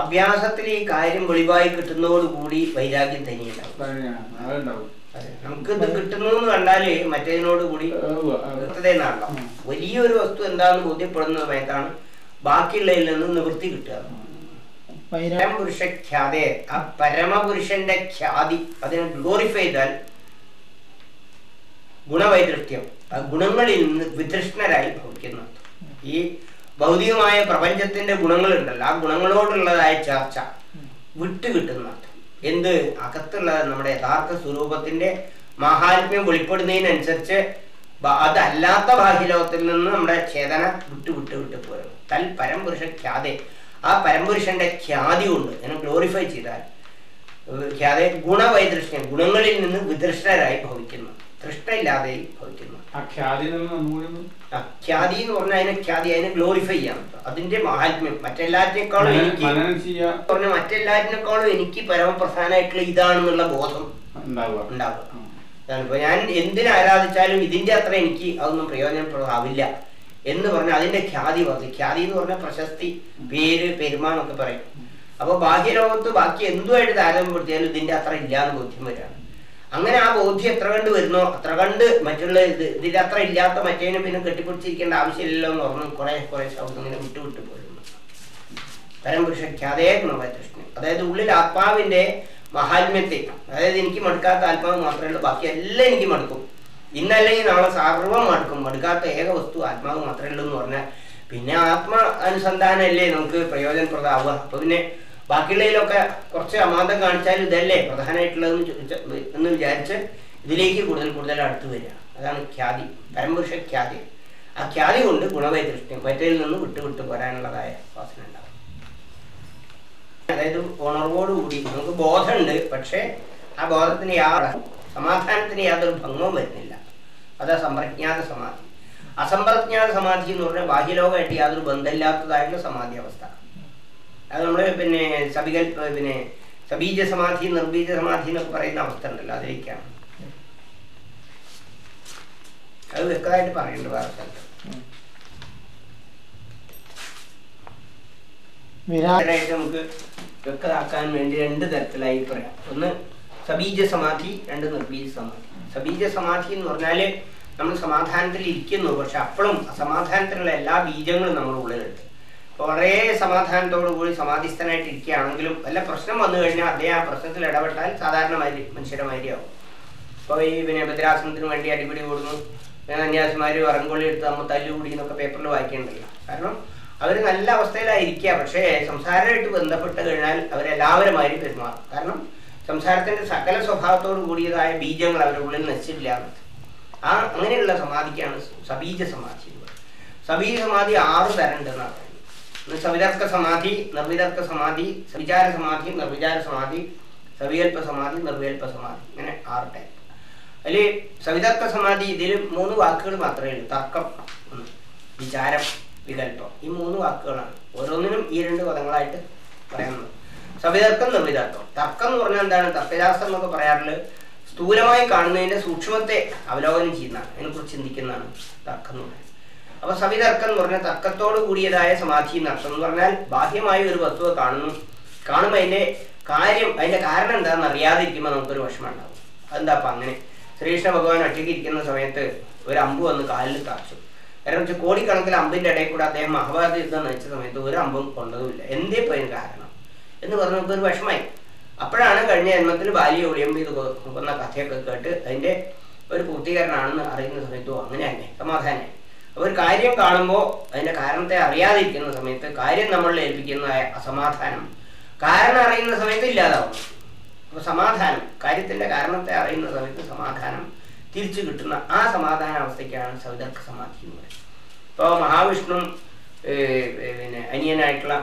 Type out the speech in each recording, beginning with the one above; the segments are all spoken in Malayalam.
അഭ്യാസത്തിൽ ഈ കാര്യം വെളിവായി കിട്ടുന്നതോടുകൂടി വൈരാഗ്യം തന്നെയുണ്ടാവും. നമുക്ക് ഇത് കിട്ടുന്നു കണ്ടാലേ മറ്റേതിനോട് കൂടി വലിയൊരു വസ്തു എന്താണെന്ന് ബോധ്യപ്പെടുന്ന സമയത്താണ് ബാക്കിയുള്ളതിൽ നിന്ന് നിവൃത്തി കിട്ടുക. പരമപുരുഷ ഖ്യാതെ ആ പരമപുരുഷന്റെ ഖ്യാതി അതിനെ ഗ്ലോറിഫൈ ചെയ്താൽ ഗുണവൈദൃഷ്ട്യം ആ ഗുണങ്ങളിൽ നിന്ന് വിതൃഷ്ണരായി ഭവിക്കുന്നു ഈ ഭൗതികമായ പ്രപഞ്ചത്തിന്റെ ഗുണങ്ങളുണ്ടല്ലോ. ആ ഗുണങ്ങളോടുള്ളതായ ചർച്ച വിട്ടുകിട്ടുന്ന എന്ത്? അകത്തുള്ള നമ്മുടെ യഥാർത്ഥ സ്വരൂപത്തിന്റെ മഹാത്മ്യം വെളിപ്പെടുന്നതിനനുസരിച്ച് അതല്ലാത്ത ബാഹ്യലോകത്തിൽ നിന്ന് നമ്മുടെ ചേതന വിട്ടു വിട്ട് വിട്ട് പോരും തൽ പരംപുരുഷ ഖ്യാതെ. ആ പരംപുരുഷന്റെ ഖ്യാതി കൊണ്ട് അതിനെ ഗ്ലോറിഫൈ ചെയ്താൽ ഖ്യാതെ ഗുണവൈദൃഷ്ട്യം ഗുണങ്ങളിൽ നിന്ന് വിദൃഷ്ടരായി ഭവിക്കുന്നു. തൃഷ്ടയില്ലാതെ ഭവിക്കുന്നു. ഖ്യാതി എന്ന് പറഞ്ഞാൽ അതിനെ ഖ്യാതി അതിനെ ഗ്ലോറിഫൈ ചെയ്യാൻ അതിന്റെ മഹാത്മ്യം. മറ്റെല്ലാറ്റിനേക്കാളും എനിക്ക് പറഞ്ഞ മറ്റെല്ലാറ്റിനേക്കാളും എനിക്ക് പരമപ്രധാനമായിട്ടുള്ള ഇതാണെന്നുള്ള ബോധം ഉണ്ടാവുക. അതാണ്. ഇപ്പൊ ഞാൻ എന്തിനെ ആരാധിച്ചാലും ഇതിന്റെ അത്ര എനിക്ക് അതൊന്നും പ്രയോജനപ്രദമാവില്ല എന്ന് പറഞ്ഞാൽ അതിന്റെ ഖ്യാതി വർദ്ധി ഖ്യാതി എന്ന് പറഞ്ഞാൽ പ്രശസ്തി പേര് പെരുമ പറയും. അപ്പൊ ബാഹ്യലോകത്ത് ബാക്കി എന്തുമായിട്ട് താരതമ്യപ്പെടുത്തിയാലും ഇതിന്റെ അത്ര ഇല്ലാന്ന് ബോധ്യം വരികയാണ്. അങ്ങനെ ആ ബോധ്യം എത്ര കണ്ട് വരുന്നോ അത്ര കണ്ട് മറ്റുള്ള ഇത് ഇതിൽ അത്ര ഇല്ലാത്ത മറ്റേനും പിന്നെ കെട്ടിപ്പിടിച്ചിരിക്കേണ്ട ആവശ്യമില്ലല്ലോ എന്ന് പറഞ്ഞു കുറെ കുറെ ശബ്ദം ഇങ്ങനെ വിട്ടു പോരുന്നു. പരംപുരുഷ ഖ്യാതേ ഗുണവൈതൃഷ്ണി അതായത് ഉള്ളിൽ ആത്മാവിന്റെ മഹാത്മ്യത്തെ അതായത് എനിക്ക് മടുക്കാത്ത ആത്മാവ് മാത്രമേ ഉള്ളൂ ബാക്കി എല്ലാം എനിക്ക് മടുക്കും. ഇന്നല്ലെങ്കിൽ നാളെ സാർവം മടുക്കും. മടുക്കാത്ത ഏക വസ്തു ആത്മാവ് മാത്രമേ ഉള്ളൂ എന്ന് പറഞ്ഞാൽ പിന്നെ ആത്മ അനുസന്ധാനമല്ലേ നമുക്ക് പ്രയോജനപ്രദമാവുക? അപ്പൊ പിന്നെ ബാക്കിയുള്ളതിലൊക്കെ കുറച്ച് അമാന്തം കാണിച്ചാൽ ഇതല്ലേ പ്രധാനമായിട്ടുള്ളതെന്ന് എന്ന് വിചാരിച്ച് ഇതിലേക്ക് കൂടുതൽ കൂടുതൽ അടുത്ത് വരിക. അതാണ് ഖ്യാതി പരമപുരുഷ ഖ്യാതി. ആ ഖ്യാതി കൊണ്ട് ഗുണവൈദൃഷ്ടം മറ്റേതിൽ നിന്ന് വിട്ടു വിട്ടു പോരാനുള്ളതായ വാസന ഉണ്ടാവും അതായത് ഉണർവോടുകൂടി നമുക്ക് ബോധമുണ്ട് പക്ഷേ ആ ബോധത്തിന് യാതൊരു സമാധാനത്തിന് യാതൊരു ഭംഗവും വരുന്നില്ല. അതാ സമ്പ്രജ്ഞാത സമാധി. അസംപ്രജ്ഞാത സമാധി എന്ന് പറഞ്ഞാൽ ബാഹ്യലോകമായിട്ട് യാതൊരു ബന്ധമില്ലാത്തതായിട്ടുള്ള സമാധി അവസ്ഥ. അത് നമ്മൾ പിന്നെ സബികൽ പിന്നെ സബീജ സമാധി നിർബീജ സമാധി എന്നൊക്കെ പറയുന്ന അവസ്ഥ ഉണ്ടല്ലോ അതിലേക്കാണ് അത് വ്യക്തമായിട്ട് പറയുന്നുണ്ട് വേറെ സ്ഥലത്ത്. നമുക്ക് വ്യക്തമാക്കാൻ വേണ്ടി രണ്ട് തരത്തിലായി പറയാം. ഒന്ന് സബീജ സമാധി രണ്ട് നിർബീജ സമാധി. സബീജ സമാധി എന്ന് പറഞ്ഞാൽ നമ്മൾ സമാധാനത്തിൽ ഇരിക്കുന്നു പക്ഷെ അപ്പോഴും അസമാധാനത്തിലുള്ള എല്ലാ ബീജങ്ങളും നമ്മൾ ഉള്ളിലുണ്ട്. അപ്പൊ വളരെ സമാധാനത്തോടു കൂടി സമാധിസ്ഥനായിട്ട് ഇരിക്കുകയാണെങ്കിലും വല്ല പ്രശ്നം വന്നു കഴിഞ്ഞാൽ അദ്ദേഹം ആ പ്രശ്നത്തിൽ ഇടപെട്ടാൽ സാധാരണമാതിരി മനുഷ്യരമാതിരി ആവും അപ്പോൾ ഈ പിന്നെ ഭദ്രാസനത്തിന് വേണ്ടി അടിപിടി കൂടുന്നു. സന്യാസിമാര് വറങ്കോളി എടുത്ത് നമ്മൾ തല്ലുകൂടി എന്നൊക്കെ പേപ്പറിൽ വായിക്കേണ്ടല്ലോ. കാരണം അവർ നല്ല അവസ്ഥയിലായിരിക്കുക. പക്ഷേ സംസാരമായിട്ട് ബന്ധപ്പെട്ട് കഴിഞ്ഞാൽ അവരെല്ലാവരുമായി പെരുമാറും. കാരണം സംസാരത്തിന്റെ സകല സ്വഭാവത്തോട് കൂടിയതായ ബീജങ്ങൾ അവരുടെ ഉള്ളിൽ നശിച്ചില്ല. ആ അങ്ങനെയുള്ള സമാധിക്കാണ് സബീജ സമാധി സബീജ സമാധി ആറ് തരം ഉണ്ടെന്നാണ് പറയുന്നത് ഒന്ന് സവിതർക്ക സമാധി നിർവിതർക്ക സമാധി സവിചാര സമാധി നിർവിചാര സമാധി സവികൽപ്പ സമാധി നിർവികൽപ്പ സമാധി ഇങ്ങനെ ആറ് ടൈപ്പ് അതിൽ സവിതർക്ക സമാധി ഇതിൽ മൂന്ന് വാക്കുകൾ മാത്രമേ ഉള്ളൂ. തർക്കം വിചാരം വികല്പം ഈ മൂന്ന് വാക്കുകളാണ് ഓരോന്നിനും ഈ രണ്ട് പദങ്ങളായിട്ട് പറയുന്നത് സവിതർക്കം നിർവിതർക്കം. തർക്കം എന്ന് പറഞ്ഞാൽ എന്താണ്? തർക്കശാസ്ത്രം എന്നൊക്കെ പറയാറുള്ളത് സ്ഥൂലമായി കാണുന്നതിന്റെ സൂക്ഷ്മത്തെ അവലോകനം ചെയ്യുന്നതാണ്. അതിനെക്കുറിച്ച് ചിന്തിക്കുന്നതാണ് തർക്കം എന്ന് പറയുന്നത്. അപ്പൊ സവിതർക്കം എന്ന് പറഞ്ഞാൽ തർക്കത്തോട് കൂടിയതായ സമാധി എന്നർത്ഥം എന്ന് പറഞ്ഞാൽ ബാഹ്യമായ ഒരു വസ്തുവ കാണുന്നു. കാണുമ്പോൾ അതിന്റെ കാര്യം അതിന്റെ കാരണം എന്താണെന്ന് അറിയാതിരിക്കുമ്പോൾ നമുക്കൊരു വിഷമം ഉണ്ടാവും അതെന്താ അപ്പൊ അങ്ങനെ? ശ്രീകൃഷ്ണ ഭഗവാൻ ഒറ്റയ്ക്ക് ഇരിക്കുന്ന സമയത്ത് ഒരു അമ്പ് വന്ന് കാലിൽ തറച്ചു. കാരണം വെച്ചാൽ കോടിക്കണക്കിൽ അമ്പിന്റെ ഇടയിൽ കൂടെ അദ്ദേഹം മഹാഭാരത യുദ്ധം നയിച്ച സമയത്ത് ഒരു അമ്പും കൊണ്ടതുമില്ല. എന്തേ പോയ കാരണം? എന്ന് പറഞ്ഞ് നമുക്കൊരു വിഷമായി അപ്പോഴാണ് കഴിഞ്ഞ ജന്മത്തിൽ ബാല്യ ഒളിയമ്പ് കൊന്ന കഥയൊക്കെ കേട്ട് അതിന്റെ ഒരു പൂർത്തീകരണമാണെന്ന് അറിയുന്ന സമയത്തോ അങ്ങനെ തന്നെ സമാധാനം അപ്പൊ ഒരു കാര്യം കാണുമ്പോൾ അതിന്റെ കാരണത്തെ അറിയാതിരിക്കുന്ന സമയത്ത് കാര്യം നമ്മളിൽ ഏൽപ്പിക്കുന്ന അസമാധാനം. കാരണം അറിയുന്ന സമയത്ത് ഇല്ലാതാവും. അപ്പൊ സമാധാനം കാര്യത്തിന്റെ കാരണത്തെ അറിയുന്ന സമയത്ത് സമാധാനം തിരിച്ചു കിട്ടുന്ന ആ സമാധാന അവസ്ഥയ്ക്കാണ് സവിതർക്ക സമാധി എന്ന് പറയുന്നത്. ഇപ്പോൾ മഹാവിഷ്ണു പിന്നെ അനിയനായിട്ടുള്ള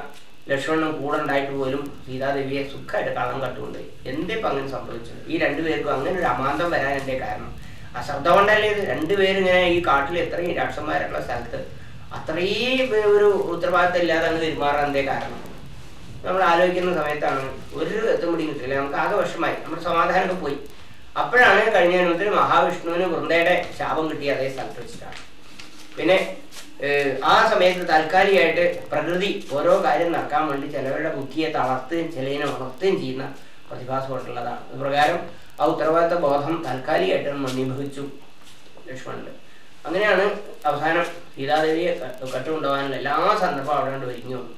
ലക്ഷ്മണനും കൂടെ ഉണ്ടായിട്ട് പോലും സീതാദേവിയെ സുഖമായിട്ട് കള്ളം കട്ടുകൊണ്ടുപോയി എന്തേ ഇപ്പം അങ്ങനെ സംഭവിച്ചത്? ഈ രണ്ടുപേർക്കും അങ്ങനെ ഒരു അമാന്തം വരാൻ എന്റെ കാരണം? അശ്രദ്ധ കൊണ്ടല്ലേ ഇത് രണ്ടുപേരും ഇങ്ങനെ ഈ കാട്ടിൽ എത്രയും രാക്ഷന്മാരുള്ള സ്ഥലത്ത് അത്രയും ഒരു ഉത്തരവാദിത്തം ഇല്ലാതെ അങ്ങ് പെരുമാറാൻ എന്തേ കാരണം? നമ്മൾ ആലോചിക്കുന്ന സമയത്താണ് ഒരു എത്തും പിടിയും കിട്ടില്ല നമുക്ക് ആകെ വിഷമായി നമ്മുടെ സമാധാനമൊക്കെ പോയി. അപ്പോഴാണ് കഴിഞ്ഞ ജന്മത്തിൽ മഹാവിഷ്ണുവിന് വൃന്ദയുടെ ശാപം കിട്ടിയ അതേ സ്ഥലത്ത് വെച്ചിട്ടാണ്. പിന്നെ ആ സമയത്ത് താൽക്കാലികമായിട്ട് പ്രകൃതി ഓരോ കാര്യം നടക്കാൻ വേണ്ടി ചിലവരുടെ ബുക്കിയെ തളർത്തുകയും ചിലതിനെ ഉണർത്തുകയും ചെയ്യുന്ന പ്രതിഭാസമായിട്ടുള്ളതാണ് ഇപ്രകാരം ആ ഉത്തരവാദിത്ത ബോധം താൽക്കാലികമായിട്ട് മണ്ണിഭവിച്ചു ലക്ഷ്മണന് അങ്ങനെയാണ് അവസാനം സീതാദേവിയെ കട്ടുകൊണ്ടുപോകാനുള്ള എല്ലാ സന്ദർഭവും അവിടെ കൊണ്ട് ഒരുങ്ങി വന്നു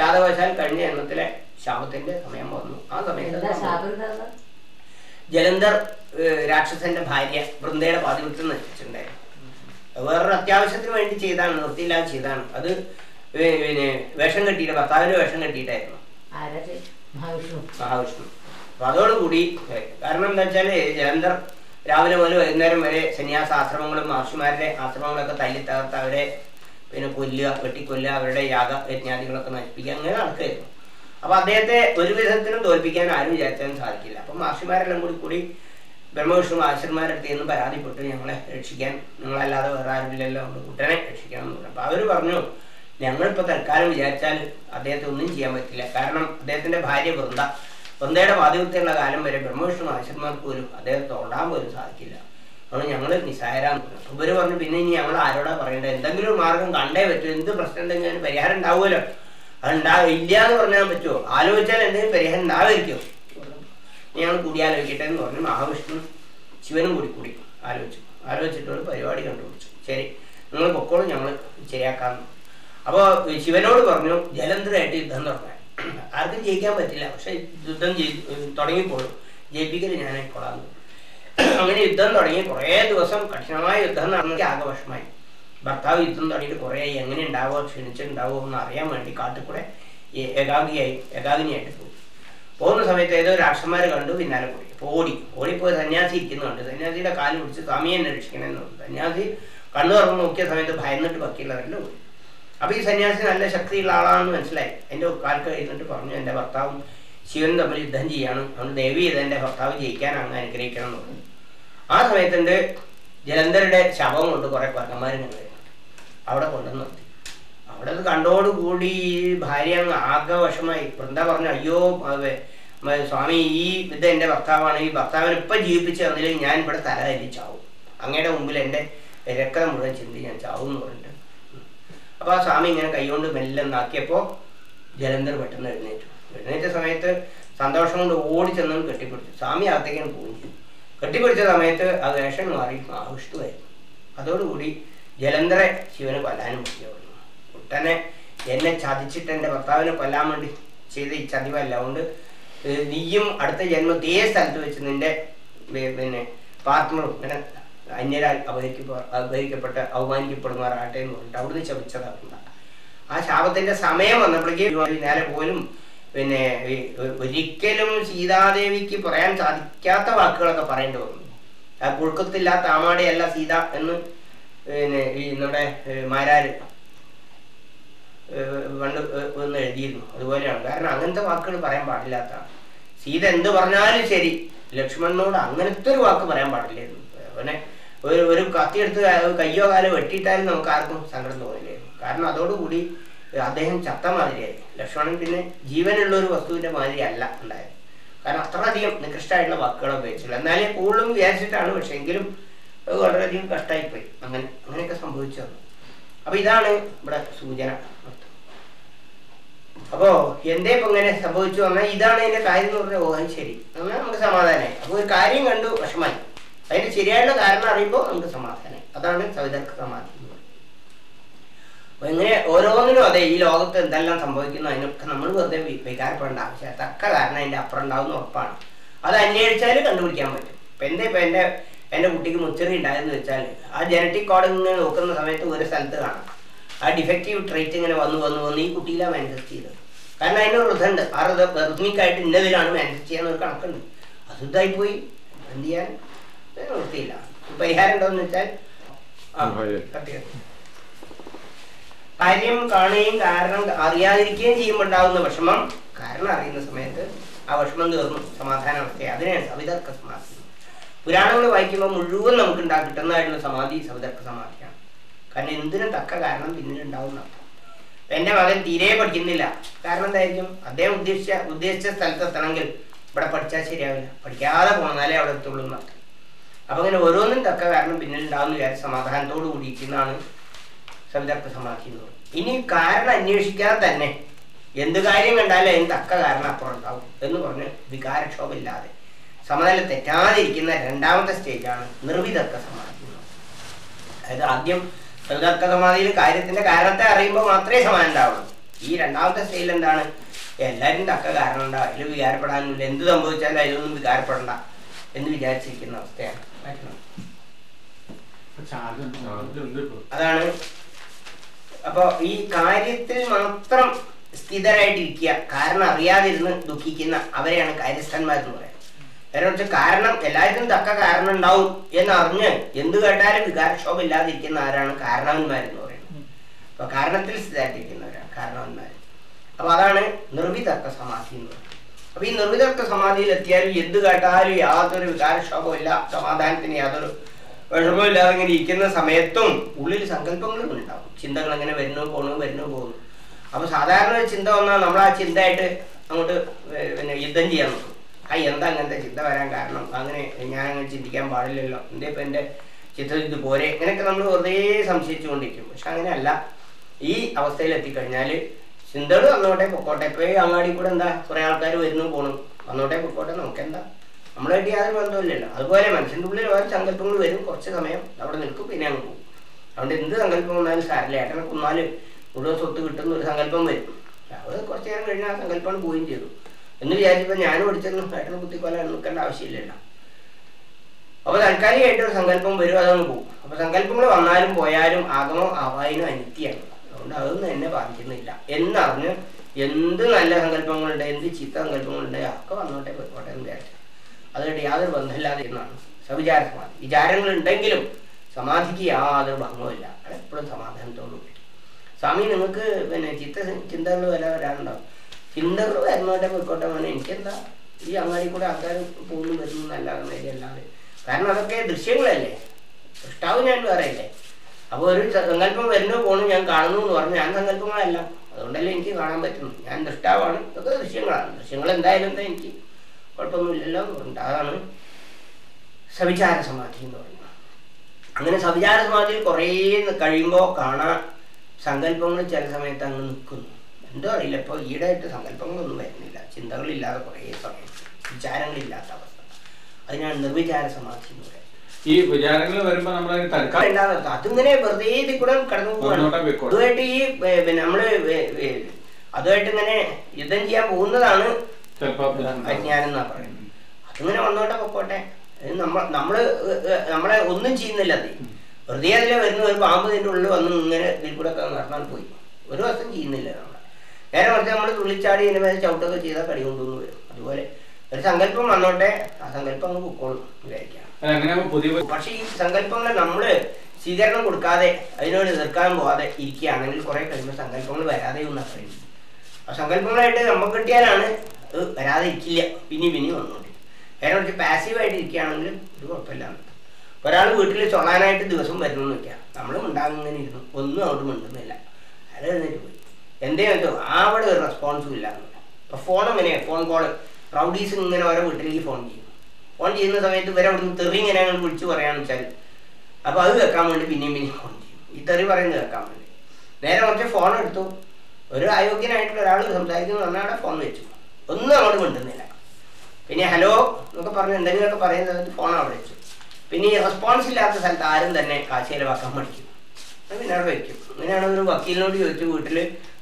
യാദവശാൽ കഴിഞ്ഞ ജന്മത്തിലെ ശാപത്തിന്റെ സമയം വന്നു. ആ സമയത്ത് ജലന്ധർ രാക്ഷസന്റെ ഭാര്യ വൃന്ദയുടെ പാതിവൃത്തം നശിച്ചിട്ടുണ്ടായിരുന്നു വേറൊരു അത്യാവശ്യത്തിന് വേണ്ടി ചെയ്താണ് നിർത്തിയില്ലാതെ ചെയ്താണ്. അത് പിന്നെ വേഷം കെട്ടിയിട്ട് ഭർത്താവിന്റെ വേഷം കെട്ടിയിട്ടായിരുന്നു. മഹാവിഷ്ണു. അപ്പൊ അതോടുകൂടി കാരണം എന്താ വെച്ചാൽ ജലന്ധർ രാവിലെ മുതൽ വൈകുന്നേരം വരെ സന്യാസാശ്രമങ്ങളും മഹർഷിമാരുടെ ആശ്രമങ്ങളൊക്കെ തല്ലി തകർത്ത് അവരെ പിന്നെ കൊല്ലുക വെട്ടിക്കൊല്ലുക അവരുടെ യാഗ യജ്ഞാദികളൊക്കെ നശിപ്പിക്കുക അങ്ങനെ നടക്കുകയായിരുന്നു. അപ്പൊ അദ്ദേഹത്തെ ഒരു വിധത്തിലും തോൽപ്പിക്കാൻ ആരും വിചാരിച്ചാലും സാധിക്കില്ല. അപ്പൊ മഹർഷിമാരെല്ലാം കൂടി കൂടി ബ്രഹ്മവിഷ്ണു മഹർഷിമാരുടെ നിന്ന് പരാതിപ്പെട്ട് ഞങ്ങളെ രക്ഷിക്കാൻ നിങ്ങളല്ലാതെ വേറെ ആരുമില്ലല്ലോ നമ്മുടെ കുട്ടനെ രക്ഷിക്കണം എന്ന് പറഞ്ഞു. അപ്പൊ അവർ പറഞ്ഞു ഞങ്ങളിപ്പോ തൽക്കാലം വിചാരിച്ചാൽ അദ്ദേഹത്തെ ഒന്നും ചെയ്യാൻ പറ്റില്ല. കാരണം അദ്ദേഹത്തിന്റെ ഭാര്യ വൃന്ദ. വൃന്ദയുടെ വാതിവൃത്തിയുള്ള കാലം വരെ ബ്രഹ്മവിഷ്ണു മഹർഷിമാർക്ക് പോലും അദ്ദേഹത്തെ തൊടാൻ പോലും സാധിക്കില്ല. അതുകൊണ്ട് ഞങ്ങൾ നിസ്സാരാന്ന് ഇവർ പറഞ്ഞു പിന്നെ ഇനി ഞങ്ങൾ ആരോടാ പറയേണ്ടത്? എന്തെങ്കിലും മാർഗം കണ്ടേ പറ്റൂ. എന്ത് പ്രശ്നം ഉണ്ടെങ്കിൽ അതിന് പരിഹാരം ഉണ്ടാവുമല്ലോ. അത് ഉണ്ടാവില്ല ഇല്ല എന്ന് പറഞ്ഞാൽ പറ്റുമോ? ആലോചിച്ചാൽ എന്തെങ്കിലും പരിഹാരം ഉണ്ടാവായിരിക്കും ഞങ്ങൾ കൂടി ആലോചിക്കട്ടെ എന്ന് പറഞ്ഞു. മഹാവിഷ്ണു ശിവനും കൂടി കൂടി ആലോചിച്ചു. ആലോചിച്ചിട്ട് ഒരു പരിപാടി കണ്ടുപിടിച്ചു. ശരി നിങ്ങൾ പൊക്കോളും ഞങ്ങൾ ശരിയാക്കാമെന്ന് അപ്പോൾ ശിവനോട് പറഞ്ഞു ജലന്ധരായിട്ട് യുദ്ധം തുടങ്ങാൻ. ആർക്കും ജയിക്കാൻ പറ്റില്ല. പക്ഷെ യുദ്ധം തുടങ്ങിക്കോളും. ജയിപ്പിക്കൽ ഞാനായിക്കോളാന്ന് അങ്ങനെ യുദ്ധം തുടങ്ങി കുറേ ദിവസം കഠിനമായ യുദ്ധം നടന്നെങ്കിൽ ആകെ വശമായി ഭർത്താവ് യുദ്ധം തുടങ്ങിയിട്ട് കുറേ എങ്ങനെ ഉണ്ടാവുമോ ക്ഷണിച്ചിട്ടുണ്ടാവുമോ എന്ന് അറിയാൻ വേണ്ടി കാട്ടിൽ കൂടെ ഏകാഗിയായി ഏകാഗിനിയായിട്ട് പോയി. പോകുന്ന സമയത്ത് ഏതോ രാക്ഷന്മാരെ കണ്ടു പിന്നാലെ പോയി. അപ്പോൾ ഓടി ഓടിപ്പോയി സന്യാസി ഇരിക്കുന്നുണ്ട്. സന്യാസിയുടെ കാൽ പിടിച്ച് സ്വാമിയെ എന്നെ രക്ഷിക്കണമെന്ന് പറഞ്ഞു. സന്യാസി കണ്ണു തുറന്ന് നോക്കിയ സമയത്ത് ഭയന്നിട്ട് ബാക്കിയുള്ളവരെല്ലാം പോയി അപ്പൊ ഈ സന്യാസി നല്ല ശക്തിയുള്ള ആളാണെന്ന് മനസ്സിലായി. എന്റെ കാൽക്ക് കഴിഞ്ഞിട്ട് പറഞ്ഞു എന്റെ ഭർത്താവും ശിവനും തമ്മിൽ യുദ്ധം ചെയ്യാണ്. അതുകൊണ്ട് ദേവി ഇത് എന്റെ ഭർത്താവ് ജയിക്കാൻ അങ്ങ് അനുഗ്രഹിക്കണം എന്ന് പറഞ്ഞു. ആ സമയത്തുണ്ട് ജലന്ധരുടെ ശവം കൊണ്ട് കുറെ വരുന്നുണ്ട് അവിടെ കൊണ്ടുവന്ന് നിർത്തി. അവിടെ അത് കണ്ടോടുകൂടി ഭാര്യ അങ്ങ് ആകെ വൃന്ദ പറഞ്ഞു അയ്യോ സ്വാമി ഈ ഇത് എന്റെ ഭർത്താവാണ്. ഈ ഭർത്താവിനെ ഇപ്പം ജീവിപ്പിച്ചു തന്നില്ലെങ്കിൽ ഞാൻ ഇവിടെ തല തല്ലി ചാവും അങ്ങയുടെ മുമ്പിൽ എന്റെ രക്തം മുഴുവൻ ചിന്തി ഞാൻ ചാവും എന്ന് പറഞ്ഞിട്ട് അപ്പോൾ ആ സ്വാമി ഇങ്ങനെ കൈകൊണ്ട് മെല്ലെ നാക്കിയപ്പോൾ ജലന്ധർ പെട്ടെന്ന് എഴുന്നേറ്റു. എഴുന്നേറ്റ സമയത്ത് സന്തോഷം കൊണ്ട് ഓടി ചെന്നും കെട്ടിപ്പിടിച്ചു. സ്വാമി അകത്തേക്കാണ് പോയി. കെട്ടിപ്പിടിച്ച സമയത്ത് ആ വേഷം മാറി ആവിഷ്ടുമായിരുന്നു അതോടുകൂടി ജലന്ധറെ ശിവന് കൊല്ലാനും പറ്റിയായിരുന്നു. കുട്ടനെ എന്നെ ചതിച്ചിട്ട് എന്റെ ഭർത്താവിനെ കൊല്ലാൻ വേണ്ടി ചെയ്ത ഈ ചതിവല്ല. അതുകൊണ്ട് നീയും അടുത്ത ജന്മം ഇതേ സ്ഥലത്ത് വെച്ച് നിന്റെ പിന്നെ പാർട്ട്ണറും ഇങ്ങനെ അന്യരാൽ അപഹരിക്കപ്പെ അപഹരിക്കപ്പെട്ട് അവമാനിക്കപ്പെടുന്നവരാകട്ടെ എന്ന് പറഞ്ഞിട്ട് അവിടുന്ന് ശപിച്ചതാക്കുന്ന ആ ശാപത്തിന്റെ സമയം വന്നപ്പോഴേക്കും നേരെ പോലും പിന്നെ ഒരിക്കലും സീതാദേവിക്ക് പറയാൻ സാധിക്കാത്ത വാക്കുകളൊക്കെ പറയേണ്ടി വന്നു. ആ പുഴുക്കത്തില്ലാത്ത ആമാടെയല്ല സീത എന്ന് പിന്നെ ഈ നമ്മുടെ മാരാര് പണ്ട് ഒന്ന് എഴുതിയിരുന്നു. അതുപോലെയാണ്. കാരണം അങ്ങനത്തെ വാക്കുകൾ പറയാൻ പാടില്ലാത്തതാണ് സീത എന്ത് പറഞ്ഞാലും ശരി. ലക്ഷ്മണനോട് അങ്ങനത്തെ ഒരു വാക്ക് പറയാൻ പാടില്ലായിരുന്നു അവനെ ഒരു ഒരു കത്തിയെടുത്ത് കയ്യോ കാലോ വെട്ടിയിട്ടാലും നമുക്ക് ആർക്കും സങ്കടം തോന്നില്ലേ കാരണം അതോടുകൂടി അദ്ദേഹം ചത്ത മാതിരിയായി. ലക്ഷ്മണൻ പിന്നെ ജീവനുള്ള ഒരു വസ്തുവിന്റെ മാതിരി അല്ല ഉണ്ടായത്. കാരണം അത്രയധികം നികൃഷ്ടമായിട്ടുള്ള വാക്കുകൾ ഉപയോഗിച്ചില്ല എന്നാലേ കൂടുതലും വിചാരിച്ചിട്ടാണ് പക്ഷെ എങ്കിലും വളരെയധികം കഷ്ടമായിപ്പോയി അങ്ങനെ അങ്ങനെയൊക്കെ സംഭവിച്ചു വന്നു. അപ്പൊ ഇതാണ് ഇവിടെ സൂചന. അപ്പോ എന്തേ ഇപ്പൊ ഇങ്ങനെ സംഭവിച്ചു പറഞ്ഞാൽ ഇതാണ് എന്റെ കാര്യം എന്ന് പറഞ്ഞാൽ ഓഹൻ ശരി. അങ്ങനെ നമുക്ക് സമാധാനമായി. അപ്പൊ ഒരു കാര്യം കണ്ടു വിഷമായി അതിന്റെ ശരിയായുള്ള കാരണം അറിയുമ്പോൾ നമുക്ക് സമാധാനം. അതാണ് സവിതർക്ക് സമാധി ഇങ്ങനെ ഓരോന്നിനും അതെ ഈ ലോകത്ത് എന്തെല്ലാം സംഭവിക്കുന്നു അതിനൊക്കെ നമ്മൾ വെറുതെ വികാരപ്പെടേണ്ട ആവശ്യമില്ല. തക്ക കാരണം അതിന്റെ അപ്പുറം ഉണ്ടാവുന്ന ഉറപ്പാണ്. അത് അന്വേഷിച്ചാൽ കണ്ടുപിടിക്കാൻ പറ്റും. ഇപ്പൊ എന്താ ഇപ്പൊ എന്റെ എന്റെ കുട്ടിക്ക് മുച്ചറി ഉണ്ടായെന്ന് വെച്ചാൽ ആ ജനറ്റിക് കോഡ് ഇങ്ങനെ നോക്കുന്ന സമയത്ത് ഒരു സ്ഥലത്ത് കാണാം. ആ ഡിഫക്റ്റീവ് ട്രേറ്റ് ഇങ്ങനെ വന്നു വന്നു വന്ന് ഈ കുട്ടിയിലാണ് മാനിഫെസ്റ്റ് ചെയ്തത്. കാരണം അതിന് ഋതുണ്ട് ആ ഋത റിത്മിക്കായിട്ട് ഇന്നതിലാണ് മാനിഫെസ്റ്റ് ചെയ്യാൻ ഒരു കണക്കുണ്ട്. ഇതായി പോയി. എന്ത് ചെയ്യാൻ? അതിന് വൃത്തിയില്ല പരിഹാരം ഉണ്ടോന്ന് വെച്ചാൽ. കാര്യം കാണുകയും കാരണം അറിയാതിരിക്കുകയും ചെയ്യുമ്പോൾ ഉണ്ടാകുന്ന വിഷമം. കാരണം അറിയുന്ന സമയത്ത് ആ വിഷമം തീർന്നു. സമാധാന അവസ്ഥയെ അതിനെയാണ് സവിതർക്ക സമാധി. പുരാണങ്ങൾ വായിക്കുമ്പോൾ മുഴുവൻ നമുക്ക് ഉണ്ടാ കിട്ടുന്നതായിട്ടുള്ള സമാധി സവിതർക്ക സമാധിയാണ്. കാരണം എന്തിനും തക്ക കാരണം പിന്നിലുണ്ടാവും എന്റെ മകൻ തീരെ പഠിക്കുന്നില്ല. കാരണം എന്തായിരിക്കും? അദ്ദേഹം ഉദ്ദേശിച്ച ഉദ്ദേശിച്ച സ്ഥലത്ത് എത്തണമെങ്കിൽ ഇവിടെ പഠിച്ചാൽ ശരിയാവില്ല. പഠിക്കാതെ പോന്നാലേ അവിടെ എത്തുള്ളൂ എന്നർത്ഥം അപ്പൊ അങ്ങനെ ഓരോന്നും തക്ക കാരണം പിന്നിൽ ഉണ്ടാവുന്ന വിചാരിച്ച സമാധാനത്തോട് കൂടിയിരിക്കുന്നതാണ് സവിതർക്ക സമാധി എന്ന് പറയും ഇനി കാരണം അന്വേഷിക്കാതെ തന്നെ എന്ത് കാര്യം കണ്ടാലും അതിന് തക്ക കാരണം അപ്പുറം ഉണ്ടാവും എന്ന് പറഞ്ഞ് വികാരക്ഷോഭമില്ലാതെ സമനില തെറ്റാതിരിക്കുന്ന രണ്ടാമത്തെ സ്റ്റേജാണ് നിർവിതർക്ക സമാധി. അതായത് ആദ്യം സവിതർക്ക സമാധിയിൽ കാര്യത്തിന്റെ കാരണത്തെ അറിയുമ്പോൾ മാത്രമേ സമാനം ഉണ്ടാവുള്ളൂ ഈ രണ്ടാമത്തെ സ്റ്റേജിൽ എന്താണ്? എല്ലാവരും തക്ക കാരണം ഉണ്ടാവും അതിൽ വികാരപ്പെടാനില്ല എന്ത് സംഭവിച്ചാലും അതിലൊന്നും വികാരപ്പെടണ്ട എന്ന് വിചാരിച്ചിരിക്കുന്ന അവസ്ഥയാണ്. അതാണ്. അപ്പൊ ഈ കാര്യത്തിൽ മാത്രം സ്ഥിതരായിട്ടിരിക്കുക കാരണം അറിയാതിരുന്ന് ദുഃഖിക്കുന്ന അവരെയാണ് കാര്യസ്ഥന്മാരെന്ന് പറയുന്നത് നേരെ കാരണം എല്ലാവർക്കും തക്ക കാരണം ഉണ്ടാവും എന്നറിഞ്ഞ് എന്ത് കേട്ടാലും വികാരക്ഷോഭം ഇല്ലാതിരിക്കുന്ന ആരാണ് കാരണവന്മാരെന്ന് പറയുന്നത്. അപ്പൊ കാരണത്തിൽ സ്ഥിരമായിട്ടിരിക്കുന്നവരാണ് കാരണവന്മാർ അപ്പൊ അതാണ് നിർവിതർക്ക സമാധി എന്ന് പറയുന്നത്. അപ്പൊ ഈ നിർവിതർക്ക സമാധിയിൽ എത്തിയാലും എന്ത് കേട്ടാലും യാതൊരു വികാരക്ഷോഭവും ഇല്ല സമാധാനത്തിന് യാതൊരു വിഷമവും ഇല്ലാതെ ഇങ്ങനെ ഇരിക്കുന്ന സമയത്തും ഉള്ളിൽ സങ്കല്പങ്ങളും ഉണ്ടാവും. ചിന്തകൾ അങ്ങനെ വരുന്നു പോണു വരുന്നു പോകുന്നു അപ്പൊ സാധാരണ ഒരു ചിന്ത വന്നാൽ നമ്മൾ ആ ചിന്തയായിട്ട് അങ്ങോട്ട് പിന്നെ യുദ്ധം ചെയ്യാൻ നോക്കും. ആ എന്താ അങ്ങനത്തെ ചിന്ത വരാൻ കാരണം? അങ്ങനെ ഞാൻ അങ്ങനെ ചിന്തിക്കാൻ പാടില്ലല്ലോ. എന്റെ ഇപ്പൊ എന്റെ ചിത്രത്തിൽ ഇത് പോരെ? ഇങ്ങനെയൊക്കെ നമ്മൾ വെറുതെ സംശയിച്ചുകൊണ്ടിരിക്കും. പക്ഷെ അങ്ങനെയല്ല. ഈ അവസ്ഥയിൽ എത്തിക്കഴിഞ്ഞാൽ ചിന്തകൾ വന്നോട്ടെ പൊക്കോട്ടെ. ഇപ്പൊ അങ്ങാടി കൂടെ എന്താ കുറെ ആൾക്കാർ വരുന്നു പോണു. വന്നോട്ടെ പൊക്കോട്ടെ നമുക്കെന്താ? നമ്മളായിട്ട് യാതൊരു ബന്ധമില്ലല്ലോ അതുപോലെ മനുഷ്യന്റെ ഉള്ളിൽ ഓരോ സങ്കല്പങ്ങൾ വരും കുറച്ച് സമയം. അവിടെ നിൽക്കും പിന്നെ അങ്ങ് പോകും. അതുകൊണ്ട് എന്ത് സങ്കല്പം വന്നാലും സാരില്ല ഏട്ടനെ കൊന്നാൽ മുഴുവൻ സ്വത്ത് കിട്ടുന്ന ഒരു സങ്കല്പം വരും. അത് കുറച്ച് നേരം കഴിഞ്ഞ ആ സങ്കല്പമാണ് പോവുകയും ചെയ്തു. എന്ന് വിചാരിച്ചപ്പോൾ ഞാനും പഠിച്ചെന്ന് ഏട്ടനെ കുത്തിക്കൊല്ലാൻ നിൽക്കേണ്ട ആവശ്യമില്ലല്ലോ. അപ്പൊ താൽക്കാലികമായിട്ട് ഒരു സങ്കല്പം വരും അതങ്ങ് പോകും. അപ്പൊ സങ്കല്പങ്ങൾ വന്നാലും പോയാലും ആഗമോ ആവായാലും അനിത്യാണ്. അതുകൊണ്ട് അതൊന്നും എന്നെ ബാധിക്കുന്നില്ല. എന്നറിഞ്ഞ് എന്ത് നല്ല സങ്കല്പങ്ങളുണ്ട് എന്ത് ചീത്ത സങ്കല്പങ്ങളുണ്ട് ഒക്കെ വന്നോട്ടെ പോയിക്കോട്ടെ എന്ന് വിചാരിച്ചു. അതുകൊണ്ട് യാതൊരു ബന്ധമില്ലാതെ എന്നാണ് സവിചാര സമാധി വിചാരങ്ങൾ ഉണ്ടെങ്കിലും സമാധിക്ക് യാതൊരു ഭംഗവുമില്ല എപ്പോഴും സമാധാനത്തോടു കൂടി. സ്വാമി നിങ്ങൾക്ക് പിന്നെ ചിത്ത ചിന്തകൾ വരെ വരാനുണ്ടാവും ചിന്തകൾ വരുന്നോട്ടെ പോയിക്കോട്ടെ മോനെ. എനിക്കെന്താ ഈ അങ്ങാടി കൂടെ ആൾക്കാർ പോകുന്നു വരുന്നു എന്നല്ലാതെ കാരണം അതൊക്കെ ദൃശ്യങ്ങളല്ലേ? സൃഷ്ടാവ് ഞാൻ വേറെ അല്ലേ അപ്പോൾ ഒരു സങ്കല്പം വരുന്നു പോണു ഞാൻ കാണുന്നു എന്ന് പറഞ്ഞു. ഞാൻ സങ്കല്പങ്ങളല്ല. അതുകൊണ്ടല്ലേ എനിക്ക് കാണാൻ പറ്റുന്നു ഞാൻ ദൃഷ്ടാവാണ്. ഇതൊക്കെ ദൃശ്യങ്ങളാണ്. ദൃശ്യങ്ങൾ എന്തായാലും എന്താ എനിക്ക് കുഴപ്പമൊന്നുമില്ലല്ലോ. എന്ന് അതാണ് സവിചാര സമാധി എന്ന് പറയുന്നത്. അങ്ങനെ സവിചാര സമാധി കുറേ കഴിയുമ്പോൾ കാണാൻ സങ്കല്പങ്ങൾ ചില സമയത്ത് അങ്ങ് നിൽക്കുന്നു. എന്തോ അറിയില്ല. ഇപ്പോൾ ഈടായിട്ട് സങ്കല്പങ്ങളൊന്നും വരുന്നില്ല. ചിന്തകളില്ലാതെ കുറേ സമയം വിചാരങ്ങളില്ലാത്ത അവസ്ഥ. അതിനാണ് നിർവിചാര സമാധി എന്ന് പറയുന്നത്. ഈ വിചാരങ്ങൾ വരുമ്പോ അർത്ഥം. അതിങ്ങനെ വെറുതെ ഇതിൽ കൂടെ കടന്നു. അതുമായിട്ട് ഈ നമ്മൾ അതുമായിട്ട് ഇങ്ങനെ യുദ്ധം ചെയ്യാൻ പോകുന്നതാണ് ചിലപ്പോ അജ്ഞാനം എന്നാ പറയുന്നത്. അതിങ്ങനെ വന്നോട്ടെ പൊക്കോട്ടെ. നമ്മ നമ്മൾ നമ്മളെ ഒന്നും ചെയ്യുന്നില്ല അത്. വെറുതെ അതിലെ വരുന്ന ഒരു പാമ്പ് ഇതിന്റെ ഉള്ളിൽ വന്ന് ഇങ്ങനെ ഇതിൽ കൂടെ നടന്നാൽ പോയി. ഒരു വസ്തു ചെയ്യുന്നില്ല നമ്മളെ. നേരെ മറിച്ച് നമ്മൾ തുള്ളിച്ചാടി ഇതിന് മേലെ ചവിട്ടൊക്കെ ചെയ്താൽ കടി കൊണ്ടുവന്ന് വരും. അതുപോലെ ഒരു സങ്കല്പം വന്നോട്ടെ. ആ സങ്കല്പം അങ്ങ് പൊക്കോളും വിചാരിക്കാം. പുതിയ പക്ഷേ ഈ സങ്കല്പങ്ങൾ നമ്മൾ സ്വീകരണം കൊടുക്കാതെ അതിനോട് എതിർക്കാൻ പോവാതെ ഇരിക്കുകയാണെങ്കിൽ കുറെ കഴിയുമ്പോൾ സങ്കല്പങ്ങൾ വരാതെ ഒന്ന് പറയുന്നത് ആ സങ്കല്പങ്ങളായിട്ട് നമുക്ക് കിട്ടിയാലാണ് വരാതെ ഇരിക്കില്ല. പിന്നെ പിന്നെ വന്നുകൊണ്ടിരിക്കും നേരെ കുറച്ച് പാസീവായിട്ട് ഇരിക്കുകയാണെങ്കിൽ ഒരു കുഴപ്പമില്ല. ഒരാൾ വീട്ടിൽ ചൊള്ളാനായിട്ട് ദിവസം വരുന്നു എന്ന് വെക്കാം നമ്മളും ഉണ്ടാകുന്നതിന് ഇരുന്നു. ഒന്നും അങ്ങോട്ട് മിണ്ടുന്നില്ല. അയാൾ എഴുന്നേറ്റ് പോയി. എന്തേ വെച്ചോ? അവിടെ ഒരു റെസ്പോൺസും ഇല്ല. അപ്പൊ ഫോൺ എങ്ങനെയാണ് ഫോൺ കോൾ റൗഡീസ് ഇങ്ങനെ ഓരോ വീട്ടിലേക്ക് ഫോൺ ചെയ്യും. ഫോൺ ചെയ്യുന്ന സമയത്ത് ഇവരെ അവിടുന്ന് തെറി ഇങ്ങനെ അങ്ങോട്ട് വിളിച്ചു പറയാന്ന് വെച്ചാൽ അപ്പോൾ അത് വെക്കാൻ വേണ്ടി പിന്നെയും പിന്നെയും ഫോൺ ചെയ്യും. ഈ തെറി പറയുന്നത് വെക്കാൻ വേണ്ടി. നേരെ കുറച്ച് ഫോൺ എടുത്തു. ഒരു അയോഗ്യനായിട്ടുള്ള ഒരാൾ സംസാരിക്കുന്നു. പറഞ്ഞാൽ അവിടെ ഫോൺ വെച്ചു. ഒന്നും അങ്ങോട്ട് മിണ്ടുന്നില്ല. പിന്നെ ഹലോ എന്നൊക്കെ പറഞ്ഞു എന്തെങ്കിലുമൊക്കെ പറയുന്ന സമയത്ത് ഫോൺ അവിടെ വെച്ചു. പിന്നെ ഈ റെസ്പോൺസ് ഇല്ലാത്ത സ്ഥലത്ത് ആരും തന്നെ കാശ് ചിലവാക്കാൻ പഠിക്കും പിന്നെ അവിടെ വെക്കും. അങ്ങനെയാണ് ഒരു വക്കീലിനോട് ചോദിച്ചു വീട്ടിൽ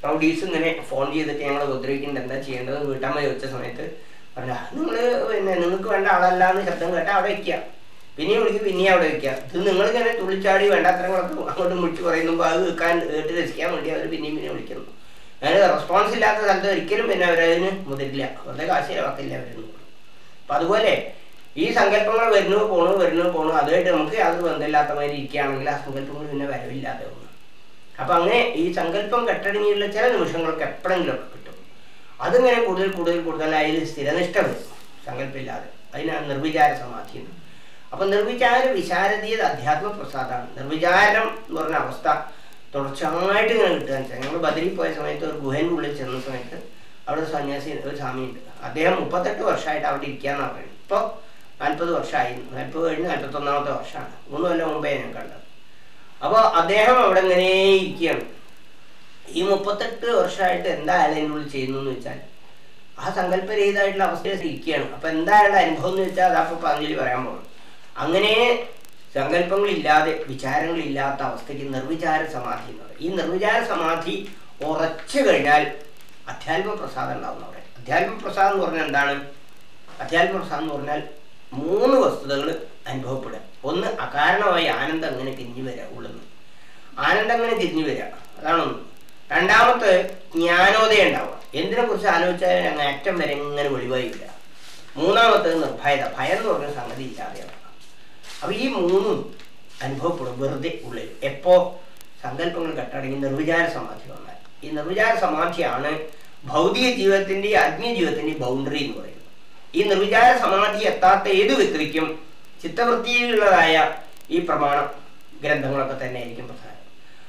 റൗഡീസ് ഇങ്ങനെ ഫോൺ ചെയ്തിട്ട് ഞങ്ങൾ ഉപദ്രവിക്കുന്നുണ്ട് എന്താ ചെയ്യേണ്ടത് വീട്ടമ്മ ചോദിച്ച സമയത്ത് പറഞ്ഞ നിങ്ങൾ പിന്നെ നിങ്ങൾക്ക് വേണ്ട ആളല്ല എന്ന് ശബ്ദം കേട്ടാൽ അവിടെ വെക്കുക പിന്നെയും വിളിക്കും പിന്നെയും അവിടെ വെക്കുക ഇത് നിങ്ങളിങ്ങനെ തുള്ളിച്ചാടി വേണ്ടാത്തരങ്ങളൊക്കെ അങ്ങോട്ടും വിളിച്ച് പറയുമ്പോൾ അത് കേൾക്കാൻ കേട്ട് രസിക്കാൻ വേണ്ടി അവർ പിന്നെയും പിന്നെ വിളിക്കുന്നു. അതായത് റെസ്പോൺസ് ഇല്ലാത്ത സ്ഥലത്ത് ഒരിക്കലും പിന്നെ അവരതിന് മുതിരില്ല. വെറുതെ കാശ് ചിലവാക്കില്ല അവരൊന്നും. അപ്പൊ അതുപോലെ ഈ സങ്കല്പങ്ങൾ വരുന്നു പോണു വരുന്നു പോണു അതുമായിട്ട് നമുക്ക് യാതൊരു ബന്ധമില്ലാത്ത മാതിരി ഇരിക്കുകയാണെങ്കിൽ ആ സങ്കല്പങ്ങൾ പിന്നെ വരവില്ലാതെ ഒന്നും അപ്പൊ അങ്ങനെ ഈ സങ്കല്പം കെട്ടടങ്ങിയുള്ള ചില നിമിഷങ്ങൾക്ക് എപ്പോഴെങ്കിലും കിട്ടും അതിങ്ങനെ കൂടുതൽ കൂടുതൽ കൂടുതൽ അതിൽ സ്ഥിരനിഷ്ഠ വരും സങ്കല്പമില്ലാതെ. അതിനാണ് നിർവിചാര സമാധി എന്ന്. അപ്പൊ നിർവിചാര വിശാരദീയത അധ്യാത്മ പ്രസാദമാണ് നിർവിചാരം എന്ന് പറഞ്ഞ അവസ്ഥ തുടർച്ചയായിട്ട് ഇങ്ങനെ കിട്ടുക ഞങ്ങൾ ബദരി പോയ സമയത്ത് ഒരു ഗുഹനുള്ളിൽ ചെന്ന സമയത്ത് അവിടെ സന്യാസി ഒരു സ്വാമിയുണ്ട് അദ്ദേഹം മുപ്പത്തെട്ട് വർഷമായിട്ട് അവിടെ ഇരിക്കാന്നാണ് പറയുന്നത്. ഇപ്പോൾ നാൽപ്പത് വർഷമായി. നാൽപ്പത് കഴിഞ്ഞ് നാൽപ്പത്തൊന്നാമത്തെ വർഷമാണ്. മൂന്ന് കൊല്ലം മുമ്പേ ഞാൻ കണ്ടത്. അപ്പോൾ അദ്ദേഹം അവിടെ ഇങ്ങനെ ഇരിക്കുകയാണ്. ഈ മുപ്പത്തെട്ട് വർഷമായിട്ട് എന്താ അയാൾ അതിനുള്ളിൽ ചെയ്യുന്നു എന്ന് വെച്ചാൽ ആ സങ്കല്പരഹിതമായിട്ടുള്ള അവസ്ഥയിൽ ഇരിക്കുകയാണ്. അപ്പൊ എന്താ അയാളുടെ അനുഭവം എന്ന് വെച്ചാൽ അതപ്പോ പതഞ്ജലി പറയാൻ പോകും അങ്ങനെ സങ്കല്പങ്ങളില്ലാതെ വിചാരങ്ങളില്ലാത്ത അവസ്ഥയ്ക്ക് നിർവിചാര സമാധി എന്ന് പറയും. ഈ നിർവിചാര സമാധി ഉറച്ചു കഴിഞ്ഞാൽ അധ്യാത്മ പ്രസാദം ഉണ്ടാവും അവിടെ. അധ്യാത്മ പ്രസാദം എന്ന് പറഞ്ഞാൽ എന്താണ്? അധ്യാത്മ പ്രസാദം എന്ന് പറഞ്ഞാൽ മൂന്ന് വസ്തുതകൾ അനുഭവപ്പെടുക. ഒന്ന് അകാരണമായി ആനന്ദം അങ്ങനെ തിരിഞ്ഞു വരിക ഉള്ളെന്ന്. ആനന്ദം അങ്ങനെ തിരിഞ്ഞു വരിക അതാണ് ഒന്ന് രണ്ടാമത്തെ ജ്ഞാനോദയം ഉണ്ടാവുക. എന്തിനെ കുറിച്ച് ആലോചിച്ചാലും ഞങ്ങൾ അറ്റം വരെ ഇങ്ങനെ ഒഴിവായില്ല മൂന്നാമത്തേത് നിർഭയത. ഭയം എന്ന് പറഞ്ഞ സംഗതി ഇല്ലാതെയാണ് അപ്പൊ ഈ മൂന്നും അനുഭവപ്പെടും. വെറുതെ ഉള്ളിൽ. എപ്പോ സങ്കല്പങ്ങൾ കെട്ടടങ്ങി നിർവിചാര സമാധി വന്നാൽ. ഈ നിർവിചാര സമാധിയാണ് ഭൗതിക ജീവിതത്തിന്റെ ആത്മീയ ജീവിതത്തിന്റെ ബൗണ്ടറി എന്ന് പറയുന്നത്. ഈ നിർവിചാര സമാധി എത്താത്ത ഏത് വ്യക്തിക്കും ചിത്തവൃത്തിയിലുള്ളതായ ഈ പ്രമാണം ഗ്രന്ഥങ്ങളൊക്കെ തന്നെ ആയിരിക്കും പ്രധാനം.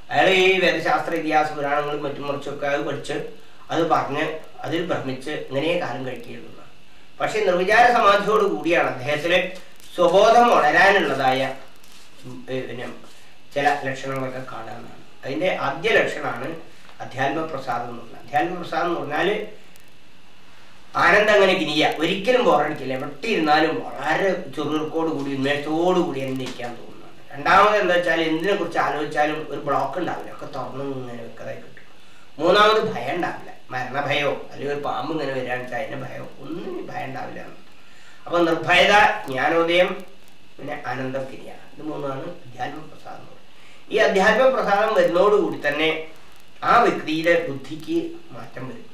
അയാൾ ഈ വേദശാസ്ത്ര ഇതിഹാസ പുരാണങ്ങളും മറ്റും മറിച്ചൊക്കെ അത് പഠിച്ച് അത് പറഞ്ഞ് അതിൽ ഭ്രമിച്ച് ഇങ്ങനെ കാലം കഴിക്കുകയുള്ളതാണ് പക്ഷെ നിർവിചാര സമാധിയോട് കൂടിയാണ് അദ്ദേഹത്തിന് സ്വബോധം വളരാനുള്ളതായ പിന്നെ ചില ലക്ഷണങ്ങളൊക്കെ കാണാമെന്നാണ് അതിന്റെ ആദ്യ ലക്ഷണമാണ് അധ്യാത്മ പ്രസാദം എന്ന് പറഞ്ഞാൽ. അധ്യാത്മ പ്രസാദം എന്ന് പറഞ്ഞാൽ ആനന്ദം അങ്ങനെ ഗിനിയ ഒരിക്കലും ബോറടിക്കില്ല എവിടെ ഇരുന്നാലും വളരെ ചുറുചുറുക്കോട് കൂടി ഉന്മേഷത്തോടു കൂടി തന്നെ. ഇരിക്കാൻ തോന്നുന്നതാണ് രണ്ടാമത് എന്താ വെച്ചാൽ എന്തിനെ കുറിച്ച് ആലോചിച്ചാലും ഒരു ബ്ലോക്ക് ഉണ്ടാവില്ല. ഒക്കെ തുറന്നു ഇങ്ങനെ വെക്കതായി കിട്ടും. മൂന്നാമത് ഭയം ഉണ്ടാവില്ല. മരണഭയോ അല്ലെങ്കിൽ ഒരു പാമ്പ് ഇങ്ങനെ വരികയാണെന്ന് വെച്ചാൽ അതിന്റെ ഭയോ ഒന്നും ഭയം ഉണ്ടാവില്ല. അപ്പൊ നിർഭയത ജ്ഞാനോദയം പിന്നെ ആനന്ദം ക്രിയ ഇത് മൂന്നാണ് അധ്യാത്മ പ്രസാദം. ഈ അധ്യാത്മ പ്രസാദം വരുന്നതോടുകൂടി തന്നെ ആ വ്യക്തിയുടെ ബുദ്ധിക്ക് മാറ്റം വരും.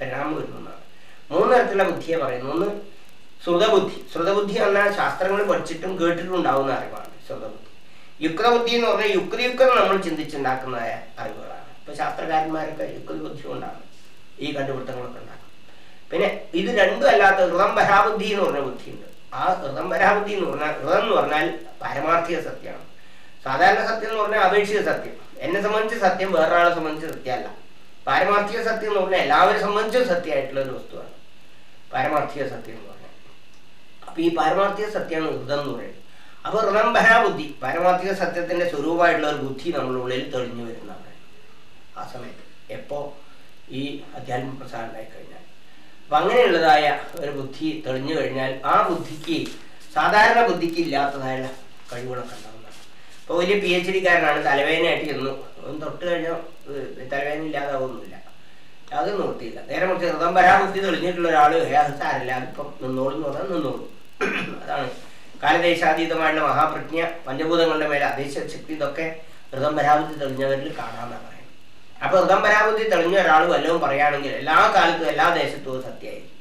പരിണാമം വരുന്നതാണ് മൂന്ന് തരത്തിലുള്ള ബുദ്ധിയെ പറയുന്നു. ഒന്ന് ശ്രുതബുദ്ധി. ശ്രുതബുദ്ധി എന്നാൽ ശാസ്ത്രങ്ങൾ പഠിച്ചിട്ടും കേട്ടിട്ടും ഉണ്ടാവുന്ന അറിവാണ് ശ്രുതബുദ്ധി. യുക്തബുദ്ധി എന്ന് പറഞ്ഞാൽ യുക്തിയുക്തം നമ്മൾ ചിന്തിച്ചുണ്ടാക്കുന്നതായ അറിവുകളാണ്. ഇപ്പൊ ശാസ്ത്രകാരന്മാരൊക്കെ യുക്തി ബുദ്ധി കൊണ്ടാണ് ഈ കണ്ടുപിടുത്തങ്ങളൊക്കെ ഉണ്ടാക്കുന്നത് പിന്നെ ഇത് രണ്ടും അല്ലാത്ത ഹൃദംബരാബുദ്ധി എന്ന് പറഞ്ഞ ബുദ്ധിയുണ്ട്. ആ ഹൃദംബരാബുദ്ധി എന്ന് പറഞ്ഞാൽ ഹൃദം എന്ന് പറഞ്ഞാൽ പാരമാർത്ഥിക സത്യമാണ്. സാധാരണ സത്യം എന്ന് പറഞ്ഞാൽ അപേക്ഷിക സത്യം. എന്നെ സംബന്ധിച്ച് സത്യം വേറൊരാളെ സംബന്ധിച്ച് സത്യമല്ല. പാരമാർത്ഥിക സത്യം എന്ന് പറഞ്ഞാൽ എല്ലാവരെ സംബന്ധിച്ചും സത്യമായിട്ടുള്ള ഒരു വസ്തുവാണ്. പാരമാർത്ഥിക സത്യം എന്ന് പറഞ്ഞാൽ. അപ്പൊ ഈ പാരമാർത്ഥിക സത്യമാണ് ഹൃദം എന്ന് പറയുന്നത്. അപ്പൊ ഹൃദംബരാ ബുദ്ധി. പാരമാർത്ഥിക സത്യത്തിന്റെ സ്വരൂപമായിട്ടുള്ള ഒരു ബുദ്ധി നമ്മുടെ ഉള്ളിൽ തെളിഞ്ഞു വരുന്നതാണ് ആ സമയത്ത്. എപ്പോ ഈ അധ്യാത്മ പ്രസാദം ഉണ്ടായി കഴിഞ്ഞാൽ അപ്പൊ അങ്ങനെയുള്ളതായ ഒരു ബുദ്ധി തെളിഞ്ഞു കഴിഞ്ഞാൽ ആ ബുദ്ധിക്ക് സാധാരണ ബുദ്ധിക്ക് ഇല്ലാത്തതായുള്ള കഴിവുകളൊക്കെ ഉണ്ടാവുന്നതാണ്. ഇപ്പൊ വലിയ പി എച്ച് ഡിക്കാരനാണ് തലവേദനയായിട്ട് ചെന്നു. ഒന്ന് തൊട്ട് കഴിഞ്ഞാൽ തലവേദന ഇല്ലാതാവുന്നില്ല. അത് നിർത്തിയില്ല നേരെ മറിച്ച് ഋതം പരാബുദ്ധി തെളിഞ്ഞിട്ടുള്ള ഒരാൾ സാരല്ല അതിപ്പം നിന്നോളും എന്ന് പറഞ്ഞാൽ നിന്നോളും. അതാണ് കാലദേശാതീതമായിട്ടുള്ള മഹാപ്രജ്ഞ പഞ്ചഭൂതങ്ങളുടെ മേലെ അദേശ ശക്തി ഇതൊക്കെ ഹൃദം പരാബുദ്ധി തെളിഞ്ഞവരിൽ കാണാമെന്നാണ് പറയുന്നത്. അപ്പൊ ഹൃദം പരാബുദ്ധി തെളിഞ്ഞ ഒരാൾ വല്ലതും പറയുകയാണെങ്കിൽ എല്ലാ കാലത്തും എല്ലാ ദേശത്തും അത് സത്യമായിരിക്കും.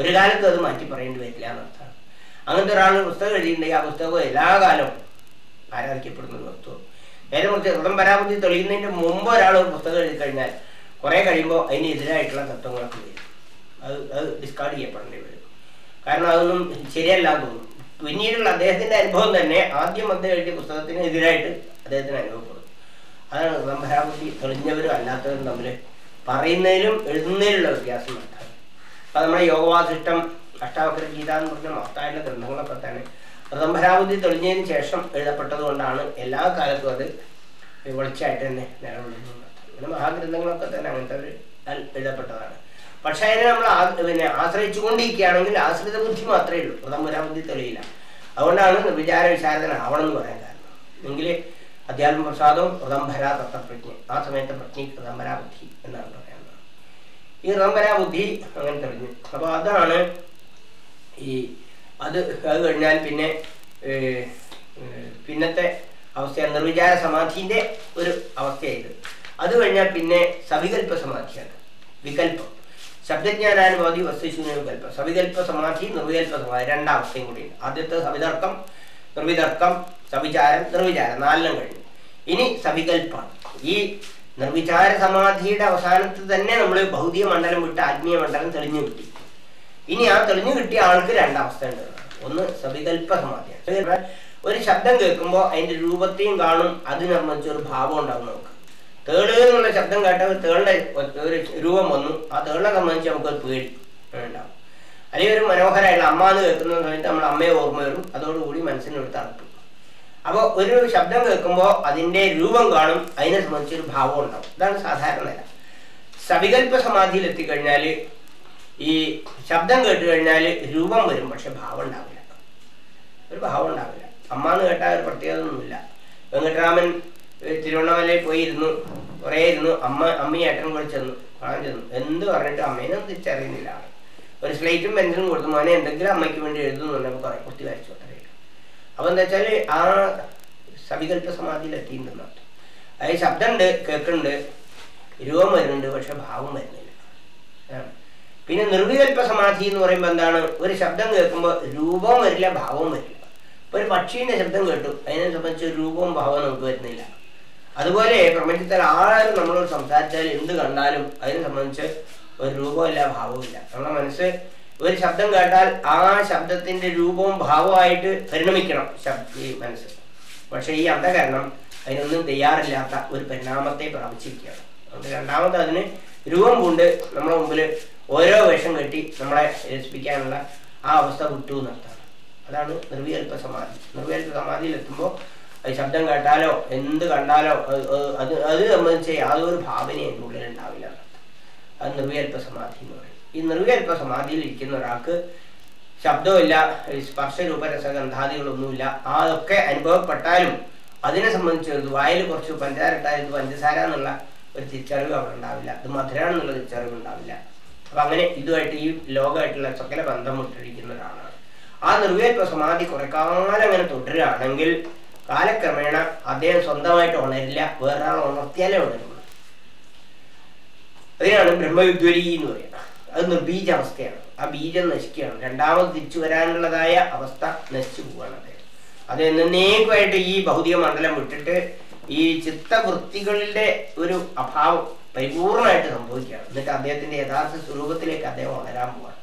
ഒരു കാലത്തും അത് മാറ്റി പറയേണ്ടി വരില്ല എന്നർത്ഥമാണ് അങ്ങനത്തെ ഒരാൾ പുസ്തകം എഴുതിയിട്ടുണ്ടെങ്കിൽ ആ പുസ്തകം എല്ലാ കാലവും ആരാധിക്കപ്പെടുന്ന ഒരു വസ്തു നേരെ മറിച്ച് ഹൃദം പരാബുദ്ധി തെളിയുന്നതിന്റെ മുമ്പ് ഒരാൾ ഒരു പുസ്തകം എഴുതി കഴിഞ്ഞാൽ കുറെ കഴിയുമ്പോൾ അതിനെതിരായിട്ടുള്ള തത്വങ്ങളൊക്കെ വരും. അത് അത് ഡിസ്കാർഡ് ചെയ്യപ്പെടേണ്ടി വരും. കാരണം അതൊന്നും ശരിയല്ല തോന്നും പിന്നീടുള്ള അദ്ദേഹത്തിന്റെ അനുഭവം തന്നെ ആദ്യം അദ്ദേഹം എഴുതിയ പുസ്തകത്തിന് എതിരായിട്ട് അദ്ദേഹത്തിന് അനുഭവപ്പെടും. അതാണ് ഹൃദംഭരാബുദ്ധി തെളിഞ്ഞവരും അല്ലാത്തവരും തമ്മിൽ പറയുന്നതിലും എഴുതുന്നതിലുള്ള വ്യത്യാസം നടത്താം അപ്പൊ നമ്മുടെ യോഗവാസിഷ്ടം അഷ്ടാവക്ര ഗീത എന്ന് പറഞ്ഞ മഹത്തായുള്ള ഗ്രന്ഥങ്ങളൊക്കെ തന്നെ ഹൃദംഭരാബുദ്ധി തെളിഞ്ഞതിന് ശേഷം എഴുതപ്പെട്ടത് കൊണ്ടാണ് എല്ലാ കാലത്തും അത് വിളിച്ചായിട്ട് തന്നെ നിലകൊള്ളുന്നത്. അങ്ങനെ മഹാഗ്രന്ഥങ്ങളൊക്കെ തന്നെ അങ്ങനത്തെ ഒരു എഴുതപ്പെട്ടതാണ്. പക്ഷെ അതിനെ നമ്മൾ പിന്നെ ആശ്രയിച്ചു കൊണ്ടിരിക്കുകയാണെങ്കിൽ ആശ്രിത ബുദ്ധി മാത്രമേ ഉള്ളൂ. ഹൃദംഭരാബുദ്ധി തെളിയില്ല. അതുകൊണ്ടാണ് വിചാര വിശാരദനാവണം എന്ന് പറയാൻ കാരണം. എങ്കിൽ അധ്യാത്മ പ്രസാദവും ഹൃദംഭര തത്വപ്രജ്ഞ ആ സമയത്തെ പ്രജ്ഞ ഹൃദംഭരാ ബുദ്ധി എന്നാണ് പറയുന്നത്. ഈ ഹൃദംഭരാ ബുദ്ധി അങ്ങനെ തെളിഞ്ഞു. അപ്പോൾ അതാണ് ഈ അത് അത് കഴിഞ്ഞാൽ പിന്നെ പിന്നത്തെ അവസ്ഥ നിർവിചാര സമാധിന്റെ ഒരു അവസ്ഥയായത്. അത് കഴിഞ്ഞാൽ പിന്നെ സവികല്പ സമാധിയാണ്. വികല്പം ശബ്ദജ്ഞാനാനുവാദി വസ്തുശൂന്യ വികല്പം സവികൽപ്പ സമാധി നിർവികൽപ്പ സമാധി രണ്ടാവസ്ഥയും കൂടിയുണ്ട് ആദ്യത്തെ സവിതർക്കം നിർവിതർക്കം സവിചാരം നിർവിചാരം. നാലെണ്ണം കഴിഞ്ഞു. ഇനി സവികൽപ്പാണ്. ഈ നിർവിചാര സമാധിയുടെ അവസാനത്തിൽ തന്നെ നമ്മൾ ഭൗതിക മണ്ഡലം വിട്ട് ആത്മീയ മണ്ഡലം തെളിഞ്ഞു കിട്ടി. ഇനി ആ തെളിഞ്ഞു കിട്ടിയ ആൾക്ക് രണ്ടവസ്ഥ ഉണ്ട്. ഒന്ന് സവികൽപ്പ സമാധിയാണ്. ഒരു ശബ്ദം കേൾക്കുമ്പോൾ അതിന്റെ രൂപത്തെയും കാണും. അതിനനുസരിച്ച് ഒരു ഭാവം ഉണ്ടാവും നമുക്ക്. തേൾ എന്നുള്ള ശബ്ദം കേട്ട തേളുടെ ഒരു രൂപം വന്നു. ആ തേളിനെ സംബന്ധിച്ച് നമുക്ക് ഒരു പേടി ഉണ്ടാവും. അല്ലെങ്കിൽ ഒരു മനോഹരമായിട്ടുള്ള അമ്മ എന്ന് കേൾക്കുന്ന സമയത്ത് നമ്മൾ അമ്മയെ ഓർമ്മ വരും. അതോടുകൂടി മനസ്സിനൊരു തണുപ്പ്. അപ്പോൾ ഒരു ശബ്ദം കേൾക്കുമ്പോൾ അതിന്റെ രൂപം കാണും. അതിനെ സംബന്ധിച്ച് ഒരു ഭാവം ഉണ്ടാവും. ഇതാണ് സാധാരണ. സവികല്പ സമാധിയിൽ എത്തിക്കഴിഞ്ഞാൽ ഈ ശബ്ദം കേട്ട് കഴിഞ്ഞാൽ രൂപം വരും. പക്ഷെ ഭാവം ഉണ്ടാവില്ല. ഒരു ഭാവം ഉണ്ടാവില്ല. അമ്മ എന്ന് കേട്ടാൽ ഒരു പ്രത്യേകത ഒന്നുമില്ല. വെങ്കട്ടരാമൻ തിരുവണ്ണാമലയിൽ പോയി ഇരുന്നു. കുറേ ഇരുന്നു. അമ്മ അമ്മയും ഏട്ടനും കൂടെ ചെന്നു. കാണാൻ ചെന്നു. എന്ത് പറഞ്ഞിട്ട് അമ്മേനെ തിരിച്ചറിയുന്നില്ല. ഒരു സ്ലേറ്റും പെൻസിലും കൊടുത്തു. മോനെ എന്തെങ്കിലും അമ്മയ്ക്ക് വേണ്ടി എഴുതുന്നുണ്ടെങ്കിൽ കുറെ കുത്തി വരച്ചു. അത്രയും അപ്പൊ എന്താ വെച്ചാൽ ആ സവികല്പ സമാധിയിൽ എത്തിയിട്ടുണ്ടെന്ന് അതായത് ശബ്ദമുണ്ട് കേൾക്കുന്നുണ്ട് രൂപം വരുന്നുണ്ട് പക്ഷെ ഭാവം വരുന്നില്ല. പിന്നെ നിർവികല്പ സമാധി എന്ന് പറയുമ്പോൾ എന്താണ്? ഒരു ശബ്ദം കേൾക്കുമ്പോൾ രൂപവും വരില്ല ഭാവവും വരില്ല. ഇപ്പൊ ഒരു പക്ഷീന്റെ ശബ്ദം കേട്ടു. അതിനെ സംബന്ധിച്ച് രൂപവും ഭാവവും നമുക്ക് വരുന്നില്ല. അതുപോലെ പ്രപഞ്ചത്തിൽ ആരും നമ്മളോട് സംസാരിച്ചാൽ എന്ത് കണ്ടാലും അതിനെ സംബന്ധിച്ച് ഒരു രൂപമില്ല ഭാവവുമില്ല നമ്മുടെ മനസ്സ് ഒരു ശബ്ദം കേട്ടാൽ ആ ശബ്ദത്തിന്റെ രൂപവും ഭാവമായിട്ട് പരിണമിക്കണം ശബ്ദം ഈ മനസ്സ്. പക്ഷെ ഈ അന്ധകരണം അതിനൊന്നും തയ്യാറില്ലാത്ത ഒരു പരിണാമത്തെ പ്രാപിച്ചിരിക്കുകയാണ്. അതുകൊണ്ട് രണ്ടാമത് അതിന് രൂപം കൊണ്ട് നമ്മുടെ മുമ്പിൽ ഓരോ വേഷം കെട്ടി നമ്മളെ രസിപ്പിക്കാനുള്ള ആ അവസ്ഥ വിട്ടു എന്നർത്ഥമാണ് അതാണ് നിർവികൽപ്പ സമാധി നിർവികൽപ്പ അത് ശബ്ദം കേട്ടാലോ എന്ത് കണ്ടാലോ അത് അത് സംബന്ധിച്ച് യാതൊരു ഭാവനയും ഉള്ളിൽ ഉണ്ടാവില്ല. അത് നിർവികൽപ്പ സമാധി എന്ന് പറയും. ഈ നിർവികൽപ്പ സമാധിയിൽ ഇരിക്കുന്ന ഒരാൾക്ക് ശബ്ദമില്ല സ്പർശരൂപരസഗന്ധാദികളൊന്നുമില്ല. സ്പർശ രൂപരസഗന്ധാദികളൊന്നുമില്ല അതൊക്കെ അനുഭവപ്പെട്ടാലും അതിനെ സംബന്ധിച്ച് ഒരു വായിൽ കുറച്ച് പഞ്ചസാര ഇട്ടാൽ പഞ്ചസാര എന്നുള്ള ഒരു തിരിച്ചറിവ് അവിടെ ഉണ്ടാവില്ല. ഇത് മധുരാണെന്നുള്ള തിരിച്ചറിവ് ഉണ്ടാവില്ല. അപ്പൊ അങ്ങനെ ഇതുമായിട്ട് ഈ ലോകമായിട്ടുള്ള സകല ബന്ധം മുട്ടിരിക്കുന്ന ഒരാളാണ്. ആ നിർവേൽപ്പ സമാധി കുറെ കാലം അങ്ങനെ തുടരുകയാണെങ്കിൽ കാലക്രമേണ അദ്ദേഹം സ്വന്തമായിട്ട് ഉണരില്ല വേറൊരാൾ ഉണർത്തിയാലേ ഉണരുള്ളൂ. അതിനാണ് ബ്രഹ്മവിദ്വരി എന്ന് പറയുന്നത്. അത് നിർബീജ അവസ്ഥയാണ്. ആ ബീജം നശിക്കുകയാണ്. രണ്ടാമത് തിരിച്ചു വരാനുള്ളതായ അവസ്ഥ നശിച്ചു പോവാണ് അദ്ദേഹം. അത് എന്നേക്കുമായിട്ട് ഈ ഭൗതിക മണ്ഡലം വിട്ടിട്ട് ഈ ചിത്തവൃത്തികളുടെ ഒരു അഭാവം പരിപൂർണമായിട്ട് സംഭവിക്കുകയാണ്. എന്നിട്ട് അദ്ദേഹത്തിന്റെ യഥാർത്ഥ സ്വരൂപത്തിലേക്ക് അദ്ദേഹം ഉണരാൻ പോവാണ്.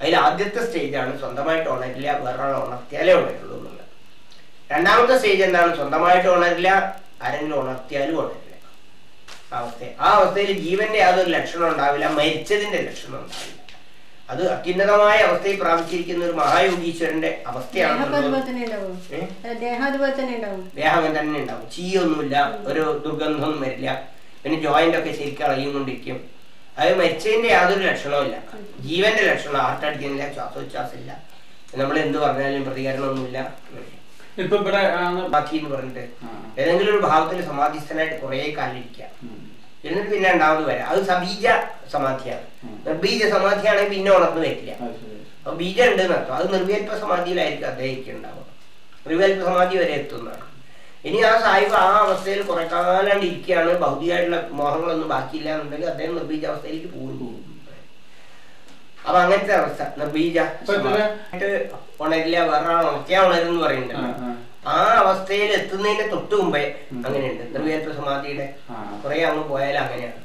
അതിൽ ആദ്യത്തെ സ്റ്റേജാണ് സ്വന്തമായിട്ട് ഉണരില്ല വേറൊരാൾ ഉണർത്തിയാലേ ഉണരുള്ളൂ രണ്ടാമത്തെ സ്റ്റേജ് എന്താണ്? സ്വന്തമായിട്ട് ഉണരില്ല ആരെങ്കിലും ഉണർത്തിയാലും ഉണരില്ല. ആ അവസ്ഥ ആ അവസ്ഥയിൽ ജീവന്റെ യാതൊരു ലക്ഷണം ഉണ്ടാവില്ല മരിച്ചതിന്റെ ലക്ഷണം ഉണ്ടാവില്ല. അത് അത്യുന്നതമായ അവസ്ഥയിൽ പ്രാപിച്ചിരിക്കുന്ന ഒരു മഹായോഗീശ്വരന്റെ അവസ്ഥയാണ് ദേഹം. തന്നെ ഉണ്ടാവും. ചീയൊന്നുമില്ല ഒരു ദുർഗന്ധമൊന്നും വരില്ല. പിന്നെ ജോയിന്റ് ഒക്കെ ശരിക്കും ഇളകിക്കൊണ്ടിരിക്കും അത് മരിച്ചതിന്റെ യാതൊരു ലക്ഷണവും ഇല്ല. ജീവന്റെ ലക്ഷണം ഹാർട്ട് അടിക്കുന്നില്ല ശ്വാസോച്ഛ്വാസം ഇല്ല നമ്മൾ എന്ത് പറഞ്ഞാലും പ്രതികരണമൊന്നുമില്ല. ഇപ്പൊ ഇവിടെ സമാധി എന്ന് പറഞ്ഞിട്ട്. ഏതെങ്കിലും ഒരു ഭാവത്തിൽ സമാധിസ്ഥനായിട്ട് കുറെ കാലം ഇരിക്കുക എന്നിട്ട് പിന്നെ ഉണ്ടാവുന്നത് വരാം. അത് സബീജ സമാധിയാണ്. നിർബീജ സമാധിയാണെങ്കിൽ പിന്നെ ഉണർന്നു വരില്ല. ശരി. അപ്പൊ ബീജം ഉണ്ട് നടത്തും അത് നിർവികൽപ്പ സമാധിയിലായിരിക്കും അദ്ദേഹം ഉണ്ടാവുക നിർവികൽപ്പ സമാധി വരെ എത്തുന്നതാണ്. ഇനി ആ സാഹിബ് ആ അവസ്ഥയിൽ കുറെ കാലം ഇരിക്കുകയാണ് ഭൗതികമായിട്ടുള്ള മോഹങ്ങളൊന്നും ബാക്കിയില്ല എന്നുണ്ടെങ്കിൽ അദ്ദേഹം നിർബീജ അവസ്ഥയിലേക്ക് പോകും ചെയ്യും അപ്പൊ അങ്ങനത്തെ അവസ്ഥ. നിർബീജ ഉണരില്ല വേറെ ഉണർത്തിയാ ഉണരുന്ന് ആ, പറയുന്നുണ്ട് ആ. അവസ്ഥയിൽ എത്തുന്നതിന്റെ തൊട്ട് മുമ്പേ. അങ്ങനെയുണ്ട്. നിർവികൽപ്പ സമാധിയുടെ. കുറെ അങ്ങ് പോയാൽ അങ്ങനെയാണ്.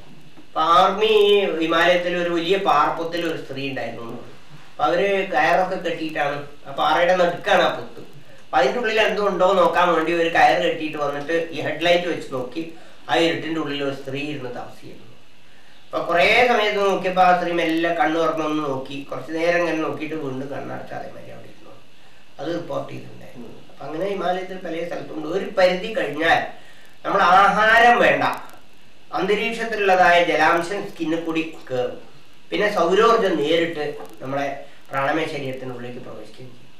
അപ്പൊ ആർമി ഹിമാലയത്തിൽ ഒരു വലിയ പാർപ്പത്തിൽ ഒരു സ്ത്രീ ഉണ്ടായിരുന്നു. അപ്പൊ അവർ കയറൊക്കെ കെട്ടിയിട്ടാണ്. ആ പാറയുടെ നടുക്കാണ് ആ പൊത്ത്. അപ്പൊ അതിന്റെ ഉള്ളിൽ എന്തോ ഉണ്ടോ നോക്കാൻ വേണ്ടി ഒരു കയർ കെട്ടിയിട്ട് വന്നിട്ട് ഈ ഹെഡ്ലൈറ്റ് വെച്ച് നോക്കി ആ ഇരുട്ടിന്റെ ഉള്ളിൽ ഒരു സ്ത്രീ ഇരുന്ന് താമസിക്കുന്നു. അപ്പൊ കുറെ സമയത്ത് നോക്കിയപ്പോ ആ സ്ത്രീ മെല്ലെ കണ്ണു തുറന്നൊന്ന് നോക്കി. കുറച്ചു നേരം ഇങ്ങനെ നോക്കിയിട്ട് വീണ്ടും കണ്ണടച്ച് അതേമാതിരി അവിടെ ഇരുന്നു. അത് റിപ്പോർട്ട് ചെയ്തിട്ടുണ്ടായിരുന്നു. അപ്പൊ അങ്ങനെ ഹിമാലയത്തിൽ പല സ്ഥലത്തുണ്ട്. ഒരു പരിധി കഴിഞ്ഞാൽ നമ്മൾ ആഹാരം വേണ്ട. അന്തരീക്ഷത്തിലുള്ളതായ ജലാംശം സ്കിന്നിൽ കൂടി കയറും പിന്നെ സൗരോർജം നേരിട്ട് നമ്മളെ പ്രാണമയ ശരീരത്തിനുള്ളിലേക്ക് പ്രവേശിക്കുകയും ചെയ്യും.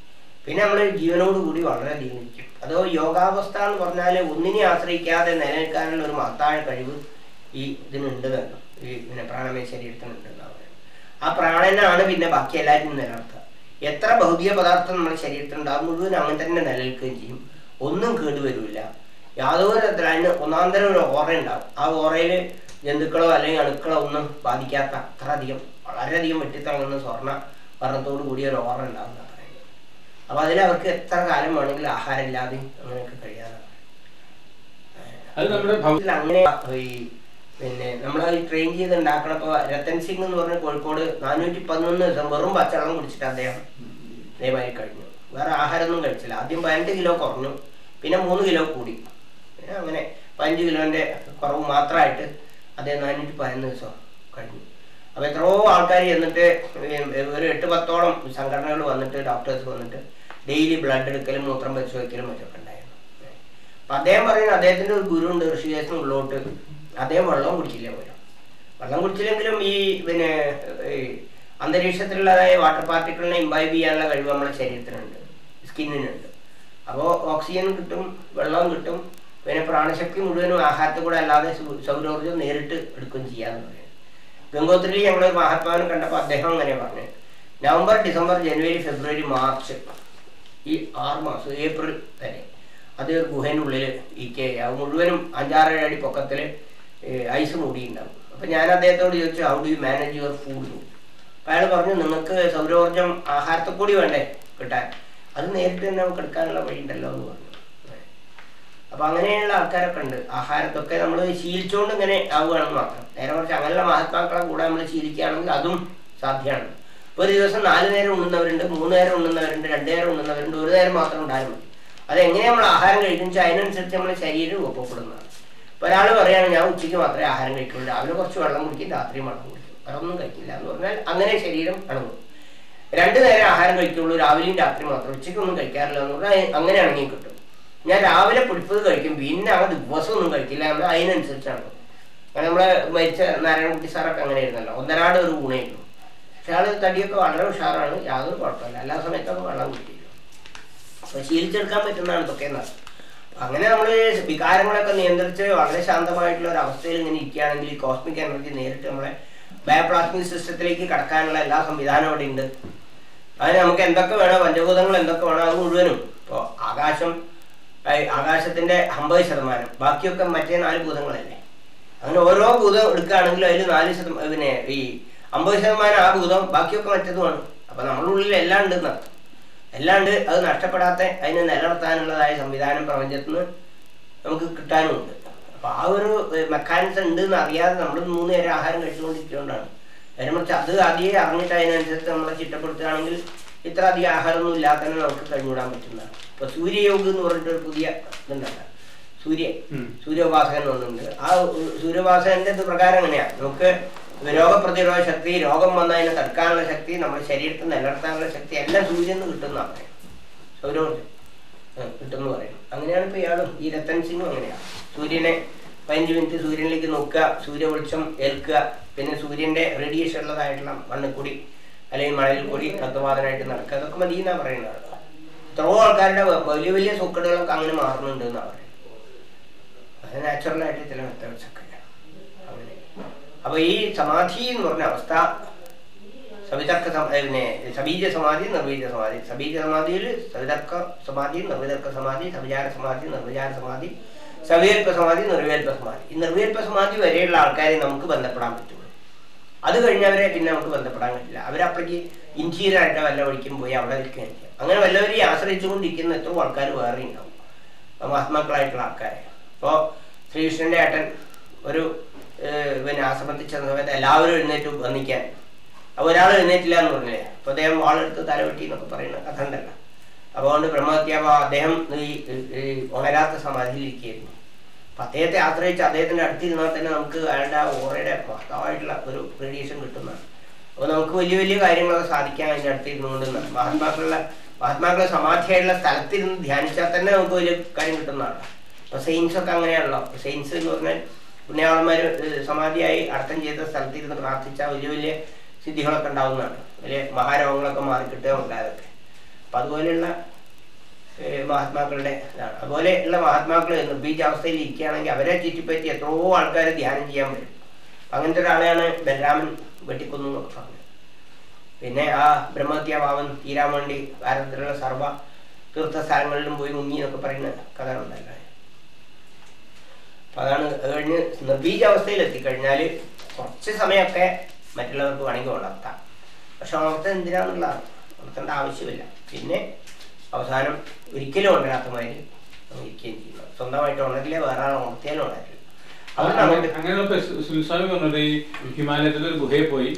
പിന്നെ നമ്മൾ ജീവനോട് കൂടി വളരെ ജീവിക്കും അതോ യോഗാവസ്ഥ എന്ന് പറഞ്ഞാൽ ഒന്നിനെ ആശ്രയിക്കാതെ നിലനിൽക്കാനുള്ള ഒരു മഹത്തായ കഴിവ് ഈ ഇതിനുണ്ട് തന്നെ ഈ പിന്നെ പ്രാണമയ ശരീരത്തിനുണ്ടെന്നാണ് പറയുന്നത് ആ പ്രാണനാണ് പിന്നെ ബാക്കി എല്ലാവരും നിലനിർത്തുക. എത്ര ഭൗതിക പദാർത്ഥം നമ്മുടെ ശരീരത്തിലുണ്ടാകും മുഴുവൻ അങ്ങനെ തന്നെ നിലനിൽക്കുകയും ചെയ്യും. ഒന്നും കേടുവരില്ല. യാതൊരു തരത്തിലും അതിന് ഒന്നാന്തരം ഒരു ഓറ ഉണ്ടാവും. ആ ഓറയിൽ ജന്തുക്കളോ അല്ലെങ്കിൽ അണുക്കളോ ഒന്നും ബാധിക്കാത്ത അത്ര അധികം വളരെയധികം വെട്ടിത്തിളങ്ങുന്ന സ്വർണ വർണത്തോടു കൂടിയ ഒരു ഓറ ഉണ്ടാവും എന്നാണ് പറയുന്നത് അപ്പൊ അതിൽ അവർക്ക് എത്ര കാലം വേണമെങ്കിലും ആഹാരം ഇല്ലാതെ അങ്ങനെയൊക്കെ കഴിയാതെ അങ്ങനെ ഈ പിന്നെ നമ്മൾ ഈ ട്രെയിൻ ചെയ്ത് ഉണ്ടാക്കണപ്പോ രത്തൻ സിംഗ് എന്ന് പറഞ്ഞ കോഴിക്കോട് നാനൂറ്റി പതിനൊന്ന് ദിവസം വെറും പച്ചവെള്ളം കുടിച്ചിട്ട് അദ്ദേഹം ദയവായി കഴിഞ്ഞു. വേറെ ആഹാരമൊന്നും കഴിച്ചില്ല. ആദ്യം പതിനെട്ട് കിലോ കുറഞ്ഞു. പിന്നെ മൂന്ന് കിലോ കൂടി. അങ്ങനെ പതിനഞ്ച് കിലോന്റെ കുറവ് മാത്രമായിട്ട് അദ്ദേഹം നാനൂറ്റി പതിനൊന്ന് ദിവസം കഴിഞ്ഞു. അപ്പൊ എത്രയോ ആൾക്കാർ ചെന്നിട്ട് ഒരു എട്ട് പത്തോളം സംഘടനകൾ വന്നിട്ട് ഡോക്ടേഴ്സ് വന്നിട്ട് ഡെയിലി ബ്ലഡ് എടുക്കലും മൂത്രം പരിശോധിക്കലും മറ്റൊക്കെ ഉണ്ടായിരുന്നു. അപ്പൊ അദ്ദേഹം പറയുന്നത് അദ്ദേഹത്തിന്റെ ഒരു ഗുരു ഉണ്ട് ഋഷികേശിന് ഉള്ളോട്ട് അദ്ദേഹം വെള്ളം കുടിച്ചില്ല പോലും? വെള്ളം കുടിച്ചില്ലെങ്കിലും ഈ പിന്നെ അന്തരീക്ഷത്തിലുള്ളതായ വാട്ടർ പാർട്ടിക്കിളിനെ ഇമ്പൈബ് ചെയ്യാനുള്ള കഴിവ് നമ്മുടെ ശരീരത്തിനുണ്ട് സ്കിന്നിനുണ്ട് അപ്പോൾ ഓക്സിജൻ കിട്ടും വെള്ളം കിട്ടും പിന്നെ പ്രാണശക്തി മുഴുവനും ആഹാരത്തിൽ കൂടെ അല്ലാതെ സൗരോർജം നേരിട്ട് എടുക്കുകയും ചെയ്യാന്ന് പറയുന്നത് ഗംഗോത്രിയിൽ ഞങ്ങൾ മഹാത്മാവിനെ കണ്ടപ്പോൾ അദ്ദേഹം അങ്ങനെ പറഞ്ഞു. നവംബർ ഡിസംബർ ജനുവരി ഫെബ്രുവരി മാർച്ച് ഈ ആറ് മാസം ഏപ്രിൽ വരെ അത് ഗുഹേനുള്ളിൽ അത് മുഴുവനും അഞ്ചാറേഴ് അടി പൊക്കത്തിൽ ഐസ് മൂടിയിട്ടുണ്ടാവും അപ്പം ഞാൻ അദ്ദേഹത്തോട് ചോദിച്ചു how do you manage your food അപ്പം അയാൾ പറഞ്ഞു നിങ്ങൾക്ക് സൗരോർജം ആഹാരത്തെ കൂടി വേണ്ടേ കിട്ടാൻ. അത് നേരിട്ട് തന്നെ നമുക്ക് എടുക്കാനുള്ള വഴി ഉണ്ടല്ലോ എന്ന് പറഞ്ഞു. അപ്പൊ അങ്ങനെയുള്ള ആൾക്കാരൊക്കെ ഉണ്ട്. ആഹാരത്തൊക്കെ നമ്മൾ ശീലിച്ചുകൊണ്ട് ഇങ്ങനെ ആവുകയാണെന്ന് മാത്രം. നേരെ കുറച്ച് അങ്ങനെയുള്ള മഹാത്മാക്കളെ കൂടെ നമ്മൾ ശീലിക്കുകയാണെങ്കിൽ അതും സാധ്യമാണ്. ഒരു ദിവസം നാല് നേരം ഉണ്ണുന്നവരുണ്ട് മൂന്ന് നേരം ഉണ്ണുന്നവരുണ്ട് രണ്ടു നേരം ഉണ്ണുന്നവരുണ്ട് ഒരു നേരം മാത്രം ഉണ്ടായാലും മതി. അതെങ്ങനെ നമ്മൾ ആഹാരം കഴിക്കുന്നു വെച്ചാൽ അതിനനുസരിച്ച് നമ്മുടെ ശരീരം രൂപപ്പെടുന്നതാണ് ഇപ്പൊ ഒരാൾ പറയുകയാണ് ഞാൻ ഉച്ചയ്ക്ക് മാത്രമേ ആഹാരം കഴിക്കുള്ളൂ. രാവിലെ കുറച്ച് വെള്ളം കുടിക്കും രാത്രി വെള്ളം കുടിക്കും. വേറൊന്നും കഴിക്കില്ല എന്ന് പറഞ്ഞാൽ അങ്ങനെ ശരീരം ഇണങ്ങും രണ്ടു നേരം ആഹാരം കഴിക്കുള്ളൂ രാവിലെയും രാത്രി മാത്രം ഉച്ചയ്ക്കൊന്നും കഴിക്കാറില്ല എന്ന് പറഞ്ഞാൽ അങ്ങനെ അണങ്ങി കിട്ടും. ഞാൻ രാവിലെ പിടിപ്പത് കഴിക്കും പിന്നെ ആ ദിവസം ഒന്നും കഴിക്കില്ല. എന്ന് അതിനനുസരിച്ചാണ്. നമ്മളെ മരിച്ച നാരായണൻകുട്ടി സാറൊക്കെ അങ്ങനെ ആയിരുന്നല്ലോ ഒന്നരാട് ഒരു ഗുണയായിരുന്നു പക്ഷെ ആൾ തടിയൊക്കെ വളരെ ഉഷാറാണ്. യാതൊരു കുഴപ്പമില്ല. എല്ലാ സമയത്തൊക്കെ വെള്ളം കുടിക്കില്ല അപ്പൊ ശീലിച്ചെടുക്കാൻ പറ്റുന്നതാണ് ഇതൊക്കെ എന്നാണ്. അങ്ങനെ നമ്മൾ വികാരങ്ങളൊക്കെ നിയന്ത്രിച്ച് വളരെ ശാന്തമായിട്ടുള്ള ഒരു അവസ്ഥയിൽ ഇങ്ങനെ ഇരിക്കുകയാണെങ്കിൽ ഈ കോസ്മിക് എനർജി നേരിട്ട് നമ്മളെ ബയോപ്ലാസ്മിക് സിസ്റ്റത്തിലേക്ക് കടക്കാനുള്ള എല്ലാ സംവിധാനവും അവിടെ ഉണ്ട് അതിന് നമുക്ക് എന്തൊക്കെ വേണോ പഞ്ചഭൂതങ്ങൾ എന്തൊക്കെ വേണോ അത് മുഴുവനും. ഇപ്പോൾ ആകാശം ആകാശത്തിന്റെ അമ്പത് ശതമാനം. ബാക്കിയൊക്കെ മറ്റേ നാല് ഭൂതങ്ങളല്ലേ. അങ്ങനെ ഓരോ ഭൂതം എടുക്കുകയാണെങ്കിൽ അതിൽ നാല് ശതമാനം പിന്നെ ഈ അമ്പത് ശതമാനം ആ ഭൂതം ബാക്കിയൊക്കെ മറ്റേതുമാണ്. അപ്പൊ നമ്മളുള്ളിൽ ഉള്ളിൽ എല്ലാം ഉണ്ട് ഉണ്ട് അത് നഷ്ടപ്പെടാത്ത അതിനെ നിലനിർത്താനുള്ളതായ സംവിധാനം പ്രപഞ്ചത്തിൽ നിന്ന് നമുക്ക് കിട്ടാനുമുണ്ട് അപ്പോൾ ആ ഒരു മെക്കാനിസം ഉണ്ട് എന്ന് അറിയാതെ നമ്മൾ മൂന്ന് നേരം ആഹാരം കഴിച്ചുകൊണ്ടിരിക്കുന്നതുകൊണ്ടാണ് അതിനെ മറിച്ച് അത് അതേ അറിഞ്ഞിട്ട് അതിനനുസരിച്ച് നമ്മളെ ചിട്ടപ്പെടുത്തുകയാണെങ്കിൽ ഇത്ര അധികം ആഹാരമൊന്നും ഇല്ലാതെ തന്നെ നമുക്ക് കഴിഞ്ഞുവിടാൻ പറ്റുന്നതാണ്. ഇപ്പൊ സൂര്യയോഗ എന്ന് പറഞ്ഞിട്ട് ഒരു പുതിയ ഇതുണ്ടല്ല. സൂര്യ. സൂര്യോപാസകൻ വന്നിട്ടുണ്ട് ആ സൂര്യോപാസകന്റെ ഇത് പ്രകാരം എങ്ങനെയാണ് നമുക്ക് രോഗപ്രതിരോധ ശക്തി രോഗം വന്നതിനെ തടുക്കാനുള്ള ശക്തി നമ്മുടെ ശരീരത്തിൽ നിലനിർത്താനുള്ള ശക്തി എല്ലാം സൂര്യന്ന് കിട്ടുന്നതാണ് പറയുന്നത് സൗരോർജം ഏഹ് കിട്ടുമെന്ന് പറയും അങ്ങനെയാണ് ഇപ്പൊ ഇയാളും. ഈ രത്തൻ സിംഗും അങ്ങനെയാണ് സൂര്യനെ പതിനഞ്ച് മിനിറ്റ് സൂര്യനിലേക്ക് നോക്കുക സൂര്യ വെളിച്ചം ഏൽക്കുക പിന്നെ സൂര്യന്റെ റേഡിയേഷൻ ഉള്ളതായിട്ടുള്ള മണ്ണിൽ കൂടി അല്ലെങ്കിൽ മണലിൽ കൂടി തത്വവാദനായിട്ട് നടക്കുക. അതൊക്കെ മതി എന്നാ പറയുന്നത് എത്രയോ ആൾക്കാരുടെ വലിയ വലിയ സൂക്കടുകളൊക്കെ അങ്ങനെ മാറുന്നുണ്ട് എന്നാ പറയുന്നത്. അത് നാച്ചുറലായിട്ട് ചില മെത്തേഡ്സ് അപ്പൊ ഈ സമാധി എന്ന് പറഞ്ഞ അവസ്ഥ സവിതർക്ക പിന്നെ സബീജ സമാധി നിർവീജ സമാധി. സബീജ സമാധിയിൽ സവിതർക്ക സമാധി നിർവിതർക്ക സമാധി സവിചാര സമാധി നിർവിചാര സമാധി സവിയൽപ്പ സമാധി നിർവേൽപ്പ സമാധി. ഈ നിർവേൽപ്പ സമാധി വരെയുള്ള ആൾക്കാരെ നമുക്ക് ബന്ധപ്പെടാൻ പറ്റുള്ളൂ. അത് കഴിഞ്ഞവരെ പിന്നെ നമുക്ക് ബന്ധപ്പെടാൻ പറ്റില്ല. അവരപ്പഴേക്ക് ഇന്റീരിയറായിട്ട് വല്ല വഴിക്കും പോയി അവിടെ നിൽക്കുകയും അങ്ങനെ വല്ലവരെയും ആശ്രയിച്ചുകൊണ്ടിരിക്കുന്ന എത്രയോ ആൾക്കാർ വേറെ ഉണ്ടാവും മഹാത്മാക്കളായിട്ടുള്ള ആൾക്കാരെ. ഇപ്പോൾ ശ്രീകൃഷ്ണന്റെ ഏട്ടൻ ഒരു പിന്നെ ആശ്രമത്തിൽ സമയത്ത് എല്ലാവരും എഴുന്നേറ്റ് വന്നിക്കാൻ. അപ്പൊ ഒരാൾ എഴുന്നേറ്റില്ല എന്ന് പറഞ്ഞില്ലേ? അപ്പൊ അദ്ദേഹം വാളെടുത്ത് തലവെട്ടി എന്നൊക്കെ പറയുന്ന കഥ ഉണ്ടല്ലോ അപ്പൊ അതുകൊണ്ട് ബ്രഹ്മഹത്യാവ അദ്ദേഹം ഈ ഉണരാത്ത സമാധിയിൽ ഇരിക്കുകയായിരുന്നു. അപ്പൊ അദ്ദേഹത്തെ ആശ്രയിച്ച് അദ്ദേഹത്തിന്റെ അടുത്തിരുന്നാൽ തന്നെ നമുക്ക് അയാളുടെ ഓറയുടെ മഹത്തായിട്ടുള്ള ഒരു റേഡിയേഷൻ കിട്ടുന്നതാണ് അപ്പൊ നമുക്ക് വലിയ വലിയ കാര്യങ്ങളൊക്കെ സാധിക്കാൻ അതിന്റെ അടുത്തിരുന്നുകൊണ്ടെന്നാണ് മഹാത്മാക്കളുടെ മഹാത്മാക്കളുടെ സമാധിയായിട്ടുള്ള സ്ഥലത്തിരുന്ന് ധ്യാനിച്ചാൽ തന്നെ നമുക്ക് വലിയ കാര്യം കിട്ടുന്നതാണ്. അപ്പൊ സെയിൻസ് ഒക്കെ അങ്ങനെയാണല്ലോ. സെയിൻസ് എന്ന് പറഞ്ഞാൽ പുണ്യാളന്മാർ സമാധിയായി അർത്ഥം ചെയ്ത സ്ഥലത്തിരുന്ന് പ്രാർത്ഥിച്ചാൽ വലിയ വലിയ സിദ്ധികളൊക്കെ ഉണ്ടാവുന്നതാണ്. വലിയ മഹാരോഗങ്ങളൊക്കെ മാറിക്കിട്ടുക ഉണ്ടായതൊക്കെ. അപ്പൊ അതുപോലെയുള്ള മഹാത്മാക്കളുടെ ഇതാണ്. അതുപോലെ ഉള്ള മഹാത്മാക്കൾ നിർബീജാവസ്ഥയിൽ ഇരിക്കുകയാണെങ്കിൽ അവരെ ചുറ്റിപ്പറ്റി എത്രയോ ആൾക്കാർ ധ്യാനം ചെയ്യാൻ വരും അങ്ങനത്തെ ഒരാളെയാണ് ബലരാമൻ വെട്ടിക്കൊന്നു എന്നൊക്കെ പറഞ്ഞത്. പിന്നെ ആ ബ്രഹ്മത്യാഭാവൻ തീരാൻ വേണ്ടി ഭാരതത്തിലുള്ള തീർത്ഥ സ്ഥലങ്ങളിലും പോയി മുങ്ങി എന്നൊക്കെ പറയുന്ന കഥ ഉണ്ടല്ലോ അപ്പൊ അതാണ് അത് കഴിഞ്ഞ് നിർബീജാവസ്ഥയിൽ എത്തിക്കഴിഞ്ഞാൽ കുറച്ച് സമയമൊക്കെ മറ്റുള്ളവർക്ക് വേണമെങ്കിൽ ഉണർത്താം പക്ഷെ ഉണർത്താൻ എന്തിനാന്നുള്ളതാണ് ഉണർത്തേണ്ട ആവശ്യമില്ല. പിന്നെ അവസാനം ഒരിക്കലും ഉണരാത്ത മാതിരി ഇരിക്കുകയും ചെയ്യുന്നത് സ്വന്തമായിട്ട് ഉണരില്ല വേറെ ആൾ ഉണർത്തിയാലും ഉണരില്ല അങ്ങനെയുള്ള സുൽസ്വാമി പറഞ്ഞത് ഈ ഹിമാലയത്തിലെ ഒരു ഗുഹയിൽ പോയി.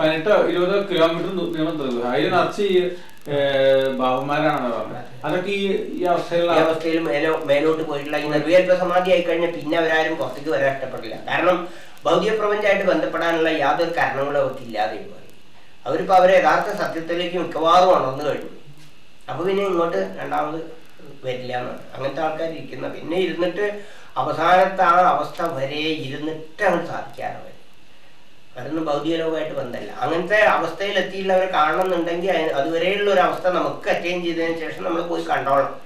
പതിനെട്ടോ ഇരുപതോ കിലോമീറ്റർ ഗുഹ അതിൽ നിറച്ച് ബാബുമാരാണെന്ന് പറഞ്ഞത് അതൊക്കെ ഈ ഈ അവസ്ഥയിലുള്ള അവസ്ഥയിൽ മേലോ മേലോട്ട് പോയിട്ടുള്ള ഈ നിർവികൽപ്പ സമാധി ആയി കഴിഞ്ഞാൽ പിന്നെ അവരാരും പുറത്തേക്ക് വരാൻ ഇഷ്ടപ്പെടില്ല. കാരണം ഭൗതിക പ്രപഞ്ചമായിട്ട് ബന്ധപ്പെടാനുള്ള യാതൊരു കാരണങ്ങളും അവർക്ക് ഇല്ലാതെ പോയി. അവരിപ്പോ അവരെ യഥാർത്ഥ സത്യത്തിലേക്ക് മിക്കവാറും ഉണർന്നു കഴിഞ്ഞു. അപ്പൊ പിന്നെ ഇങ്ങോട്ട് രണ്ടാമത് വരില്ല എന്നാണ് അങ്ങനത്തെ ആൾക്കാർ ഇരിക്കുന്ന പിന്നെ ഇരുന്നിട്ട് അവസാനത്തെ ആ അവസ്ഥ വരെ ഇരുന്നിട്ട് അങ്ങ് സാധിക്കാറ് അതൊന്നും ഭൗതിക ലോകമായിട്ട് ബന്ധമല്ല അങ്ങനത്തെ അവസ്ഥയിൽ എത്തിയിട്ടുള്ളവരെ കാണണമെന്നുണ്ടെങ്കിൽ അതിന് അതുവരെയുള്ള ഒരു അവസ്ഥ നമുക്ക് അറ്റൈൻ ചെയ്തതിന് ശേഷം നമ്മൾ പോയി കണ്ടോളണം.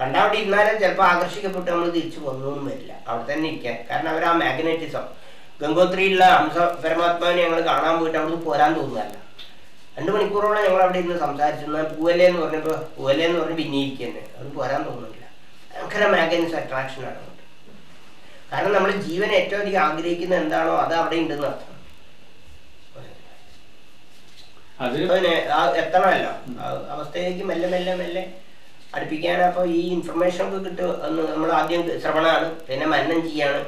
കണ്ടവിടെ ഇരുന്നാലും ചിലപ്പോൾ ആകർഷിക്കപ്പെട്ട് നമ്മൾ തിരിച്ചു പോകുന്നൊന്നും വരില്ല. അവിടെ തന്നെ ഇരിക്കാൻ. കാരണം അവർ ആ മാഗ്നറ്റിസം ഗംഗോത്രിയിലുള്ള ഹംസ പരമാത്മാവിനെ ഞങ്ങൾ കാണാൻ പോയിട്ട് അവിടുന്ന് പോരാൻ തോന്നുന്നതല്ല രണ്ട് മണിക്കൂറോളം ഞങ്ങൾ അവിടെ ഇരുന്ന് സംസാരിച്ചിരുന്ന പൂവല്ലേ എന്ന് പറഞ്ഞപ്പോൾ പൂവല്ലേ എന്ന് പറഞ്ഞ് പിന്നെ ഇരിക്കുന്നത് അത് പോരാൻ തോന്നുന്നില്ല. ഭയങ്കര മാഗ്നസ് അട്രാക്ഷനാണ് കാരണം നമ്മൾ ജീവനെ ഏറ്റവും അധികം ആഗ്രഹിക്കുന്ന എന്താണോ അത് അവിടെ ഉണ്ടെന്ന് അർത്ഥം അത് അതിന് ആ എത്തണമല്ലോ. അവസ്ഥയിലേക്ക് മെല്ലെ മെല്ലെ മെല്ലെ അടുപ്പിക്കാൻ അപ്പോൾ ഈ ഇൻഫർമേഷൻ ഒക്കെ കിട്ടും. ഒന്ന് നമ്മൾ ആദ്യം ശ്രവണമാണ് പിന്നെ മന്നം ചെയ്യാണ്.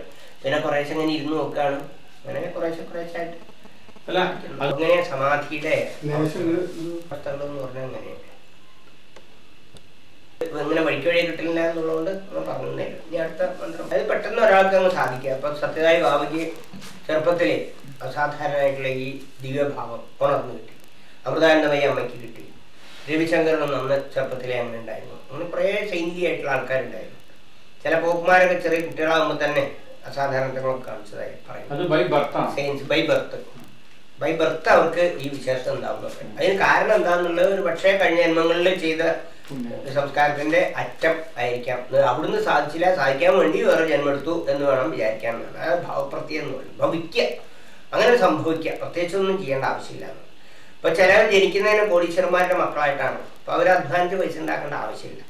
പിന്നെ കുറേശ്ശെ ഇങ്ങനെ ഇരുന്ന് നോക്കുകയാണ് അങ്ങനെ കുറേശ്ശെ കുറേശ്ശെ ആയിട്ട് അങ്ങനെ സമാധിയുടെ അവസ്ഥകളെന്ന് പറഞ്ഞാൽ അങ്ങനെയാണ് ഇങ്ങനെ വഴിക്ക് വഴി കിട്ടില്ല എന്നുള്ളതുകൊണ്ട് നമ്മൾ പറഞ്ഞില്ല? ഇനി അടുത്ത മന്ത്രം. അത് പെട്ടെന്ന് ഒരാൾക്ക് അങ്ങ് സാധിക്കുക അപ്പം സത്യതായി ബാബയ്ക്ക് ചെറുപ്പത്തിലെ അസാധാരണമായിട്ടുള്ള ഈ ദിവ്യഭാവം ഉണർന്നു കിട്ടി. അമൃതാനന്ദമയി അമ്മയ്ക്ക് കിട്ടി. രവിശങ്കറിനും അന്ന് ചെറുപ്പത്തിലെ അങ്ങനെ ഉണ്ടായിരുന്നു. അങ്ങനെ കുറേ സൈനികമായിട്ടുള്ള ആൾക്കാരുണ്ടായിരുന്നു. ചില പോക്കുമാരൊക്കെ ചെറിയ കുട്ടികളാകുമ്പോൾ തന്നെ അസാധാരണങ്ങളൊക്കെ കാണിച്ചതായി ബർത്താണ് science by birth by birth അവർക്ക് ഈ വിശേഷം ഉണ്ടാവുന്നത് അതിന് കാരണം എന്താണെന്നുള്ളത് ഒരു പക്ഷേ കഴിഞ്ഞ ജന്മങ്ങളിൽ ചെയ്ത സംസ്കാരത്തിന്റെ അറ്റം ആയിരിക്കാം. അവിടുന്ന് സാധിച്ചില്ല സാധിക്കാൻ വേണ്ടി വേറെ ജന്മെടുത്തു എന്ന് വേണം വിചാരിക്കാൻ. അതായത് ഭാവപ്രത്യം എന്ന് പറയും ഭവിക്കുക അങ്ങനെ സംഭവിക്കുക പ്രത്യേകിച്ചൊന്നും ചെയ്യേണ്ട ആവശ്യമില്ല. ഇപ്പൊ ചിലവർ ജനിക്കുന്നതിന് കോടീശ്വരന്മാരുടെ മക്കളായിട്ടാണ്. അപ്പൊ അവർ അധ്വാനിച്ച് പൈസ ഉണ്ടാക്കേണ്ട ആവശ്യമില്ല.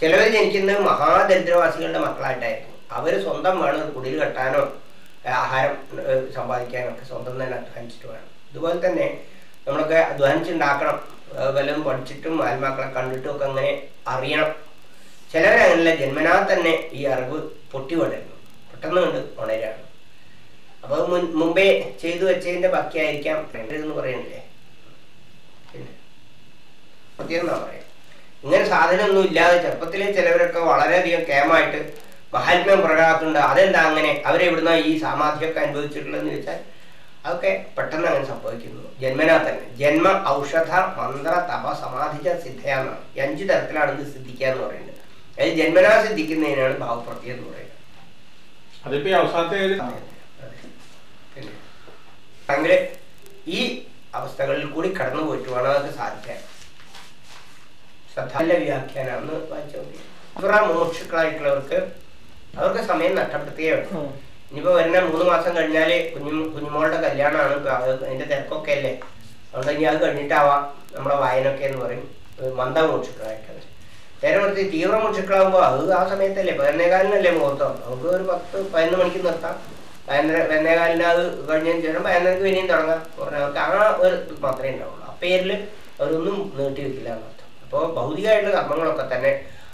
ചിലവർ ജനിക്കുന്നത് മഹാദരിദ്രവാസികളുടെ മക്കളായിട്ടായിരുന്നു അവർ സ്വന്തം വേണം കുടിൽ കെട്ടാനോ ആഹാരം സമ്പാദിക്കാനോ ഒക്കെ സ്വന്തം തന്നെ അധ്വാനിച്ചിട്ട് വേണം. ഇതുപോലെ തന്നെ നമ്മളൊക്കെ അധ്വാനിച്ചുണ്ടാക്കണം. വല്ലതും പഠിച്ചിട്ടും ആത്മാക്കളെ കണ്ടിട്ടും ഒക്കെ അങ്ങനെ അറിയണം. ചിലവരങ്ങനെയല്ല ജന്മനാ തന്നെ ഈ അറിവ് പൊട്ടി വളരുന്നു പെട്ടെന്ന് കണ്ട് ഉണരാണ് അപ്പൊ അത് മുൻ മുമ്പേ ചെയ്തു വെച്ചതിന്റെ ബാക്കിയായിരിക്കാം. എന്ന് പിന്നെ പ്രത്യേകം എന്നാ പറയാം. ഇങ്ങനെ സാധനമൊന്നും ഇല്ലാതെ ചെറുപ്പത്തിലെ ചിലവരൊക്കെ വളരെയധികം കേമായിട്ട് മഹാത്മ്യം പ്രകടാക്കുന്നുണ്ട് അതെന്താ അങ്ങനെ? അവരെ അവരെവിടുന്ന ഈ സാമാധ്യമൊക്കെ അനുഭവിച്ചിട്ടുള്ളതെന്ന് ചോദിച്ചാൽ അതൊക്കെ പെട്ടെന്ന് അങ്ങനെ സംഭവിക്കുന്നു. ജന്മനാ തന്നെ ജന്മ ഔഷധ മന്ത്ര തപ സമാധിച്ച സിദ്ധയാന്നാണ് ഈ അഞ്ചു തരത്തിലാണ് ഇത് സിദ്ധിക്കുക എന്ന് പറയുന്നത്. അതായത് ജന്മനാ സിദ്ധിക്കുന്നതിനാണ് ഭാവപ്രത്യം എന്ന് പറയുന്നത്. അങ്ങനെ ഈ അവസ്ഥകളിൽ കൂടി കടന്നു പോയിട്ട് വേണം അതൊക്കെ സാധിക്കാൻ ശ്രദ്ധാന്റെ വ്യാഖ്യാനാണെന്ന് വായിച്ചു മോക്ഷുക്കളായിട്ടുള്ളവർക്ക് അവർക്ക് സമയം നഷ്ടപ്പെടുത്തുകയേ വേണം ഇനിയിപ്പോ വരുന്ന മൂന്ന് മാസം കഴിഞ്ഞാൽ കുഞ്ഞു കുഞ്ഞുമോളുടെ കല്യാണമാണ്. അതിന്റെ തിരക്കൊക്കെ അല്ലേ? അതുകൊണ്ട് ഇനി അത് കഴിഞ്ഞിട്ടാവാം നമ്മളെ വായനൊക്കെ എന്ന് പറയും. മന്ദ മന്ദമോക്ഷക്കളായിട്ടത് നേരെ മറിച്ച് തീവ്ര മോക്ഷുക്കളാകുമ്പോൾ അത് ആ സമയത്തല്ലേ? പതിനേകാലിനല്ലേ മുഹൂർത്തം? നമുക്ക് ഒരു പത്ത് പതിനൊന്ന് മണിക്ക് നിർത്താം. പതിനൊന്നര പതിനേകാലിന് അത് കഴിഞ്ഞതിന് ശേഷം പതിനൊന്നരക്ക് പിന്നെയും തുടങ്ങാം. അവർക്ക് ആ ഒരു മാത്രമേ ഉണ്ടാവുള്ളൂ. ആ പേരിൽ അവരൊന്നും നീട്ടി വെക്കില്ല എന്നർത്ഥം അപ്പോൾ ഭൗതികമായിട്ടുള്ള കർമ്മങ്ങളൊക്കെ തന്നെ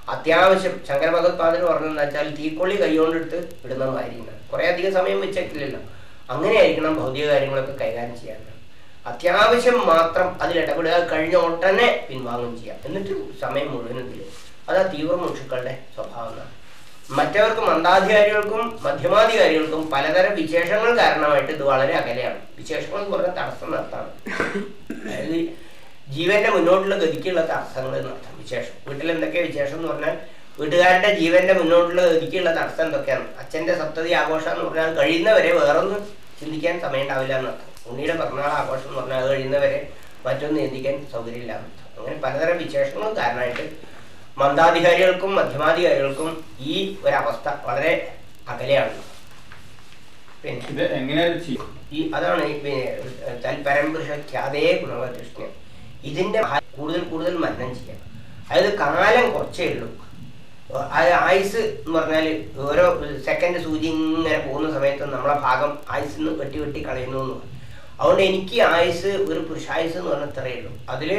അത്യാവശ്യം ശങ്കര ഭഗവത്പാദർ പറഞ്ഞതെന്ന് വെച്ചാൽ തീക്കൊള്ളി കൈകൊണ്ടെടുത്ത് ഇടുന്ന മാതിരിയാണ്. കുറേ അധികം സമയം വെച്ചിട്ടില്ലല്ലോ. അങ്ങനെയായിരിക്കണം ഭൗതിക കാര്യങ്ങളൊക്കെ കൈകാര്യം ചെയ്യാൻ. അത്യാവശ്യം മാത്രം അതിൽ ഇടപെടുക കഴിഞ്ഞ ഉടനെ പിൻവാങ്ങും ചെയ്യാം. എന്നിട്ട് സമയം മുഴുവനും അത് ആ തീവ്ര മുഷുക്കളുടെ സ്വഭാവം മറ്റവർക്കും മന്ദാധികാരികൾക്കും മധ്യമാധികാരികൾക്കും പലതരം വിശേഷങ്ങൾ കാരണമായിട്ട് ഇത് വളരെ അകലെയാണ്. വിശേഷങ്ങൾ എന്ന് പറഞ്ഞാൽ തടസ്സം നടത്താണ്. അതായത് ജീവന്റെ മുന്നോട്ടുള്ള ഗതിക്കുള്ള തടസ്സങ്ങൾ എന്ന് അർത്ഥം. വിശേഷം. വീട്ടിൽ എന്തൊക്കെ വിശേഷം എന്ന് പറഞ്ഞാൽ വീട്ടുകാരുടെ ജീവന്റെ മുന്നോട്ടുള്ള ഗതിക്കുള്ള തടസ്സം എന്തൊക്കെയാണ്? അച്ഛന്റെ സപ്തതി ആഘോഷം എന്ന് പറഞ്ഞാൽ കഴിയുന്നവരെ വേറൊന്നും ചിന്തിക്കാൻ സമയം ഉണ്ടാവില്ല എന്നർത്ഥം ഉണ്ണിയുടെ പിറന്നാൾ ആഘോഷം എന്ന് പറഞ്ഞാൽ കഴിയുന്നവരെ മറ്റൊന്നും ചിന്തിക്കാൻ സൗകര്യമില്ല എന്നർത്ഥം അങ്ങനെ പലതരം വിശേഷങ്ങളും കാരണമായിട്ട് മന്ദാധികാരികൾക്കും മധ്യമാധികാരികൾക്കും ഈ ഒരവസ്ഥ വളരെ അകലെയാണ്. പിന്നെ ഇത് എങ്ങനെയാ ഈ അതാണ് പിന്നെ തൽപരമ്പുരുഷ ഖ്യാതേ ഗുണവകൃഷ്ണൻ ഇതിന്റെ കൂടുതൽ കൂടുതൽ മരണം ചെയ്യാം. അതായത് കാലം കുറച്ചേ ഉള്ളൂ. അത് ആയുസ് എന്ന് പറഞ്ഞാൽ ഓരോ സെക്കൻഡ് സൂചി ഇങ്ങനെ പോകുന്ന സമയത്ത് നമ്മളെ ഭാഗം ആയുസ് നിന്ന് വെട്ടി വെട്ടി കളയുന്നു അതുകൊണ്ട് എനിക്ക് ആയുസ് ഒരു പുരുഷായുസ് എന്ന് പറഞ്ഞാൽ ഇത്രയേ ഉള്ളൂ. അതിൽ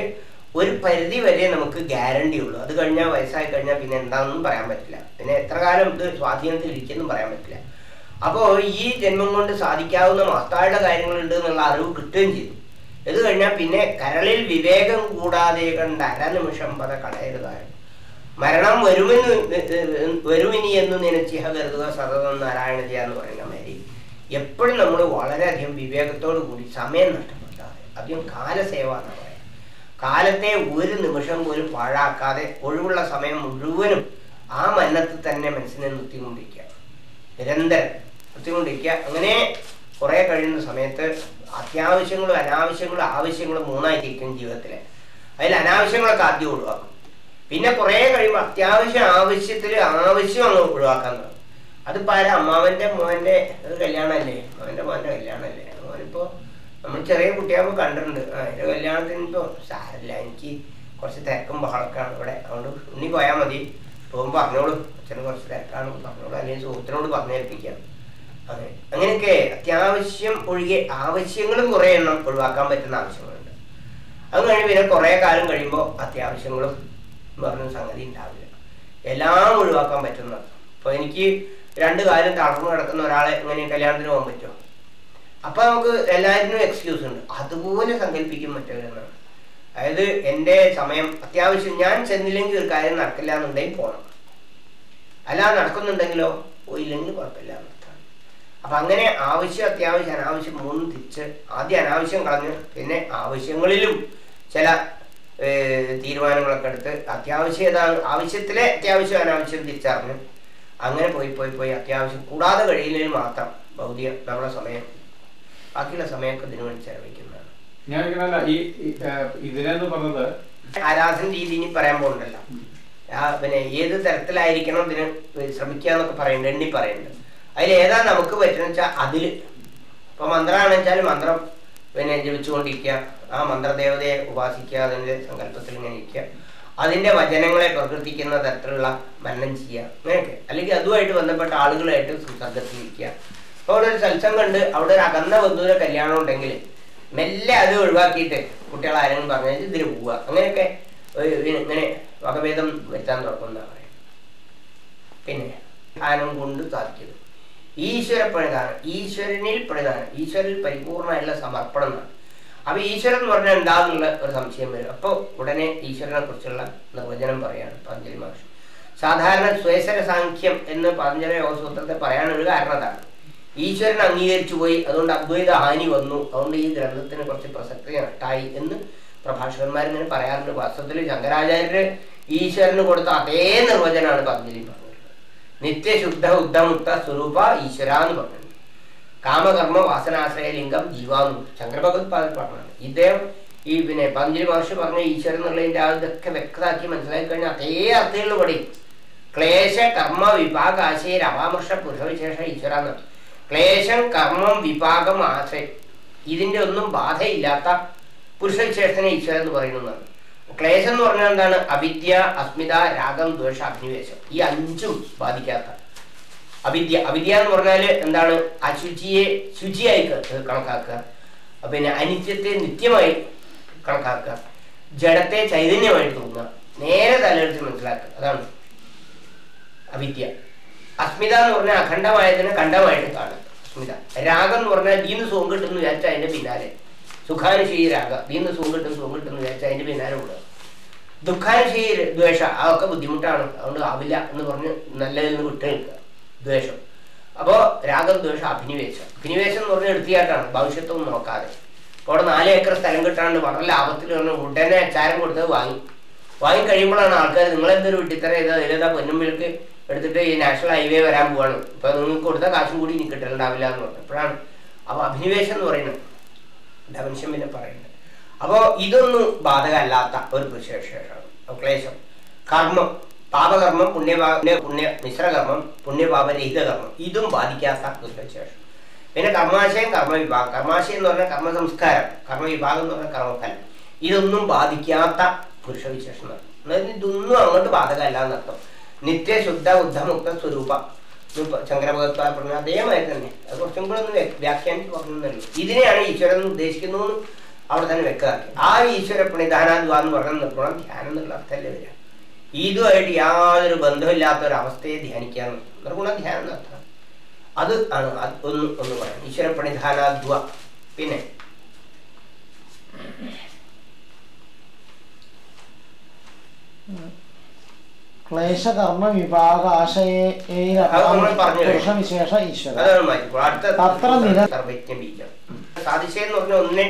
ഒരു പരിധി വരെ നമുക്ക് ഗ്യാരണ്ടി ഉള്ളൂ. അത് കഴിഞ്ഞാൽ വയസ്സായി കഴിഞ്ഞാൽ പിന്നെ എന്താണെന്നും പറയാൻ പറ്റില്ല. പിന്നെ എത്ര കാലം ഇത് സ്വാധീനത്തിൽ ഇരിക്കുമെന്നും പറയാൻ പറ്റില്ല. അപ്പോൾ ഈ ജന്മം കൊണ്ട് സാധിക്കാവുന്ന മഹത്തായുള്ള കാര്യങ്ങളുണ്ട് എന്നുള്ള അറിവ് കിട്ടുകയും ചെയ്തു. ഇത് കഴിഞ്ഞാൽ പിന്നെ കരളിൽ വിവേകം കൂടാതെ കണ്ട അരനിമിഷം പത കളയരുതായിരുന്നു മരണം വരുമെന്ന് വരുമിനി എന്ന് നിനച്ചിഹ കരുതുക സതതം നാരായണ ജയ എന്ന് പറയുന്ന മാതിരി എപ്പോഴും നമ്മൾ വളരെയധികം വിവേകത്തോടു കൂടി സമയം നഷ്ടപ്പെട്ടാതെ അധികം കാലസേവ എന്ന് പറയാം. കാലത്തെ ഒരു നിമിഷം പോലും പാഴാക്കാതെ ഒഴിവുള്ള സമയം മുഴുവനും ആ മന്നത്തിൽ തന്നെ മനസ്സിനെ നിർത്തിക്കൊണ്ടിരിക്കുക. നിരന്തരം നിർത്തിക്കൊണ്ടിരിക്കുക. അങ്ങനെ കുറെ കഴിയുന്ന സമയത്ത് അത്യാവശ്യങ്ങളും അനാവശ്യങ്ങളും ആവശ്യങ്ങളും മൂന്നായിരിക്കും ജീവിതത്തിൽ അതിൽ അനാവശ്യങ്ങളൊക്കെ ആദ്യം ഒഴിവാക്കും. പിന്നെ കുറെ കഴിയുമ്പോൾ അത്യാവശ്യം ആവശ്യത്തിൽ ആവശ്യം അങ്ങ് ഒഴിവാക്കാൻ തുടങ്ങും. ആരാ? അമ്മാവന്റെ മോന്റെ ഒരു കല്യാണമല്ലേ മോന്റെ മോന്റെ കല്യാണമല്ലേ മോനിപ്പോ നമ്മൾ ചെറിയ കുട്ടിയാകുമ്പോൾ കണ്ടിട്ടുണ്ട്. അതിന്റെ കല്യാണത്തിന് ഇപ്പോ സാരമില്ല. എനിക്ക് കുറച്ച് തിരക്കും ബഹളക്കാണ് ഇവിടെ. അതുകൊണ്ട് ഉണ്ണി പോയാൽ മതി. പോകുമ്പോൾ പറഞ്ഞോളൂ. അച്ഛന് കുറച്ച് തിരക്കാണ്. പറഞ്ഞോളൂ. അല്ലെങ്കിൽ സുഹൃത്തിനോട് പറഞ്ഞേൽപ്പിക്കാം. അങ്ങനെ അങ്ങനെയൊക്കെ അത്യാവശ്യം ഒഴികെ ആവശ്യങ്ങളും കുറെ എണ്ണം ഒഴിവാക്കാൻ പറ്റുന്ന ആവശ്യങ്ങളുണ്ട്. അത് കഴിഞ്ഞ് പിന്നെ കുറെ കാലം കഴിയുമ്പോൾ അത്യാവശ്യങ്ങളും പറഞ്ഞ സംഗതി ഉണ്ടാവില്ല. എല്ലാം ഒഴിവാക്കാൻ പറ്റുന്ന. ഇപ്പൊ എനിക്ക് രണ്ട് കാലം തളർന്നു കിടക്കുന്ന ഒരാളെ എങ്ങനെ കല്യാണത്തിന് പോകാൻ പറ്റുമോ അപ്പൊ നമുക്ക് എല്ലാത്തിനും എക്സ്ക്യൂസ് ഉണ്ട്. അതുപോലെ സങ്കല്പിക്കും മറ്റവരെന്നാണ്. അതായത് എന്റെ സമയം അത്യാവശ്യം ഞാൻ ചെന്നില്ലെങ്കിൽ ഒരു കാര്യം നടക്കില്ല എന്നുണ്ടെങ്കിൽ പോകണം അല്ലാതെ നടക്കുന്നുണ്ടെങ്കിലോ? പോയില്ലെങ്കിൽ കുഴപ്പമില്ല അപ്പൊ അങ്ങനെ ആവശ്യം അത്യാവശ്യം അനാവശ്യം മൂന്നും തിരിച്ച് ആദ്യം അനാവശ്യം കളഞ്ഞ് പിന്നെ ആവശ്യങ്ങളിലും ചില തീരുമാനങ്ങളൊക്കെ എടുത്ത് അത്യാവശ്യം ഏതാണ് ആവശ്യത്തിലെ അത്യാവശ്യം അനാവശ്യം തിരിച്ചറിഞ്ഞ് അങ്ങനെ പോയി പോയി പോയി അത്യാവശ്യം കൂടാതെ കഴിയുന്നതിന് മാത്രം ഭൗതിക നമ്മളെ സമയം ബാക്കിയുള്ള സമയമൊക്കെ ഇതിനു വേണ്ടി ചെലവഴിക്കുന്നതാണ്. ഞാൻ ഈ ഇതിനെന്ന് പറഞ്ഞത് ആരാധന രീതി ഇനി പറയാൻ പോകുന്നുണ്ടല്ലോ പിന്നെ ഏത് തരത്തിലായിരിക്കണം ഇതിന് ശ്രമിക്കുക എന്നൊക്കെ പറയുന്നുണ്ട് എണ്ണി പറയുന്നുണ്ട് അതിൽ ഏതാ നമുക്ക് പറ്റുന്ന വെച്ചാൽ അതിൽ ഇപ്പൊ മന്ത്രമാണെന്ന് വെച്ചാൽ മന്ത്രം പിന്നെ ജപിച്ചുകൊണ്ടിരിക്കുക. ആ മന്ത്രദേവതയെ ഉപാസിക്കുക അതിന്റെ സങ്കല്പത്തിൽ ഇങ്ങനെ ഇരിക്കുക. അതിന്റെ വചനങ്ങളെ പ്രകൃതിക്കുന്ന തരത്തിലുള്ള മരണം ചെയ്യുക. അങ്ങനെയൊക്കെ. അല്ലെങ്കിൽ അതുമായിട്ട് ബന്ധപ്പെട്ട ആളുകളായിട്ട് സംസർഗത്തിലിരിക്കുക അപ്പോൾ അവിടെ ഒരു സത്സംഗം ഉണ്ട്. അവിടെ ഒരു അകന്ന ബന്ധുവിന്റെ കല്യാണം ഉണ്ടെങ്കിൽ മെല്ലെ അത് ഒഴിവാക്കിയിട്ട് കുട്ടികൾ ആരെങ്കിലും പറഞ്ഞാൽ ഇതിന് പോവുക. അങ്ങനെയൊക്കെ ഇങ്ങനെ വകഭേദം വരുത്താൻ തുടങ്ങുന്ന പറയും പിന്നെ ധ്യാനം കൊണ്ട് സാധിക്കുന്നു ഈശ്വര പ്രധാനം ഈശ്വരനിൽ പ്രധാനം ഈശ്വരനിൽ പരിപൂർണമായുള്ള സമർപ്പണം എന്നാണ്. അപ്പൊ ഈശ്വരൻ എന്ന് പറഞ്ഞാൽ എന്താന്നുള്ള ഒരു സംശയം വരും. അപ്പോൾ ഉടനെ ഈശ്വരനെ കുറിച്ചുള്ള നിർവചനം പറയാണ് പതഞ്ജലി മഹർഷി. സാധാരണ സ്വേശ്വര സാഖ്യം എന്ന് പതഞ്ജലി യോഗസൂത്രത്തെ പറയാനൊരു കാരണതാണ് ഈശ്വരൻ അംഗീകരിച്ചു പോയി അതുകൊണ്ട് അദ്വൈത ഹാനി വന്നു. അതുകൊണ്ട് ഈ ഗ്രന്ഥത്തിന് കുറച്ച് പ്രസക്തി നഷ്ടായി എന്ന് പ്രഭാഷകന്മാരിങ്ങനെ പറയാറുണ്ട്. വാസ്തവത്തിൽ ശങ്കരാചാര്യര് ഈശ്വരന് കൊടുത്ത അതേ നിർവചനമാണ് പതഞ്ജലി പറഞ്ഞത് നിത്യശുദ്ധ ഉദ്ധമുക്ത സ്വരൂപ ഈശ്വര എന്ന് പറഞ്ഞു കാമകർമ്മ വാസനാശ്രയ ലിംഗം ജീവാന്നു ശങ്കരഭഗവത്പാദൻ പറഞ്ഞത് ഇദ്ദേഹം ഈ പിന്നെ പതഞ്ജലി മഹർഷി പറഞ്ഞ ഈശ്വരൻ എന്നുള്ളതിന്റെ ആ ഇതൊക്കെ വ്യക്തമാക്കി മനസ്സിലാക്കി കഴിഞ്ഞാൽ അതേ അർത്ഥങ്ങളിൽ പടി. ക്ലേശ കർമ്മ വിഭാഗ ആശയ അപാമർഷ പുരുഷവിശേഷ ഈശ്വര എന്നാണ് ക്ലേശം കർമ്മം വിഭാഗം ആശയം ഇതിന്റെ ഒന്നും ബാധയില്ലാത്ത പുരുഷവിശേഷനെ ഈശ്വരൻ എന്ന് പറയുന്നതാണ്. ക്ലേശം എന്ന് പറഞ്ഞാൽ എന്താണ്? അവിദ്യ അസ്മിത രാഗം ദ്വേഷ അഗ്നിവേശം ഈ അഞ്ചും ബാധിക്കാത്ത അവിദ്യ. അവിദ്യ എന്ന് പറഞ്ഞാൽ എന്താണ്? അശുചിയെ ശുചിയായി കണക്കാക്കുക. പിന്നെ അനിത്യത്തെ നിത്യമായി കണക്കാക്കുക. ജഡത്തെ ചൈതന്യമായിട്ട് തോന്നുക നേരെ തലയെടുത്ത് മനസ്സിലാക്കുക. അതാണ് അവിദ്യ. അസ്മിത എന്ന് പറഞ്ഞാൽ അഖണ്ഡമായതിനെ കണ്ടമായിട്ട് കാണുക. അസ്മിത. രാഗം എന്ന് പറഞ്ഞാൽ ദീന്ന് സോങ് കിട്ടുന്നു വിചാരിച്ചാൽ അതിന്റെ പിന്നാലെ. സുഖാനുശീലി നീന്ന് സുഖം കിട്ടും സുഖം കിട്ടുന്നു വിചാരിച്ചാൽ അതിന്റെ പിന്നാലെ വിടുക ദുഃഖാനുശീല ദ്വേഷ അതൊക്കെ ബുദ്ധിമുട്ടാണ്. അതുകൊണ്ട് ആവില്ല എന്ന് പറഞ്ഞ് നല്ലതിൽ നിന്ന് വിട്ടു നിൽക്കുക. ദ്വേഷം. അപ്പോ രാഗം ദ്വേഷം അഭിനിവേശം. അഭിനിവേശം എന്ന് പറഞ്ഞാൽ എടുത്തിയായിട്ടാണ്. ഭവിഷ്യത്തൊന്നും നോക്കാതെ. അവിടെ നാല് ഏക്കർ സ്ഥലം കിട്ടാണ്ട് വളരെ ലാഭത്തിൽ പറഞ്ഞു ഉടനെ അച്ചാരം കൊടുത്തത് വാങ്ങി. വാങ്ങി കഴിയുമ്പോഴാണ് ആൾക്കാർ നിങ്ങളെന്തൊരു വിട്ടിത്തര ഇതാ ഇതിലേതാ പൊന്നുമ്പിൾക്ക് എടുത്തിട്ട് ഈ നാഷണൽ ഹൈവേ വരാൻ പോവാണ്. ഇപ്പൊ നിങ്ങൾക്ക് കൊടുത്ത കാശും കൂടി ഇനി കിട്ടലുണ്ടാവില്ല എന്ന് പറഞ്ഞു. അപ്പോഴാണ് അപ്പൊ അഭിനിവേശം എന്ന് പറയുന്നത് ഡവൻഷൻ പിന്നെ പറയുന്നത് അപ്പോ ഇതൊന്നും ബാധകമല്ലാത്ത ഒരു വിശേഷമാണ്. ക്ലേശം കർമ്മം. പാപകർമ്മം പുണ്യപാപ പുണ്യ മിശ്രകർമ്മം പുണ്യപാപരഹിതകർമ്മം ഇതും ബാധിക്കാത്ത ഒരു വിശേഷം പിന്നെ കർമാശയം കർമ്മവിഭാഗം. കർമാശയം എന്ന് പറഞ്ഞാൽ കർമ്മ സംസ്കാരം കർമ്മവിഭാഗം എന്ന് പറഞ്ഞാൽ കർമ്മഫലം. ഇതൊന്നും ബാധിക്കാത്ത പുരുഷവിശേഷമാണ്. ഇതൊന്നും അങ്ങോട്ട് ബാധകമല്ല എന്നർത്ഥം. നിത്യശുദ്ധ ഉദ്ധമുക്ത സ്വരൂപ. ശങ്കരഭഗവത്പാൽ പറഞ്ഞ അതേമാതിരി തന്നെ. അത് കുറച്ചും കൂടെ ഒന്ന് വ്യ- വ്യാഖ്യാനിച്ച് പറഞ്ഞേ ഇതിനെയാണ് ഈശ്വരൻ ഉദ്ദേശിക്കുന്നു അവിടെ തന്നെ വ്യക്തമാക്കി. ആ ഈശ്വര പ്രണിധാനാദ്വാ എന്ന് പറഞ്ഞ നിർഗുണം ധ്യാനം എന്നുള്ള അർത്ഥമല്ലേ വരിക. ഇതുമായിട്ട് യാതൊരു ബന്ധമില്ലാത്ത ഒരു അവസ്ഥയെ ധ്യാനിക്കാൻ നിർഗുണ ധ്യാനം എന്നർത്ഥം അത് ആണ്. ഒന്ന് ഒന്ന് പറയാം. ഈശ്വര പ്രണിധാനാദ്വ പിന്നെ. ക്ലേശകർമ്മ വിഭാഗ ഈശ്വര. തത്ര നിര- സാതിശയം എന്ന് പറഞ്ഞ ഒന്നിനെ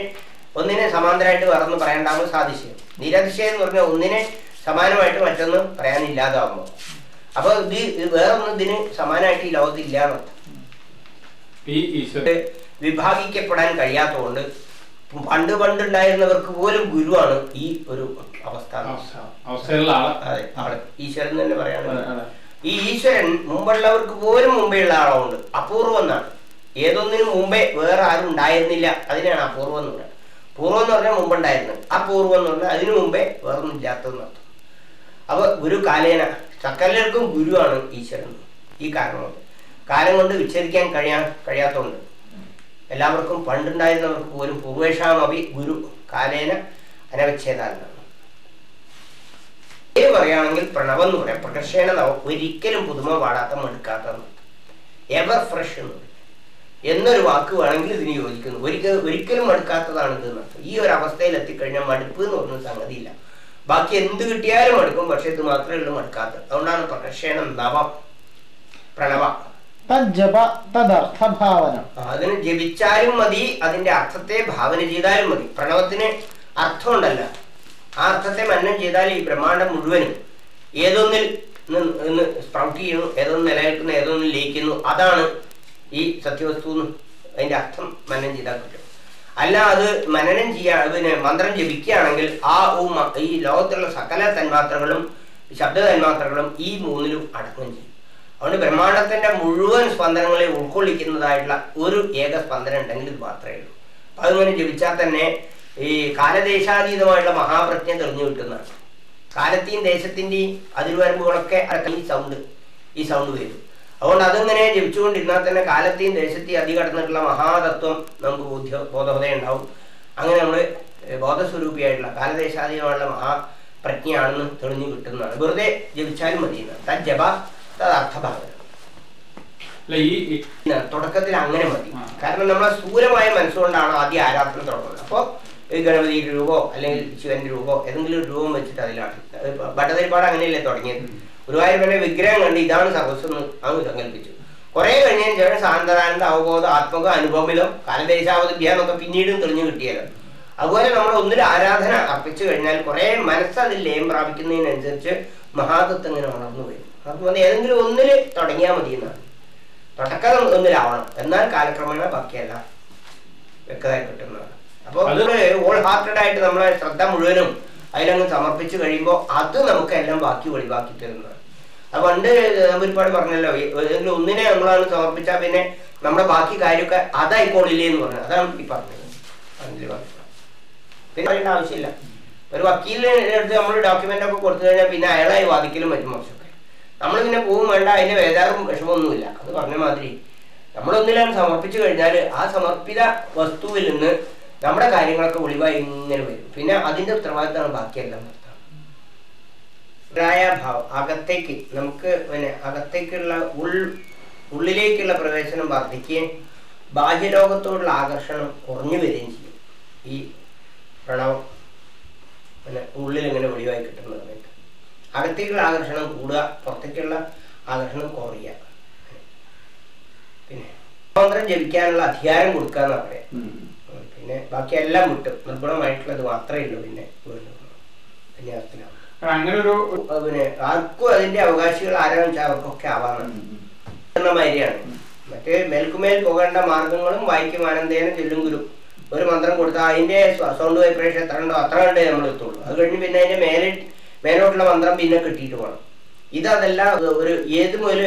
ഒന്നിനെ സമാന്തരമായിട്ട് വേറൊന്ന് പറയണ്ടാകുമ്പോൾ സാതിശയം നിരതിശയം എന്ന് പറഞ്ഞാൽ ഒന്നിനെ സമാനമായിട്ട് മറ്റൊന്ന് പറയാനില്ലാതാവുമ്പോൾ അപ്പൊ ഇത് വേറൊന്നും ഇതിന് സമാനമായിട്ട് ഈ ലോകത്ത് ഇല്ലാന്ന് വിഭാഗിക്കപ്പെടാൻ കഴിയാത്തതുകൊണ്ട് പണ്ട് പണ്ടുണ്ടായിരുന്നവർക്ക് പോലും ഗുരുവാണ് ഈ ഒരു അവസ്ഥ. അവിടെ അതെ ആൾ. ഈശ്വരൻ തന്നെ പറയാനുള്ളത്. ഈ ഈശ്വരൻ മുമ്പുള്ളവർക്ക് പോലും മുമ്പേ ഉള്ള ആളവുണ്ട് അപൂർവം എന്നാണ് ഏതൊന്നിനും മുമ്പേ വേറെ ആരും ഉണ്ടായിരുന്നില്ല. അതിനാണ് അപൂർവം എന്ന് പറയുന്നത്. പൂർവം എന്ന് പറഞ്ഞാൽ മുമ്പുണ്ടായിരുന്നു അപൂർവം എന്ന് പറഞ്ഞാൽ അതിനു മുമ്പേ വേറൊന്നും ഇല്ലാത്തതെന്ന് അർത്ഥം. അപ്പൊ ഗുരു കാലേന സകലർക്കും ഗുരുവാണ് ഈശ്വരൻ ഈ കാരണം. കൊണ്ട് കാലം കൊണ്ട് വിച്ഛേദിക്കാൻ കഴിയാൻ കഴിയാത്തതുകൊണ്ട് എല്ലാവർക്കും പണ്ടുണ്ടായിരുന്നവർക്ക് പോലും പൂർവേഷാമവി ഗുരു കാലേന അനവച്ഛേദാലാണ് ഇത് പറയുകയാണെങ്കിൽ പ്രണവം എന്ന് പറയാം. പ്രകർഷേന നവം ഒരിക്കലും പുതുമ പാടാത്ത മടുക്കാത്ത എവർ ഫ്രഷ് എന്ന് എന്നൊരു വാക്ക് വേണമെങ്കിൽ ഇതിന് യോജിക്കുന്നു. ഒരിക്കൽ ഒരിക്കലും മടുക്കാത്തതാണ് ഇത് ഈ ഒരു അവസ്ഥയിൽ എത്തിക്കഴിഞ്ഞാൽ മടുപ്പ് എന്ന് പറഞ്ഞ സംഗതിയില്ല. ബാക്കി എന്ത് കിട്ടിയാലും മടുക്കും. പക്ഷെ ഇത് മാത്രമേ ഉള്ളൂ മടുക്കാത്തത്. അതുകൊണ്ടാണ് പ്രകർഷേണം നവം പ്രണവ. അതിന് ജപിച്ചാലും മതി. അതിന്റെ അർത്ഥത്തെ ഭാവന ചെയ്താലും മതി. പ്രണവത്തിന് അർത്ഥമുണ്ടല്ല. ആ അർത്ഥത്തെ മന്നം ചെയ്താൽ ഈ ബ്രഹ്മാണ്ടം മുഴുവനും ഏതൊന്നിൽ നിന്ന് ചെയ്യുന്നു ഏതൊന്ന് നിലനിൽക്കുന്നു ഏതൊന്ന് ലയിക്കുന്നു അതാണ് ഈ സത്യവസ്തു അതിന്റെ അർത്ഥം മനനം ചെയ്താൽ കിട്ടും. അല്ല അത് മനനം ചെയ്യാ പിന്നെ മന്ത്രം ജപിക്കുകയാണെങ്കിൽ ആ ഈ ലോകത്തുള്ള സകല തന്മാത്രകളും ശബ്ദ തന്മാത്രകളും ഈ മൂന്നിലും അടക്കം ചെയ്യും. അതുകൊണ്ട് ബ്രഹ്മാണ്ടത്തിന്റെ മുഴുവൻ സ്പന്ദനങ്ങളെ ഉൾക്കൊള്ളിക്കുന്നതായിട്ടുള്ള ഒരു ഏക സ്പന്ദനം ഉണ്ടെങ്കിൽ ഇത് മാത്രമേ ഉള്ളൂ. അതിങ്ങനെ ജപിച്ചാൽ തന്നെ ഈ കാലദേശാതീതമായുള്ള മഹാപ്രജ്ഞ തെളിഞ്ഞു കിട്ടുന്നതാണ് കാലത്തെയും ദേശത്തിന്റെയും അതിർവരമ്പുകളൊക്കെ അടക്കം ഈ സൗണ്ട് ഈ സൗണ്ട് വരും. അതുകൊണ്ട് അതിങ്ങനെ ജപിച്ചുകൊണ്ടിരുന്നാൽ തന്നെ കാലത്തെയും ദേശത്തെയും അതികടന്നിട്ടുള്ള മഹാതത്വം നമുക്ക് ബോധ്യ ബോധവത ഉണ്ടാവും. അങ്ങനെ നമ്മൾ ബോധസ്വരൂപിയായിട്ടുള്ള മഹാ മഹാപ്രജ്ഞയാണെന്ന് തെളിഞ്ഞു കിട്ടുന്നതാണ്. വെറുതെ ജപിച്ചാലും മതി തത് ജപ തദർത്ഥഭാവന അല്ല ഈ ഈ- ഇല്ല, തുടക്കത്തിൽ അങ്ങനെ മതി. കാരണം നമ്മളെ സ്ഥൂലമായ മനസ്സുകൊണ്ടാണ് ആദ്യം ആരാധന തുടങ്ങുന്നത്. അപ്പോൾ ഈ ഗണപതി രൂപോ അല്ലെങ്കിൽ ശിവന്റെ രൂപമോ ഏതെങ്കിലും ഒരു രൂപം വെച്ചിട്ട് അതിലാണ് ഭട്ടതിരിപ്പാട് അങ്ങനെയല്ലേ തുടങ്ങിയത്? ഗുരുവായൂരപ്പന്റെ വിഗ്രഹം കണ്ട് ഇതാണ് സർവസ്വം എന്ന് അങ്ങ് സങ്കല്പിച്ചു. കുറെ കഴിഞ്ഞതിന് ശേഷം ശാന്തരാനന്ദ അവബോധ ആത്മക അനുഭവമിലോ കാലദേശാവധിഭ്യ എന്നൊക്കെ പിന്നീടും തെളിഞ്ഞു കിട്ടിയത്. അതുപോലെ നമ്മൾ ഒന്നിൽ ആരാധന അർപ്പിച്ചു കഴിഞ്ഞാൽ കുറെ മനസ്സതിൽ ലയം പ്രാപിക്കുന്നതിനനുസരിച്ച് മഹാതത്വം ഇങ്ങനെ വളർന്നു വരും. അപ്പൊ ഏതെങ്കിലും ഒന്നിൽ തുടങ്ങിയാൽ മതി എന്നാണ് തുടക്കം ഒന്നിലാവണം. എന്നാൽ കാലക്രമേണ ബാക്കിയല്ല വ്യക്തമായി കിട്ടുന്നതാണ്. അപ്പോൾ അത് ഓൾ ഹാർട്ടഡ് ആയിട്ട് നമ്മളെ ശ്രദ്ധ മുഴുവനും അതിനങ്ങ് സമർപ്പിച്ചു കഴിയുമ്പോൾ അത് നമുക്ക് എല്ലാം ബാക്കി ഒഴിവാക്കി തരുന്നതാണ് അത് പണ്ട് ഒരുപാട് പറഞ്ഞല്ലോ ഒന്നിനെ നമ്മളാണ് സമർപ്പിച്ചാൽ പിന്നെ നമ്മുടെ ബാക്കി കാര്യമൊക്കെ അതായിക്കോളില്ലേ എന്ന് പറഞ്ഞു അതാണ് ഈ പറഞ്ഞത്. പിന്നെ പറയേണ്ട ആവശ്യമില്ല. ഒരു വക്കീലിനെ അടുത്ത് നമ്മൾ ഡോക്യുമെന്റ് ഒക്കെ കൊടുത്തു കഴിഞ്ഞാൽ പിന്നെ അയാളായി വാദിക്കലും മറ്റും മോശമൊക്കെ നമ്മൾ പിന്നെ പോവും വേണ്ട അതിന്റെ വേദാറും വിഷമമൊന്നുമില്ല. അത് പറഞ്ഞ മാതിരി നമ്മളൊന്നിലാണ് സമർപ്പിച്ചു കഴിഞ്ഞാൽ ആ സമർപ്പിത വസ്തുവിൽ നിന്ന് നമ്മുടെ കാര്യങ്ങളൊക്കെ ഒളിവായി ഇങ്ങനെ വരും. പിന്നെ അതിന്റെ ഉത്തരവാദിത്തമാണ് ബാക്കിയെല്ലാം നടത്താം ഭാവം അകത്തേക്ക് നമുക്ക് പിന്നെ അകത്തേക്കുള്ള ഉൾ ഉള്ളിലേക്കുള്ള പ്രവേശനം വർദ്ധിക്കുകയും ബാഹ്യലോകത്തോടുള്ള ആകർഷണം കുറഞ്ഞു വരികയും ചെയ്യും. ഈ പ്രണവം പിന്നെ ഉള്ളിൽ എങ്ങനെ ഒളിവായി കിട്ടുന്ന സമയത്ത് അകത്തേക്കുള്ള ആകർഷണം കൂടുക പുറത്തേക്കുള്ള ആകർഷണം കുറയുക. പിന്നെ സ്വാതന്ത്ര്യം ജപിക്കാനുള്ള അധികാരം കൊടുക്കുക എന്നാണ്. പിന്നെ ബാക്കി എല്ലാം വിട്ടും. നിർഗുണമായിട്ടുള്ളത് മാത്രമേ ഉള്ളൂ പിന്നെ വീണ്ടും. അങ്ങനെ ഒരു പിന്നെ ആർക്കും അതിന്റെ അവകാശികൾ ആരാണെന്ന് വെച്ചാൽ അവർക്കൊക്കെ ആവാറുണ്ട് എന്ന മാതിരിയാണ്. മറ്റേ മേൽക്കുമേൽ പോകേണ്ട മാർഗങ്ങളും വായിക്കും ആനന്ദേന ചെല്ലും ഗുരു. ഒരു മന്ത്രം കൊടുത്താൽ അതിന്റെ സൗണ്ട് വൈബ്രേഷൻ എത്ര ഉണ്ടോ അത്ര കണ്ടേ നമ്മൾ എത്തുള്ളൂ. അത് കഴിഞ്ഞ് പിന്നെ അതിന്റെ മേലെ മേലോട്ടുള്ള മന്ത്രം പിന്നെ കിട്ടിയിട്ട് പോകണം ഇതല്ല ഒരു ഏത് മുതൽ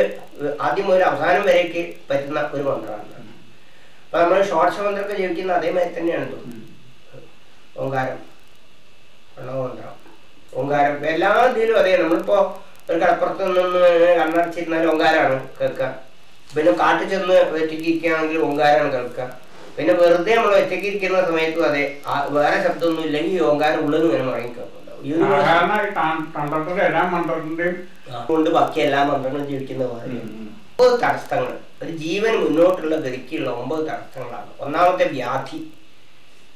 ആദ്യം ഒരു അവസാനം വരേക്ക് പറ്റുന്ന ഒരു മന്ത്രമാണ്. അപ്പൊ നമ്മൾ ഷോർട്ട് മന്ത്രമൊക്കെ ജപിക്കുന്ന അതേമാതിരി തന്നെയാണ് ഓങ്കാരം. പ്രണവമന്ത്രം ഓങ്കാരം. എല്ലാ ഇതിലും അതെ. നമ്മളിപ്പോ ഒരു കടപ്പുറത്ത് നിന്ന് കണ്ണടച്ചിരുന്നാൽ ഓങ്കാരാണ് കേൾക്കുക പിന്നെ കാട്ടിൽ ചെന്ന് വെറ്റിക്കിരിക്കുകയാണെങ്കിൽ ഓങ്കാരാണ് കേൾക്കുക പിന്നെ വെറുതെ നമ്മൾ വെറ്റക്കിരിക്കുന്ന സമയത്തും അതെ. വേറെ ശബ്ദമൊന്നും ഇല്ലെങ്കിൽ ഓങ്കാരം ഉള്ളിൽ നിന്ന് ഇങ്ങനെ കൊണ്ട് ബാക്കി എല്ലാ മന്ത്രങ്ങളും ജീവിക്കുന്ന മാതിരി ഒമ്പത് തടസ്സങ്ങൾ. ഒരു ജീവൻ മുന്നോട്ടുള്ള ഗതിക്കുള്ള ഒമ്പത് തടസ്സങ്ങളാണ്. ഒന്നാമത്തെ വ്യാധി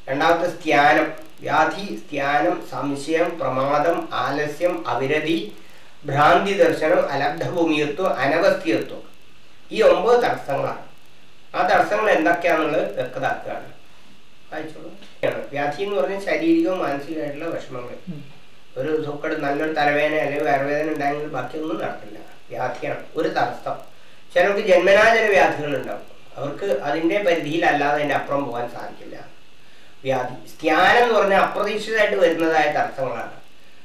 രണ്ടാമത്തെ സ്ഥാനം വ്യാധി സ്ഥാനം സംശയം പ്രമാദം ആലസ്യം അവിരതി ഭ്രാന്തി ദർശനം അലബ്ധഭൂമിയത്വം അനവസ്ഥിയത്വം. ഈ ഒമ്പത് തടസ്സങ്ങളാണ്. ആ തടസ്സങ്ങൾ എന്തൊക്കെയാണെന്നുള്ളത് വ്യക്തമാക്കുകയാണ്. വായിച്ചോളൂ. വ്യാധി എന്ന് പറഞ്ഞാൽ ശാരീരികവും മാനസികമായിട്ടുള്ള വിഷമങ്ങൾ. ഒരു ദുഃഖം നല്ലൊരു തലവേദന അല്ലെങ്കിൽ വയറുവേദന ഉണ്ടായെങ്കിൽ ബാക്കിയൊന്നും നടക്കില്ല. വ്യാധിയാണ് ഒരു തടസ്സം. ചിലർക്ക് ജന്മനാ വ്യാധികൾ ഉണ്ടാവും അവർക്ക് അതിന്റെ പരിധിയിലല്ലാതെ അതിന്റെ അപ്പുറം പോകാൻ സാധിക്കില്ല. വ്യാധി. ധ്യാനം എന്ന് പറഞ്ഞാൽ അപ്രതീക്ഷിതമായിട്ട് വരുന്നതായ തടസ്സങ്ങളാണ്.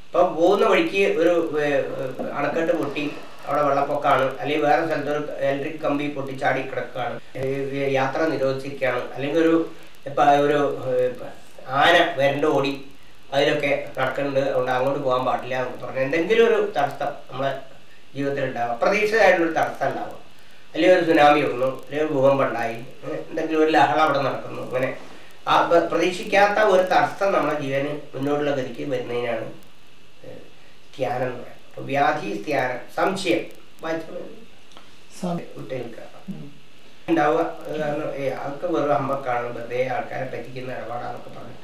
ഇപ്പൊ പോകുന്ന വഴിക്ക് ഒരു അണക്കെട്ട് പൊട്ടി അവിടെ വെള്ളപ്പൊക്കമാണ്. അല്ലെങ്കിൽ വേറെ സ്ഥലത്ത് ഒരു ഇലക്ട്രിക് കമ്പി പൊട്ടിച്ചാടി കിടക്കുകയാണ്. യാത്ര നിരോധിച്ചിരിക്കുകയാണ്. അല്ലെങ്കിൽ ഒരു ഇപ്പൊ ഒരു ആന വരണ്ട ഓടി അതിലൊക്കെ നടക്കുന്നുണ്ട്. അതുകൊണ്ട് അങ്ങോട്ട് പോകാൻ പാടില്ല എന്നൊക്കെ പറഞ്ഞു എന്തെങ്കിലും ഒരു തടസ്സം നമ്മളെ ജീവിതത്തിൽ ഉണ്ടാവും അപ്രതീക്ഷിതമായിട്ടുള്ളൊരു തടസ്സം ഉണ്ടാവും. അല്ലെങ്കിൽ ഒരു സുനാമി വന്നു അല്ലെങ്കിൽ ഒരു ഭൂകമ്പം ഉണ്ടായി എന്തെങ്കിലും ഒരു ലഹള അവിടെ നടക്കുന്നു അങ്ങനെ ആ പ്ര- പ്രതീക്ഷിക്കാത്ത ഒരു തടസ്സം നമ്മുടെ ജീവന് മുന്നോട്ടുള്ള ഗതിക്ക് വരുന്നതിനാണ് ധ്യാനം എന്ന് പറയുന്നത്. അപ്പൊ വ്യാധി ധ്യാനം സംശയം കുട്ടികൾക്ക്. ഉണ്ടാവുക കാരണം ഏ ആൾക്ക് വെറും അമ്പക്കാണ് വെറുതെ ആൾക്കാരെ പറ്റിക്കുന്ന ഇടപാടാന്നൊക്കെ പറഞ്ഞു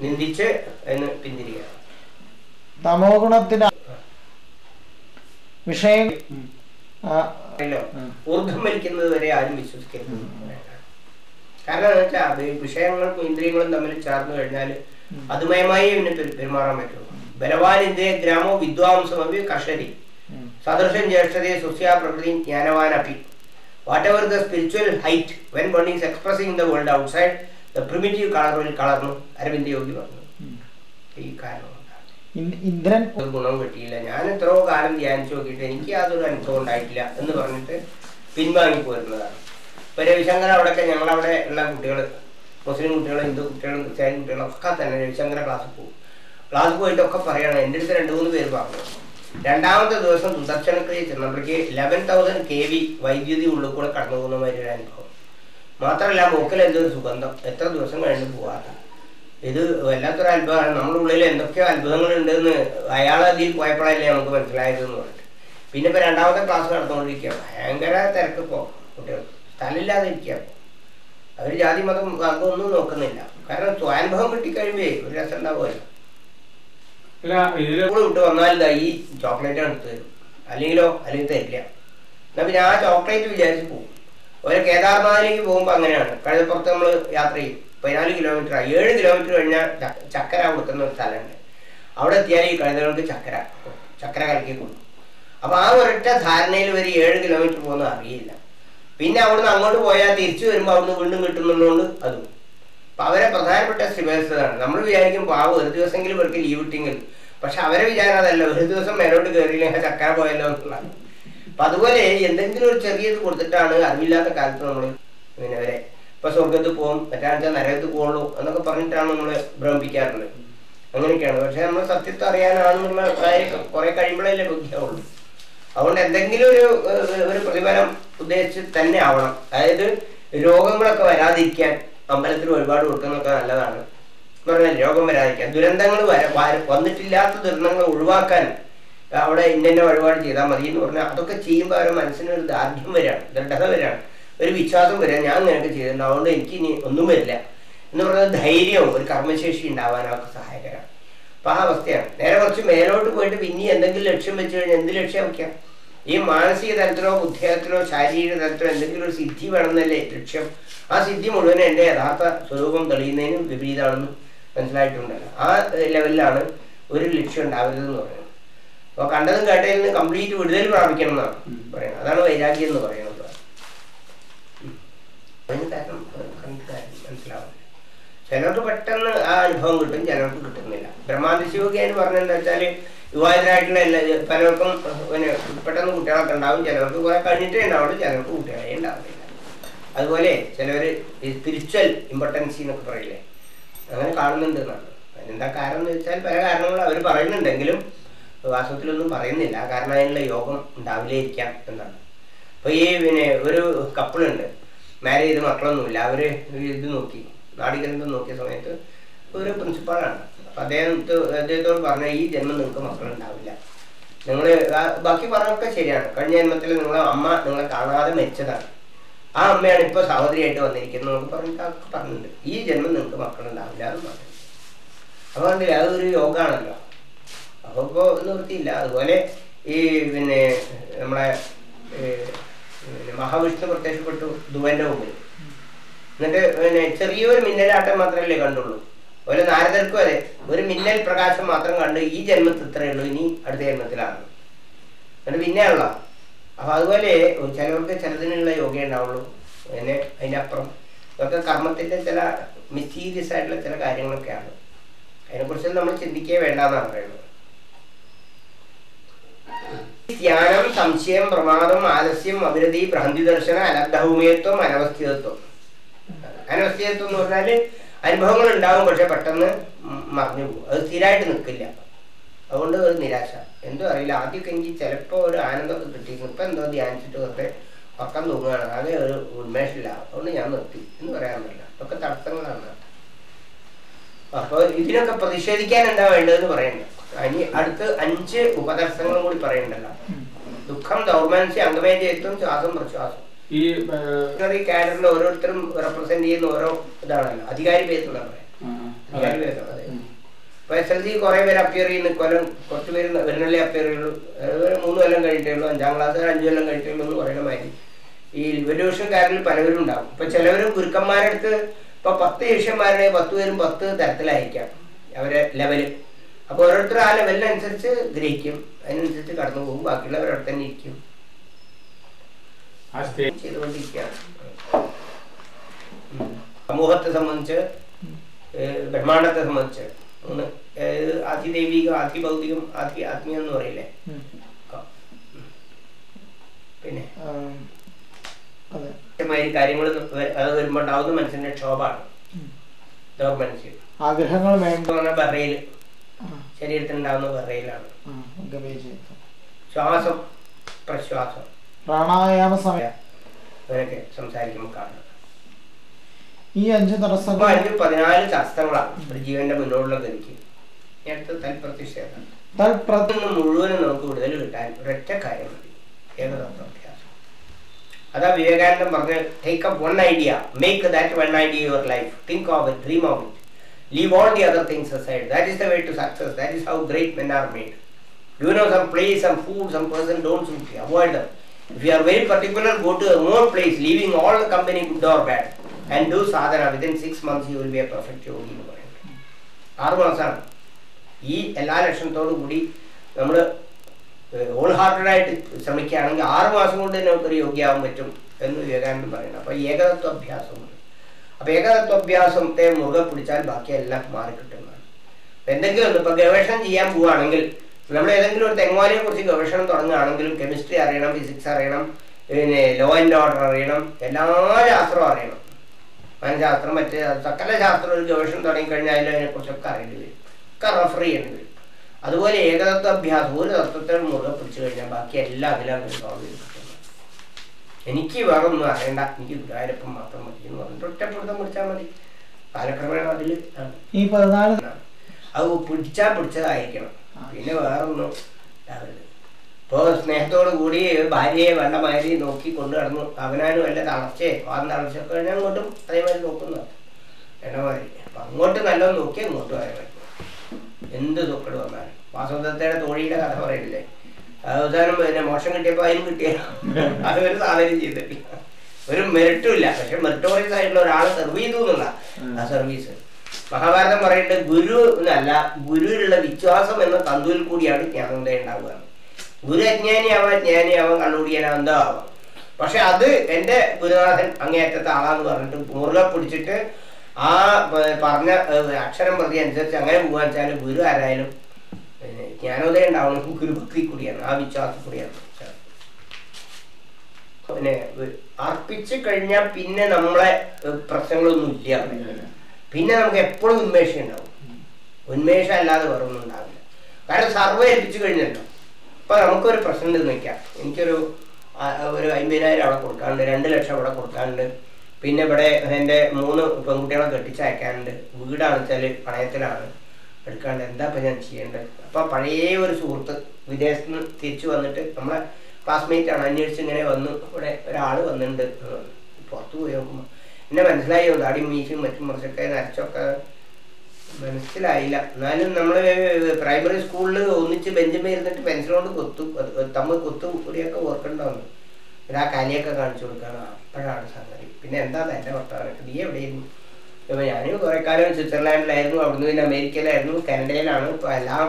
നിന്ദിച്ച് എന്ന് പിന്തിരിക്കുക. തമോ ഗുണത്തിന് വിഷയം. ഊർദ്ധം വലിക്കുന്നത് വരെ ആരും വിശ്വസിക്കരുത്. കാരണം എന്ന് വെച്ചാൽ വിഷയങ്ങൾക്കും ഇന്ദ്രിയങ്ങളും തമ്മിൽ ചേർന്ന് കഴിഞ്ഞാൽ അതുമയമായി പിന്നെ പെരുമാറാൻ പറ്റുള്ളൂ. ബലവാൻ ഇന്ദ്രിയ ഗ്രാമോ വിദ്വാംസമപി കഷരി. സദൃശം ജ്യേഷ്ഠതയെ സുസ്യാ പ്രകൃതി ജ്ഞാനവാൻ അപ്പി whatever the spiritual height when one is expressing the world outside the primitive colour will കളർന്നു Aravind യോഗി പറഞ്ഞു. ഈ കാരണം ഇന്ദ്രൻ ഗുണം കിട്ടിയില്ല. ഞാൻ എത്രയോ കാലം ധ്യാനിച്ചു നോക്കിയിട്ട് എനിക്ക് യാതൊരു അനുഭവം ഉണ്ടായിട്ടില്ല എന്ന് പറഞ്ഞിട്ട് പിൻവാങ്ങി പോരുന്നതാണ്. ഇപ്പൊ രവിശങ്കർ അവിടെയൊക്കെ ഞങ്ങളവിടെ ഉള്ള കുട്ടികൾ മുസ്ലിം കുട്ടികൾ ഹിന്ദു കുട്ടികളും ക്രിസ്ത്യാനി കുട്ടികളും ഒക്കെ തന്നെ രവിശങ്കര ക്ലാസ്സിൽ പോകും. ക്ലാസ്സിൽ പോയിട്ടൊക്കെ പറയണം എന്റെ അടുത്ത് രണ്ട് മൂന്ന് പേര് പറഞ്ഞു. രണ്ടാമത്തെ ദിവസം ദുദർശനക്രിയ ചെന്നപ്പോഴേക്ക് ലെവൻ തൗസൻഡ് കെ വി വൈദ്യുതി ഉള്ളിൽ കൂടെ കടന്നു പോകുന്ന മാതിരി ഒരു അനുഭവം. മാത്രമല്ല മൂക്കിൽ എന്തൊരു സുഗന്ധം? എത്ര ദിവസം കഴിഞ്ഞ് പോകാത്ത ഇത് വല്ലാത്തൊരു അത്ഭുതമാണ്. നമ്മുടെ ഉള്ളിൽ എന്തൊക്കെയോ അത്ഭുതങ്ങൾ ഉണ്ടെന്ന് അയാൾ അതിൽ പോയപ്പോഴല്ലേ നമുക്ക് മനസ്സിലായത് എന്ന് പറഞ്ഞിട്ട്. പിന്നെ ഇപ്പൊ രണ്ടാമത്തെ ക്ലാസ് നടന്നുകൊണ്ടിരിക്കുക ഭയങ്കര തിരക്ക് ഇപ്പോ കുട്ടികൾ. സ്ഥലമില്ലാതെ ഇരിക്കുക അവർ ജാതി മതം അതൊന്നും നോക്കുന്നില്ല. കാരണം സ്വാനുഭവം കിട്ടിക്കഴിയുമ്പേ ഒരു രസം ഉണ്ടാവുമല്ലോ. സ്കൂൾ വിട്ട് വന്നാൽ ഈ ചോക്ലേറ്റ് എടുത്ത് തരും. അല്ലെങ്കിലോ അല്ലെങ്കിൽ തരില്ല. എന്നാ പിന്നെ ആ ചോക്ലേറ്റ് വിചാരിച്ച് പോകും ഒരു കേദാർനാഥിലേക്ക് പോകുമ്പോൾ അങ്ങനെയാണ്. കഴുതപ്പുറത്ത് നമ്മൾ യാത്ര ചെയ്യും. പതിനാല് കിലോമീറ്റർ ഏഴ് കിലോമീറ്റർ കഴിഞ്ഞാൽ ചക്കര കൊടുക്കുന്ന ഒരു സ്ഥലമുണ്ട്. അവിടെ എത്തിയാൽ ഈ കഴുതകൾക്ക് ചക്കര ചക്കര കലക്കി കൊടുക്കും അപ്പൊ ആ ഒരൊറ്റ ധാരണയിൽ ഒരു ഏഴ് കിലോമീറ്റർ പോകുന്ന അറിയില്ല. പിന്നെ അവിടുന്ന് അങ്ങോട്ട് പോയാൽ തിരിച്ചു വരുമ്പോൾ അവിടുന്ന് വീണ്ടും കിട്ടുന്നുള്ളതുകൊണ്ട് അതും അപ്പൊ അവരെ പ്രധാനപ്പെട്ട സ്ഥിരതാണ് നമ്മൾ വിചാരിക്കും പാവം ഒരു ദിവസമെങ്കിലും ഇവർക്ക് ലീവ് കിട്ടിയെങ്കിൽ. പക്ഷെ അവരെ വിചാരം അതല്ല. ഒരു ദിവസം മേലോട്ട് കയറിയില്ലെങ്കിൽ ചക്കര പോയല്ലോ എന്നുള്ളതാണ്. അപ്പൊ അതുപോലെ എന്തെങ്കിലും ഒരു ചെറിയത് കൊടുത്തിട്ടാണ് അറിവില്ലാത്ത കാലത്ത് നമ്മൾ പിന്നെ അവരെ ഇപ്പൊ സ്വർഗത്ത് പോകും മറ്റാഴ്ച നരകത്ത് പോകുള്ളൂ എന്നൊക്കെ പറഞ്ഞിട്ടാണ് നമ്മൾ ഭ്രമിപ്പിക്കാറുള്ളത്. അങ്ങനെയൊക്കെയാണ്. പക്ഷെ നമ്മൾ സത്യത്തെ അറിയാനാണെന്നുള്ള കാര്യം കുറെ കഴിയുമ്പോഴല്ലേ ബുദ്ധിയാവുള്ളൂ. അതുകൊണ്ട് എന്തെങ്കിലും ഒരു ഒരു പ്രതിഫലം ഉദ്ദേശിച്ച് തന്നെ ആവണം. അതായത് രോഗങ്ങളൊക്കെ വരാതിരിക്കാൻ അമ്പലത്തിൽ ഒരുപാട് കൊടുക്കുന്നൊക്കെ നല്ലതാണ്. പറഞ്ഞാൽ രോഗം വരാതിരിക്കാൻ. ദുരന്തങ്ങൾ വന്നിട്ടില്ലാത്ത ദുരന്തങ്ങൾ ഒഴിവാക്കാൻ അവിടെ ഇന്ന വഴിപാട് ചെയ്താൽ മതി എന്ന് പറഞ്ഞാൽ അതൊക്കെ ചെയ്യുമ്പോൾ അവരുടെ മനസ്സിനൊരു ദാർഢ്യം വരാണ് ദൃഢത വരികയാണ്. ഒരു വിശ്വാസം വരിക ഞാൻ നിനക്ക് ചെയ്തിരുന്നു അതുകൊണ്ട് എനിക്ക് ഇനി ഒന്നും വരില്ല. എന്ന് പറയുന്നത് ധൈര്യവും ഒരു കർമ്മശേഷി ഉണ്ടാവാൻ അവർക്ക് സഹായകരമാണ് അപ്പൊ ആ അവസ്ഥയാണ്. നേരെ കുറച്ച് മേലോട്ട് പോയിട്ട് പിന്നെ എന്തെങ്കിലും ലക്ഷ്യം വെച്ച് കഴിഞ്ഞാൽ എന്ത് ലക്ഷ്യം വയ്ക്കാം ഈ മാനസിക തലത്തിലോ ബുദ്ധിതലത്തിലോ ശാരീരിക തലത്തിലോ എന്തെങ്കിലും ഒരു സിദ്ധി വേണമെന്നല്ലേ ലക്ഷ്യം? ആ സിദ്ധി മുഴുവൻ എന്റെ യഥാർത്ഥ സ്വരൂപം തെളിയുന്നതിനും വിപരീതമാണെന്ന് മനസ്സിലായിട്ടുണ്ടല്ലോ. ആ ലെവലിലാണ് ഒരു ലക്ഷ്യം ഉണ്ടാവരുതെന്ന് പറയുന്നത്. അപ്പോൾ കണ്ടതും കേട്ടതിൽ നിന്ന് കംപ്ലീറ്റ് വിടുതൽ പ്രാപിക്കണം എന്നാണ് പറയുന്നത്. അതാണ് വൈരാഗ്യം എന്ന് പറയുന്നത് ഉം. അതിന് കാരണം അത് കണ്ടിട്ട് കാര്യം ചിലർക്ക് പെട്ടെന്ന് ആ അനുഭവം കിട്ടും ചിലർക്ക് കിട്ടുന്നില്ല. ബ്രഹ്മാന്ത ശിവകി എന്ന് പറഞ്ഞെന്താ വെച്ചാൽ യുവാതരായിട്ടുള്ള എല്ലാ പലർക്കും പിന്നെ പെട്ടെന്ന് കുട്ടികളൊക്കെ ഉണ്ടാവും ചിലർക്ക് കുറെ കഴിഞ്ഞിട്ടേ ഉണ്ടാവുള്ളൂ ചിലർക്ക് കുട്ടികളെ ഉണ്ടാവില്ല അതുപോലെ ചിലവർ സ്പിരിച്വൽ ഇമ്പോർട്ടൻസി എന്നൊക്കെ പറയില്ലേ അങ്ങനെ കാണുന്നുണ്ട് എന്നാണ്. അതിനെന്താ കാരണം എന്ന് വെച്ചാൽ പല കാരണങ്ങളും അവർ പറയുന്നുണ്ടെങ്കിലും വാസ്തവത്തിലൊന്നും പറയുന്നില്ല. കാരണം അതിനുള്ള യോഗം ഉണ്ടാവില്ലായിരിക്കാം എന്നാണ്. അപ്പൊ ഈ പിന്നെ ഒരു കപ്പിളുണ്ട് മാരേജ് ചെയ്ത മക്കളൊന്നുമില്ല. അവർ ഇത് നോക്കി. നാടിഗ്രന്ഥം നോക്കിയ സമയത്ത് ഒരു പ്രിൻസിപ്പാളാണ്. അപ്പൊ അദ്ദേഹത്തെ അദ്ദേഹത്തോട് പറഞ്ഞ ഈ ജന്മം നിങ്ങൾക്ക് മക്കളുണ്ടാവില്ല. നിങ്ങൾ ബാക്കി പറഞ്ഞൊക്കെ ശരിയാണ്. കഴിഞ്ഞ ജന്മത്തിൽ നിങ്ങളെ അമ്മ നിങ്ങളെ കാണാതെ മരിച്ചതാണ്. ആ അമ്മയാണ് ഇപ്പൊ സഹോദരിയായിട്ട് വന്നിരിക്കുന്നത് എന്നൊക്കെ പറഞ്ഞിട്ട് പറഞ്ഞിട്ടുണ്ട്. ഈ ജന്മം നിങ്ങൾക്ക് മക്കളുണ്ടാവില്ല എന്ന് പറഞ്ഞു. അപ്പൊ കണ്ടില്ലേ അതൊരു യോഗമാണല്ലോ അപ്പൊ ഇപ്പോൾ നിവൃത്തിയില്ല. അതുപോലെ ഈ പിന്നെ നമ്മളെ മഹാവിഷ്ണു പ്രത്യക്ഷപ്പെട്ടു ധുവന്റെ മുമ്പിൽ. എന്നിട്ട് പിന്നെ ചെറിയൊരു മിന്നലാട്ടം മാത്രമല്ലേ കണ്ടുള്ളൂ. ഓരോ നാരദർക്കും അതെ ഒരു മിന്നൽ പ്രകാശം മാത്രം കണ്ട് ഈ ജന്മത്തിൽ ഇത്രയേ ഉള്ളൂ ഇനി അടുത്ത ജന്മത്തിലാണ്. എന്നിട്ട് പിന്നെ ഉള്ള. അപ്പൊ അതുപോലെ ചിലവർക്ക് ചിലതിനുള്ള യോഗ ഉണ്ടാവുള്ളൂ. പിന്നെ അതിന്റെ അപ്പുറം ഇതൊക്കെ കർമ്മത്തിന്റെ ചില മിസ്റ്റീരിയസ് ആയിട്ടുള്ള ചില കാര്യങ്ങളൊക്കെയാണ്. അതിനെക്കുറിച്ച് നമ്മൾ ചിന്തിക്കേ വേണ്ടെന്നാണ് പറയുന്നത്. ധ്യാനം സംശയം പ്രമാദം ആലസ്യം അഭിരതി ഭ്രാന്തി ദർശനം അനദ്ധൗമ്യത്വം അനവസ്ഥിതത്വം. അനവസ്ഥിതത്വം എന്ന് പറഞ്ഞാൽ അനുഭവങ്ങൾ ഉണ്ടാവും പക്ഷെ പെട്ടെന്ന് മറഞ്ഞു പോകും. അത് സ്ഥിരമായിട്ട് നിൽക്കില്ല. അതുകൊണ്ട് ഒരു നിരാശ. എന്തോ അറിയില്ല. ആദ്യമൊക്കെ എനിക്ക് ചിലപ്പോൾ ഒരു ആനന്ദമൊക്കെ കിട്ടിയിരുന്നു. ഇപ്പം എന്തോ ധ്യാനിച്ചിട്ട് ഒക്കെ പക്കം തൂങ്ങുകയാണ്. ആകെ ഒരു ഉന്മേഷമില്ല. അതുകൊണ്ട് ഞാൻ നിർത്തി. എന്ന് പറയാൻ പറ്റില്ല. ഇതൊക്കെ തടസ്സങ്ങളാണ്. അപ്പോൾ ഇതിനൊക്കെ പ്രതിഷേധിക്കാൻ എന്താ വേണ്ടതെന്ന് പറയണ്ട. ഇനി അടുത്ത് അഞ്ച് ഉപദർശങ്ങളും കൂടി പറയണ്ടല്ലോ. ദുഃഖം ദൗർമാൻസ്യം അംഗമേജയത്വം ശ്വാസം പ്രശ്വാസം. ഈ കാഡറിൽ ഓരോരുത്തരും റെപ്രസെന്റ് ചെയ്യുന്ന ഓരോ ഇതാണല്ലോ. അധികാരി ആ, അധികാരി അതെ. എസ് എൽ സി കുറെ പേര് അപ്പിയർ ചെയ്യുന്ന. കൊല്ലം കുറച്ച് പേര് വരുന്നല്ലേ അപ്പിയർ ചെയ്യുള്ളൂ മൂന്ന് കൊല്ലം കഴിഞ്ഞിട്ടേ ഉള്ളൂ. അഞ്ചാം ക്ലാസ് അഞ്ചു കൊല്ലം കഴിഞ്ഞിട്ടേ ഉള്ളൂ എന്ന് പറയുന്ന മാതിരി. ഈ ലിവല്യൂഷൻകാരിൽ പലവരും ഉണ്ടാവും. ഇപ്പൊ ചിലവരും ഗുരുക്കന്മാരുടെ അടുത്ത് ഇപ്പൊ പത്ത് ശിഷ്യന്മാരുടെ പത്ത് പേരും പത്ത് തരത്തിലായിരിക്കാം അവരെ ലെവൽ അപ്പൊ ഓരോരുത്തർ ആ ലെവലിനനുസരിച്ച് ഗ്രഹിക്കും. അതിനനുസരിച്ച് കടന്നു പോകും. ബാക്കിയുള്ളവർ അവിടെ തന്നെ ഇരിക്കും. ചെയ്തുകൊണ്ടിരിക്കുകയാണ്. സമൂഹത്തെ സംബന്ധിച്ച് ബ്രഹ്മാണ്ടത്തെ സംബന്ധിച്ച്. മൂന്ന് ഏഹ് അതിദൈവികം അതിഭൗതികം അതി ആത്മീയം എന്ന് പറയില്ലേ? പിന്നെ? കൃത്യമായി കാര്യങ്ങൾ അത് വരുമ്പോൾ ഉണ്ടാവുന്ന മനസ്സിന്റെ ക്ഷോഭാണ്. ഡോർമൻസി ആഗ്രഹങ്ങൾ ബറയിൽ ശരീരത്തിൽ ഉണ്ടാവുന്ന ബറയിലാണ്. ശ്വാസം പ്രശ്വാസം. പ്രാണായാമ സമയം അങ്ങനെയൊക്കെ സംസാരിക്കുമ്പോൾ കാണുന്നത്. ഈ അഞ്ച് തടസ്സങ്ങൾ അഞ്ച് പതിനാല് ശാസ്ത്രങ്ങളാണ് ഒരു ജീവന്റെ മുന്നോട്ടുള്ള ഗതിക്ക്. അടുത്ത തൽപ്രതിഷേധം തൽപ്ര മുഴുവനും നമുക്ക് വിടുതൽ കിട്ടാൻ ഒരൊറ്റ കാര്യം മതി. ഏകതത്വാഭ്യാസം അതാ വിവേകാനന്ദൻ പറഞ്ഞ take up one idea make that one idea your life think of it dream of leave all the other things aside that is the way to success that is how great men are made you know some place some food some person don't suit you avoid them if you are very particular go to a more place leaving all the company good or bad and do sadhana within six months you will be a perfect yogi എന്ന് പറയുന്നത് ആറ് മാസമാണ് ഈ എല്ലാ ലക്ഷണത്തോടും കൂടി ഹോൾ ഹാർട്ടഡ് ആയിട്ട് ശ്രമിക്കുകയാണെങ്കിൽ ആറ് മാസം കൊണ്ട് തന്നെ നമുക്കൊരു യോഗ്യാവാൻ പറ്റും എന്ന് വിവേകാനന്ദൻ പറയുന്നത് അപ്പോൾ ഏകതത്വ അഭ്യാസമുണ്ട് അപ്പോൾ ഏകതത്വ അഭ്യാസത്തെ മുറുകെ പിടിച്ചാൽ ബാക്കിയെല്ലാം മാറിക്കിട്ടുന്നതാണ് അപ്പൊ എന്തെങ്കിലും ഒന്ന് ഇപ്പൊ ഗവേഷണം ചെയ്യാൻ പോവുകയാണെങ്കിൽ നമ്മൾ ഏതെങ്കിലും ഒരു തെങ്ങോലിയെ കുറിച്ച് ഗവേഷണം തുടങ്ങുകയാണെങ്കിലും കെമിസ്ട്രി അറിയണം ഫിസിക്സ് അറിയണം പിന്നെ ലോ ആൻഡ് ഓർഡർ അറിയണം എല്ലാ ശാസ്ത്രവും അറിയണം. മനഃശാസ്ത്രം മറ്റേ സകല ശാസ്ത്രം ഒരു ഗവേഷണം തുടങ്ങിക്കഴിഞ്ഞാൽ അതിനെ കുറിച്ചൊക്കെ അറിയേണ്ടി വരും. ഒക്കെ റെഫർ ചെയ്യേണ്ടി വരും. അതുപോലെ ഏകതത്വ അഭ്യാസം ഒരു തത്വത്തിൽ മുറുകെ പിടിച്ചു കഴിഞ്ഞാൽ ബാക്കി എല്ലാം അതിലാണ് സോൾവ് ചെയ്ത് കിട്ടുന്നത് എനിക്ക് വേറെ ഒന്നും അറിയണ്ട. എനിക്ക് ഗുരുവായൂരപ്പം മാത്രം മതി എന്ന് പറഞ്ഞിട്ട് ഒറ്റപ്പെടുത്തം പിടിച്ചാൽ മതി. കാലക്രമേണ അതിൽ ഈ പതിനാല് അത് പിടിച്ചാൽ പിടിച്ചതായിരിക്കണം. പിന്നെ വേറൊന്നും ഒന്നും ഇപ്പോ സ്നേഹത്തോടു കൂടി ഭാര്യയെ വേണ്ട മാതിരി നോക്കി കൊണ്ടു നടന്നു. അവനാനും വല്ല തളർച്ചയെ. വാദം തളർച്ചയൊക്കെ കഴിഞ്ഞാൽ അങ്ങോട്ടും അതേമാതിരി നോക്കുന്നു. വേണ്ട മാതിരി അപ്പൊ അങ്ങോട്ട് നല്ലോണം നോക്കി അങ്ങോട്ടും പറ്റും എന്ത് ദുഃഖം വന്നാലും. വാസുദത്തയുടെ തോഴിയുടെ കഥ പറയില്ലേ? അവസാനം പിന്നെ മോശം കിട്ടിയപ്പോൾ അതിനും കിട്ടിയ അത് ഒരു സാധനം ചെയ്തിട്ടില്ല ഒരു മെറിറ്റും ഇല്ല. പക്ഷെ മെറിറ്റോറിയസ് ആയിട്ടുള്ള ഒരാളെ സെർവ് ചെയ്തു എന്നുള്ള ആ സർവീസ് മഹാഭാരതം പറയുന്നത് ഗുരു എന്നല്ല ഗുരുവിലുള്ള വിശ്വാസം എന്ന തന്തുവിൽ കൂടിയാണ് ജ്ഞാനോദയം ഉണ്ടാവുക. ഗുരു അജ്ഞാനിയാവാം ജ്ഞാനിയാവാം കണ്ണുകൂടിയാനാവാം എന്തോ ആവാം? പക്ഷെ അത് എന്റെ ഗുരുനാഥൻ അങ്ങേയറ്റത്തെ ആളാന്ന് പറഞ്ഞിട്ട് മുറുകെ പിടിച്ചിട്ട് ആ പറഞ്ഞ അക്ഷരം പ്രതി അനുസരിച്ച് അങ്ങനെ പോകാൻ വെച്ചാൽ ഗുരു ആരായാലും പിന്നെ ജ്ഞാനോദയം ഉണ്ടാവണം ഗുരുഭക്തി കൂടിയാണ് ആ വിശ്വാസം കൂടിയാണ്. പിന്നെ അർപ്പിച്ചു കഴിഞ്ഞാൽ പിന്നെ നമ്മളെ പ്രശ്നങ്ങളൊന്നും ഇല്ല. പിന്നെ നമുക്ക് എപ്പോഴും ഉന്മേഷം ഉണ്ടാവും. ഉന്മേഷം അല്ലാതെ വേറെ ഒന്നും ഉണ്ടാവില്ല. കാരണം സർവ ഏൽപ്പിച്ചു കഴിഞ്ഞല്ലോ. അപ്പൊ നമുക്കൊരു പ്രശ്നം നിൽക്കാം എനിക്കൊരു ഒരു അമ്പതിനായിരം അവിടെ കൊടുക്കാനുണ്ട് രണ്ട് ലക്ഷം അവിടെ കൊടുക്കാനുണ്ട്. പിന്നെ ഇവിടെ എന്റെ മൂന്ന് പെൺകുട്ടികളെ കെട്ടിച്ചയക്കാനുണ്ട് വീടാണ് വെച്ചാൽ പണയത്തിലാണ്. എടുക്കാണ്ട് എന്താ ഇപ്പം ഞാൻ ചെയ്യേണ്ടത്? അപ്പം പഴയ ഒരു സുഹൃത്ത് വിദേശത്ത് നിന്ന് തിരിച്ചു വന്നിട്ട് നമ്മളെ ക്ലാസ്മേറ്റ് ആണ് അന്വേഷിച്ച് ഇങ്ങനെ വന്നു. ഇവിടെ ഒരാൾ വന്നിട്ടുണ്ട് പുറത്തു. പോയി നോക്കുമ്പോൾ എന്നെ മനസ്സിലായി താടി മീശും മറ്റും മറിച്ചൊക്കെ നരച്ചൊക്കെ മനസ്സിലായില്ല. എന്നാലും നമ്മൾ പ്രൈമറി സ്കൂളിൽ ഒന്നിച്ച് ബെഞ്ചിന്മേൽ ഇരുന്നിട്ട് പെൻസിൽ കൊണ്ട് കൊത്തും. തമ്മിൽ കൊത്തും കൂടിയൊക്കെ ഓർക്കണ്ടാവുന്നു. ആ കലിയൊക്കെ കാണിച്ചു കൊടുക്കണം. അപ്പോഴാണ് സംഗതി. പിന്നെ എന്താന്ന് എന്റെ വർത്തമാനം നീ എവിടെയായിരുന്നു ഇപ്പൊ ഞാനും കുറെ കാലം സ്വിറ്റ്സർലാൻഡിലായിരുന്നു. അവിടുന്ന് പിന്നെ അമേരിക്കയിലായിരുന്നു. കാനഡയിലാണ്. ഇപ്പൊ എല്ലാം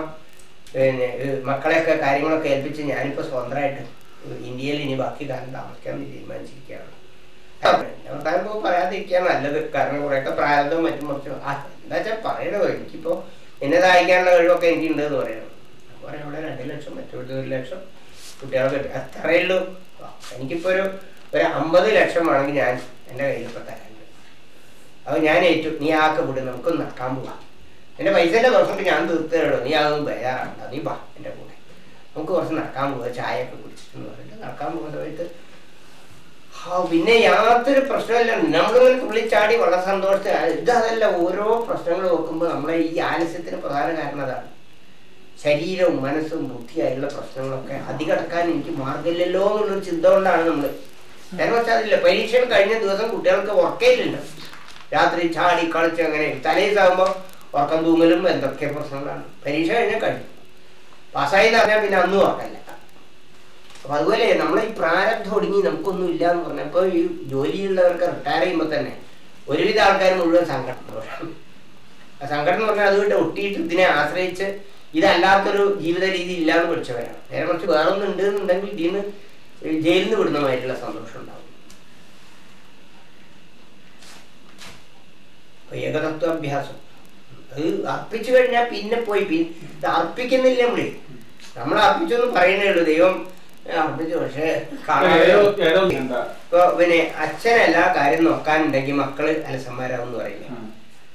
പിന്നെ മക്കളെയൊക്കെ കാര്യങ്ങളൊക്കെ ഏൽപ്പിച്ച് ഞാനിപ്പോ സ്വന്തമായിട്ട് ഇന്ത്യയിൽ ഇനി ബാക്കി കാലം താമസിക്കാൻ തീരുമാനിച്ചിരിക്കുകയാണ്. താനിപ്പോ പറയാതിരിക്കാൻ നല്ലത്. കാരണം കുറെയൊക്കെ പ്രാരബ്ധവും മറ്റും കുറച്ച് എന്താ വെച്ചാൽ പറയണത് എനിക്കിപ്പോ എന്നെ സഹായിക്കാനുള്ള കഴിവൊക്കെ എനിക്ക് എന്ന് പറയണം പറയാം ഇവിടെ രണ്ട് ലക്ഷം മറ്റൊരു ഒരു ലക്ഷം കുട്ടികളൊക്കെ അത്രയുള്ളൂ എനിക്കിപ്പോ ഒരു ഒരു അമ്പത് ലക്ഷം വേണമെങ്കിൽ ഞാൻ എന്റെ കയ്യിലിപ്പോൾ തരാനുണ്ട്. അപ്പൊ ഞാൻ ഏറ്റു നീ ആക്കെ വിട് നമുക്കൊന്ന് നടക്കാൻ പോവാം. എന്റെ പൈസന്റെ പ്രശ്നത്തിൽ ഞാൻ തീർത്തേടോ നീ അതൊന്നും ബേജാറാണ്ട നീ വാ എന്റെ കൂടെ. നമുക്ക് കുറച്ച് നടക്കാൻ പോവുക ഒക്കെ കുടിച്ചിട്ടെന്ന് പറഞ്ഞിട്ട് നടക്കാൻ പോകുന്ന സമയത്ത്. പിന്നെ യാതൊരു പ്രശ്നമില്ല നമ്മളിങ്ങനെ തുള്ളിച്ചാടി വളരെ സന്തോഷത്തിൽ ഇതല്ല ഓരോ പ്രശ്നങ്ങൾ നോക്കുമ്പോൾ നമ്മളെ ഈ ആലസ്യത്തിന് പ്രധാന കാരണം അതാണ്. ശരീരവും മനസ്സും ബുദ്ധിയായുള്ള പ്രശ്നങ്ങളൊക്കെ അതികടക്കാൻ എനിക്ക് മാർഗമില്ലല്ലോ എന്നുള്ളൊരു ചിന്ത കൊണ്ടാണ് നമ്മൾ അതില്ല. പരീക്ഷ കഴിഞ്ഞ ദിവസം കുട്ടികൾക്ക് ഉറക്കയില്ലല്ലോ രാത്രി ചാടി കളിച്ച് അങ്ങനെ തലേസാകുമ്പോൾ ഉറക്കം തൂങ്ങലും എന്തൊക്കെ പ്രശ്നങ്ങളാണ്. പരീക്ഷ കഴിഞ്ഞാൽ കഴിഞ്ഞു. പാസ്സായി പറഞ്ഞാൽ പിന്നെ അന്നും ഉറക്കല്ല അപ്പൊ അതുപോലെ നമ്മളെ ഈ പ്രാരബ്ധം ഒടുങ്ങി നമുക്കൊന്നും ഇല്ല എന്ന് പറഞ്ഞപ്പോൾ ഈ ജോലിയുള്ളവർക്ക് റിട്ടയർ ചെയ്യുമ്പോൾ തന്നെ ഒരുവിധ ആൾക്കാർ മുഴുവൻ സങ്കടം. സങ്കടം എന്ന് പറഞ്ഞാൽ അതുകൊണ്ട് ഒട്ടിയിട്ട് ഇതിനെ ആശ്രയിച്ച് ഇതല്ലാത്തൊരു ജീവിത രീതി ഇല്ലാന്ന് പഠിച്ചവരാണ് നേരെ കുറച്ച് വേറെ ഒന്നും ഉണ്ട് എന്നുണ്ടെങ്കിൽ ഇതിന് ജയിലിൽ നിന്ന് വിടുന്നതുമായിട്ടുള്ള സന്തോഷം ഉണ്ടാവും. ഏകതത്വ അഭ്യാസം. അത് അർപ്പിച്ചു കഴിഞ്ഞാൽ പിന്നെ പോയി. ഇത് അർപ്പിക്കുന്നില്ല നമ്മൾ? നമ്മൾ അർപ്പിച്ചൊന്നും പറയണേ ഉള്ളൂ. ദൈവം അർപ്പിച്ചു. പക്ഷേ ഇപ്പൊ പിന്നെ അച്ഛനെല്ലാ കാര്യം നോക്കാനുണ്ടെങ്കിൽ മക്കൾ അലസന്മാരാവും എന്ന് പറയില്ല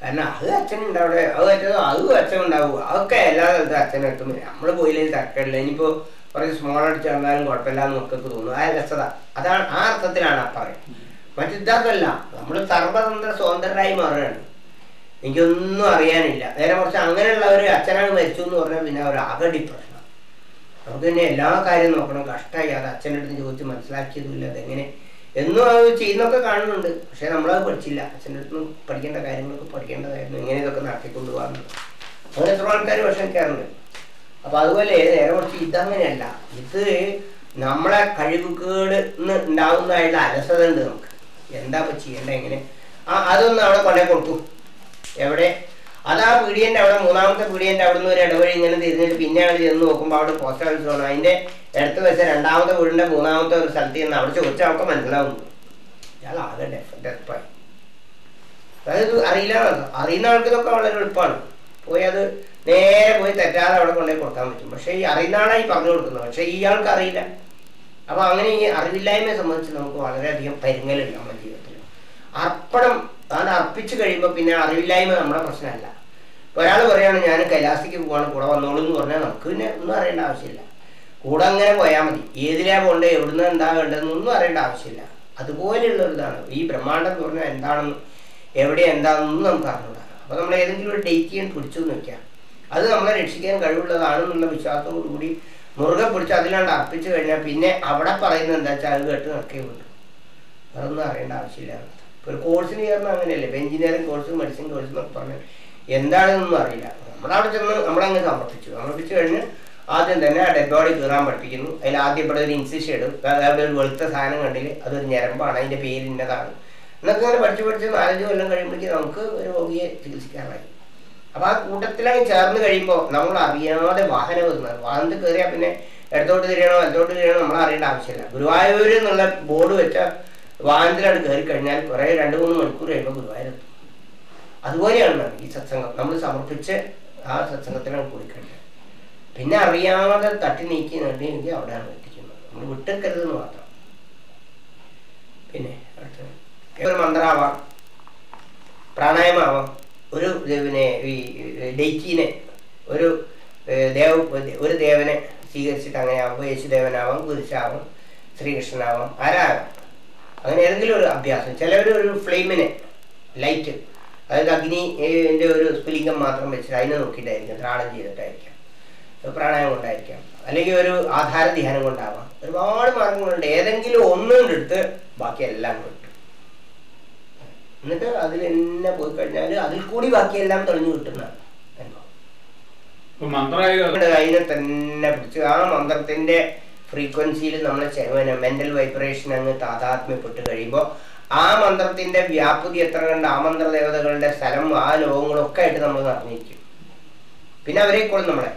കാരണം അത് അച്ഛനുണ്ടാവിടെ അത് അച്ഛനും അതും അച്ഛൻ ഉണ്ടാവും അതൊക്കെ എല്ലാ സ്ഥലത്തും അച്ഛനെത്തും നമ്മൾ പോയില്ലെങ്കിൽ തർക്കമില്ല ഇനിയിപ്പോൾ കുറച്ച് സ്മോൾ അടിച്ച് വന്നാലും കുഴപ്പമില്ല എന്ന് മക്കൾക്ക് ആ രസത. അതാണ് ആ അർത്ഥത്തിലാണ് ആ പറയുന്നത് മറ്റിതാക്കല്ല നമ്മൾ സർവതന്ത്ര സ്വതന്ത്രരായി മാറുകയാണ്. എനിക്കൊന്നും അറിയാനില്ല. നേരെ കുറച്ച് അങ്ങനെയുള്ളവർ അച്ഛനാണ് മരിച്ചു എന്ന് പറഞ്ഞാൽ പിന്നെ ഒരു അകടി പ്രശ്നം. നമുക്ക് പിന്നെ എല്ലാ കാര്യവും നോക്കണം. കഷ്ടമായി അത് അച്ഛന്റെ അടുത്ത് ചോദിച്ച് മനസ്സിലാക്കിയതുമില്ല. അതെങ്ങനെ എന്നും അത് ചെയ്യുന്നൊക്കെ കാണുന്നുണ്ട്. പക്ഷെ നമ്മളത് പഠിച്ചില്ല. അച്ഛന്റെ അടുത്ത് പഠിക്കേണ്ട കാര്യങ്ങളൊക്കെ പഠിക്കേണ്ടതായിരുന്നു. ഇങ്ങനെ ഇതൊക്കെ നടത്തിക്കൊണ്ട് പോകാറുണ്ട് അങ്ങനെ എത്ര ആൾക്കാർ വിഷമിക്കാറുണ്ട്. അപ്പൊ അതുപോലെ നേരെ കുറച്ച് ഇതങ്ങനെയല്ല. ഇത് നമ്മളെ കഴിവുകേട് ഉണ്ടാവുന്നതായിട്ടുള്ള അലസത ഉണ്ട് നമുക്ക്. എന്താ ഇപ്പൊ ചെയ്യേണ്ട എങ്ങനെ? ആ അതൊന്ന് അവിടെ കൊണ്ടേ കൊടുക്കും എവിടെ? അതാ പീഡിയന്റെ അവിടെ മൂന്നാമത്തെ പീഡിയന്റെ അവിടെ നിന്ന് ഒരു ഇടവഴി ഇങ്ങനെ തിരിഞ്ഞിട്ട് പിന്നെ അവിടെ ചെന്ന് നോക്കുമ്പോൾ അവിടെ പോസ്റ്റ് ഓഫീസ് വേണം അതിന്റെ എടുത്ത് വെച്ച രണ്ടാമത്തെ വീടിന്റെ മൂന്നാമത്തെ ഒരു സ്ഥലത്ത് ചെന്ന് അവിടെ ചോദിച്ചാൽ അവർക്ക് മനസ്സിലാവുന്നു അതായത് അറിയില്ല. അറിയുന്ന ആൾക്ക് ഇതൊക്കെ വളരെ എളുപ്പമാണ്. പോയി അത് നേരെ പോയി തെറ്റാതെ അവിടെ കൊണ്ടുപോയി കൊടുക്കാൻ പറ്റും. പക്ഷെ ഈ അറിയുന്ന ആളായി പറഞ്ഞു കൊടുക്കുന്നത്. പക്ഷെ ഇയാൾക്ക് അറിയില്ല. അപ്പൊ അങ്ങനെ ഈ അറിവില്ലായ്മയെ സംബന്ധിച്ച് നമുക്ക് വളരെയധികം പരിങ്ങലുണ്ട് നമ്മുടെ ജീവിതത്തിൽ അർപ്പണം അത് അർപ്പിച്ചു കഴിയുമ്പോൾ പിന്നെ അറിവില്ലായ്മ നമ്മുടെ പ്രശ്നമല്ല. ഒരാൾ പറയുകയാണ് ഞാൻ കൈലാസിക്ക് പോവാണ് കൂടെ വന്നോളൂ എന്ന് പറഞ്ഞാൽ നമുക്ക് പിന്നെ ഒന്നും അറിയേണ്ട ആവശ്യമില്ല. കൂടെ അങ്ങനെ പോയാൽ മതി. ഏതിലാ പോകേണ്ടത് എവിടുന്ന് എന്താ വേണ്ടതെന്നൊന്നും അറിയേണ്ട ആവശ്യമില്ല. അതുപോലെയുള്ള ഒരിതാണ് ഈ ബ്രഹ്മാണ്ടം എന്ന് പറഞ്ഞാൽ എന്താണെന്ന് എവിടെ എന്താണെന്നൊന്നും നമുക്ക് അറിഞ്ഞൂടാ. അപ്പോൾ നമ്മൾ ഏതെങ്കിലും ഒരു ഡേറ്റ് ചെയ്യാൻ പിടിച്ചു എന്ന് വെക്കാം. അത് നമ്മളെ രക്ഷിക്കാൻ കഴിവുള്ളതാണെന്നുള്ള വിശ്വാസത്തോടു കൂടി മുറുകെ പിടിച്ച് അതിലാണ്ട് അർപ്പിച്ചു കഴിഞ്ഞാൽ പിന്നെ അവിടെ പറയുന്നത് എന്താ വെച്ചാൽ അത് കേട്ട് നടക്കേ വിട്ടു അതൊന്നും അറിയേണ്ട ആവശ്യമില്ല. ഒരു കോഴ്സിന് ചേർന്ന അങ്ങനെയല്ലേ? ഇപ്പൊ എഞ്ചിനീയറിംഗ് കോഴ്സ് മെഡിസിൻ കോഴ്സ് എന്നൊക്കെ പറഞ്ഞാൽ എന്താണെന്നൊന്നും അറിയില്ല. നമ്മളവിടെ ചെന്ന് നമ്മളങ്ങ് സമർപ്പിച്ചു. സമർപ്പിച്ചു കഴിഞ്ഞ് ആദ്യം തന്നെ ആ ഡെഡ് ബോഡി കീറാൻ പഠിപ്പിക്കുന്നു. അതിൽ ആദ്യം ഇവിടെ ഒരു ഇൻസിഷൻ ഇടും. അതായത് ഒരു വെളുത്ത സാധനം കണ്ടില്ല? അതൊരു ഞരമ്പാണ്. അതിന്റെ പേര് ഇന്നതാണ്. എന്നൊക്കെ ഇങ്ങനെ പഠിച്ചു പഠിച്ച് നാലഞ്ച് കൊല്ലം കഴിയുമ്പോഴേക്കും നമുക്ക് ഒരു രോഗിയെ ചികിത്സിക്കാറായി അപ്പൊ ആ കൂട്ടത്തിലങ്ങ് ചേർന്ന് കഴിയുമ്പോൾ നമ്മൾ അറിയാതെ വാഹനം വരുന്നത് വാഹനത്തിൽ കയറിയാൽ പിന്നെ ഇടത്തോട്ട് തിരിയണോ ഇടത്തോട്ട് തിരിയണോ നമ്മൾ അറിയേണ്ട ആവശ്യമില്ല. ഗുരുവായൂർ എന്നുള്ള ബോർഡ് വെച്ച വാഹനത്തിലാണ് കയറി കഴിഞ്ഞാൽ കുറെ രണ്ട് മൂന്ന് മണിക്കൂർ കഴിയുമ്പോൾ ഗുരുവായൂരെത്തും. അതുപോലെയാണ് ഈ സത്സംഗം. നമ്മൾ സമർപ്പിച്ച് ആ സത്സംഗത്തിലാണ് കൂടിക്കഴിഞ്ഞത്. പിന്നെ അറിയാതെ തട്ടി നീക്കി നീട്ടി അവിടെയാണ് എത്തിക്കുന്നത്. നമ്മൾ വിട്ടെക്കരുതെന്ന് മാത്രം. പിന്നെ അടുത്ത ഒരു മന്ത്രാവാം പ്രാണായാമാവാം ഒരു പിന്നെ ഈ ഡെയ്ക്കീനെ ഒരു ദേവ ഒരു ദേവനെ സ്വീകരിച്ചിട്ട് അങ്ങനെ ആവുമ്പോൾ യേശുദേവനാവാം കുരിശാവാം ശ്രീകൃഷ്ണനാവാം ആരാകാം? അങ്ങനെ ഏതെങ്കിലും ഒരു അഭ്യാസം. ചിലവർ ഒരു ഫ്ലെയിമിനെ ലൈറ്റ് അതായത് അഗ്നിന്റെ ഒരു സ്ഫുലിംഗം മാത്രം വെച്ചിട്ട് അതിനെ നോക്കിയിട്ടായിരിക്കും ത്രാണം ചെയ്തിട്ടായിരിക്കാം പ്രാണായം കൊണ്ടായിരിക്കാം അല്ലെങ്കിൽ ഒരു ആധാര ധ്യാനം കൊണ്ടാവാം. ഒരുപാട് മാർഗങ്ങളുണ്ട്. ഏതെങ്കിലും ഒന്നുകൊണ്ടെടുത്ത് ബാക്കി എല്ലാം കിട്ടും എന്നിട്ട് അതിൽ തന്നെ പോയി കഴിഞ്ഞാൽ അതിൽ കൂടി ബാക്കിയെല്ലാം തെളിഞ്ഞു കിട്ടുന്ന അനുഭവം. അതിനെ തന്നെ പിടിച്ച് ആ മന്ത്രത്തിന്റെ ഫ്രീക്വൻസിയിൽ നമ്മൾ മെന്റൽ വൈബ്രേഷൻ അങ്ങ് താതാത്മ്യപ്പെട്ട് കഴിയുമ്പോൾ ആ മന്ത്രത്തിന്റെ വ്യാപ്തി എത്ര കണ്ട് ആ മന്ത്രദേവതകളുടെ സ്ഥലം ആ ലോകങ്ങളൊക്കെ ആയിട്ട് നമ്മൾ നിർണയിക്കും പിന്നെ അവരെക്കോളും നമ്മളെ.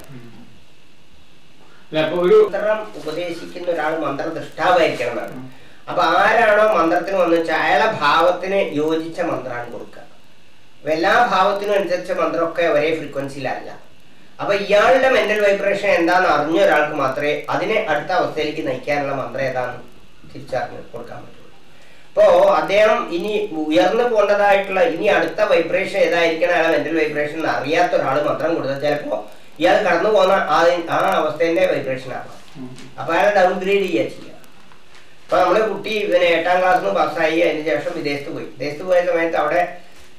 ഒരു മന്ത്രം ഉപദേശിക്കുന്ന ഒരാൾ മന്ത്രദൃഷ്ടാവായിരിക്കണം എന്നാണ്. അപ്പൊ ആരാണോ മന്ത്രത്തിന് വന്ന് വെച്ചാൽ അയാളെ ഭാവത്തിന് യോജിച്ച മന്ത്രമാണ് കൊടുക്കുക. അപ്പൊ എല്ലാ ഭാവത്തിനും അനുസരിച്ച മന്ത്രമൊക്കെ ഒരേ ഫ്രീക്വൻസിയിലല്ല അപ്പൊ ഇയാളുടെ മെന്റൽ വൈബ്രേഷൻ എന്താണെന്ന് അറിഞ്ഞ ഒരാൾക്ക് മാത്രമേ അതിനെ അടുത്ത അവസ്ഥയിലേക്ക് നയിക്കാനുള്ള മന്ത്രം ഏതാണ് തിരിച്ചറിഞ്ഞ് കൊടുക്കാൻ പറ്റുള്ളൂ അപ്പോ അദ്ദേഹം ഇനി ഉയർന്നു പോകേണ്ടതായിട്ടുള്ള ഇനി അടുത്ത വൈബ്രേഷൻ ഏതായിരിക്കണം അയാളെ മെന്റൽ വൈബ്രേഷൻ എന്ന് അറിയാത്ത ഒരാൾ മന്ത്രം കൊടുത്താൽ ചിലപ്പോ ഇയാൾ കടന്നു പോകുന്ന ആ അവസ്ഥേന്റെ വൈബ്രേഷൻ ആവാം. അപ്പൊ അയാളെ ഡൗൺഗ്രേഡ് ചെയ്യുക ചെയ്യുക അപ്പൊ നമ്മളെ കുട്ടി പിന്നെ എട്ടാം ക്ലാസ് നിന്ന് പാസ്സായി അതിന് ശേഷം വിദേശത്ത് പോയി. വിദേശത്ത് പോയ സമയത്ത് അവിടെ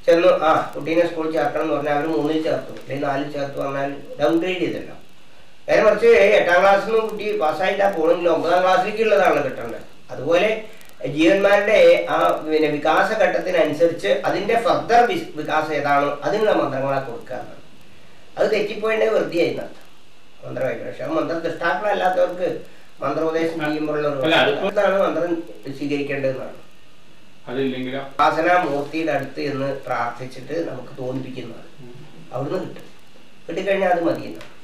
ചെന്നു ആ കുട്ടീനെ സ്കൂളിൽ ചേർക്കണം എന്ന് പറഞ്ഞാൽ അവർ മൂന്നിൽ ചേർത്തു. അല്ലെങ്കിൽ നാലിൽ ചേർത്തു പറഞ്ഞാൽ ഡൗൺഗ്രേഡ് ചെയ്തല്ലോ നേരെ മറിച്ച് എട്ടാം ക്ലാസ്സിൽ നിന്ന് കുട്ടി പാസ്സായിട്ടാ പോകണമെങ്കിൽ ഒമ്പതാം ക്ലാസ്സിലേക്കുള്ളതാണ് കിട്ടേണ്ടത് അതുപോലെ ജീവന്മാരുടെ ആ പിന്നെ വികാസ ഘട്ടത്തിനനുസരിച്ച് അതിന്റെ ഫർദർ വികാസം ഏതാണോ അതിനുള്ള മന്ത്രങ്ങളെ കൊടുക്കുക അത് തെറ്റിപ്പോയതിന്റെ വൃത്തിയായി ആയിരുന്നു മന്ത്ര വൈബ്രേഷൻ മന്ത്രദൃഷ്ടാക്കളല്ലാത്തവർക്ക് മന്ത്രോപദേശം ചെയ്യുമ്പോഴുള്ള ഒരു മന്ത്രം സ്വീകരിക്കേണ്ടതെന്നാണ്. അതില്ലെങ്കിലോ? ഉപാസന മൂർത്തിയുടെ അടുത്ത് എന്ന് പ്രാർത്ഥിച്ചിട്ട് നമുക്ക് തോന്നിപ്പിക്കുന്നതാണ് അവിടുന്ന് കിട്ടും. കിട്ടിക്കഴിഞ്ഞാൽ അത് മതിയെന്നാണ്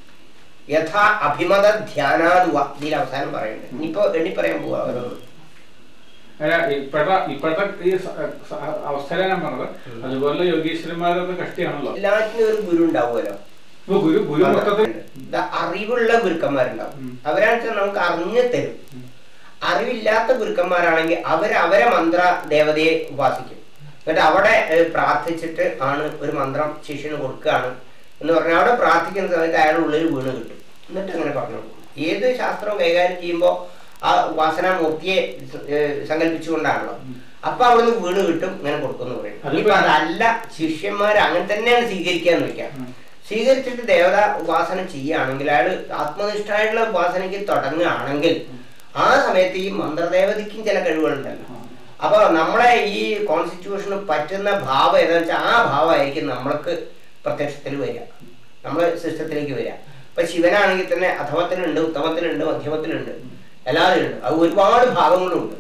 യഥാ അഭിമത ധ്യാനാദുവ ഇതിൽ അവസാനം പറയുന്നുണ്ട്. ഇനിയിപ്പോ എണ്ണി പറയാൻ പോവാ അവരോട് ഇപ്പോഴത്തെ ഇപ്പോഴത്തെ ഈ ഞാൻ പറഞ്ഞത്. അതുപോലെ യോഗീശ്വരന്മാരൊക്കെ കഷ്ടിയാണല്ലോ. എല്ലാറ്റിനും ഒരു ഗുരു ഉണ്ടാവുമല്ലോ. ഗുരു ഗുരു മൊത്തത്തിൽ ഇത് അറിവുള്ള ഗുരുക്കന്മാരുണ്ടാവും. അവരാണെന്ന് നമുക്ക് അറിഞ്ഞു തരും. അറിവില്ലാത്ത ഗുരുക്കന്മാരാണെങ്കിൽ അവർ അവരെ മന്ത്ര ദേവതയെ ഉപാസിക്കും. എന്നിട്ട് അവിടെ പ്രാർത്ഥിച്ചിട്ട് ആണ് ഒരു മന്ത്രം ശിഷ്യന് കൊടുക്കുകയാണ് എന്ന് പറഞ്ഞാൽ അവിടെ പ്രാർത്ഥിക്കുന്ന സമയത്ത് അയാളുടെ ഉള്ളിൽ വീണ് കിട്ടും. എന്നിട്ട് അങ്ങനെ പറഞ്ഞു ഏത് ശാസ്ത്രവും കൈകാര്യം ചെയ്യുമ്പോൾ ആ ഉപാസന മൂർത്തിയെ സങ്കല്പിച്ചുകൊണ്ടാണല്ലോ. അപ്പൊ അവിടുന്ന് വീണ് കിട്ടും ഇങ്ങനെ കൊടുക്കുന്നു പറയും. ഇപ്പൊ അതല്ല ശിഷ്യന്മാർ അങ്ങനെ തന്നെയാണ് സ്വീകരിക്കാന്ന് വെക്കാം. സ്വീകരിച്ചിട്ട് ദേവത ഉപാസന ചെയ്യുകയാണെങ്കിൽ അയാൾ ആത്മനിഷ്ഠമായിട്ടുള്ള ഉപാസനയ്ക്ക് തുടങ്ങുകയാണെങ്കിൽ ആ സമയത്ത് ഈ മന്ത്രദേവതയ്ക്കും ചില കഴിവുകളുണ്ടല്ലോ. അപ്പൊ നമ്മളെ ഈ കോൺസ്റ്റിറ്റ്യൂഷന് പറ്റുന്ന ഭാവം ഏതാ വെച്ചാൽ ആ ഭാവമായിരിക്കും നമ്മൾക്ക് പ്രത്യക്ഷത്തിൽ വരിക. നമ്മളെ സിസ്റ്റത്തിലേക്ക് വരിക. ഇപ്പൊ ശിവനാണെങ്കിൽ തന്നെ അധമത്തിലുണ്ട് ഉത്തമത്തിലുണ്ട് മധ്യമത്തിലുണ്ട്. എല്ലാവരും ഉണ്ട് അത് ഒരുപാട് ഭാവങ്ങളുണ്ട്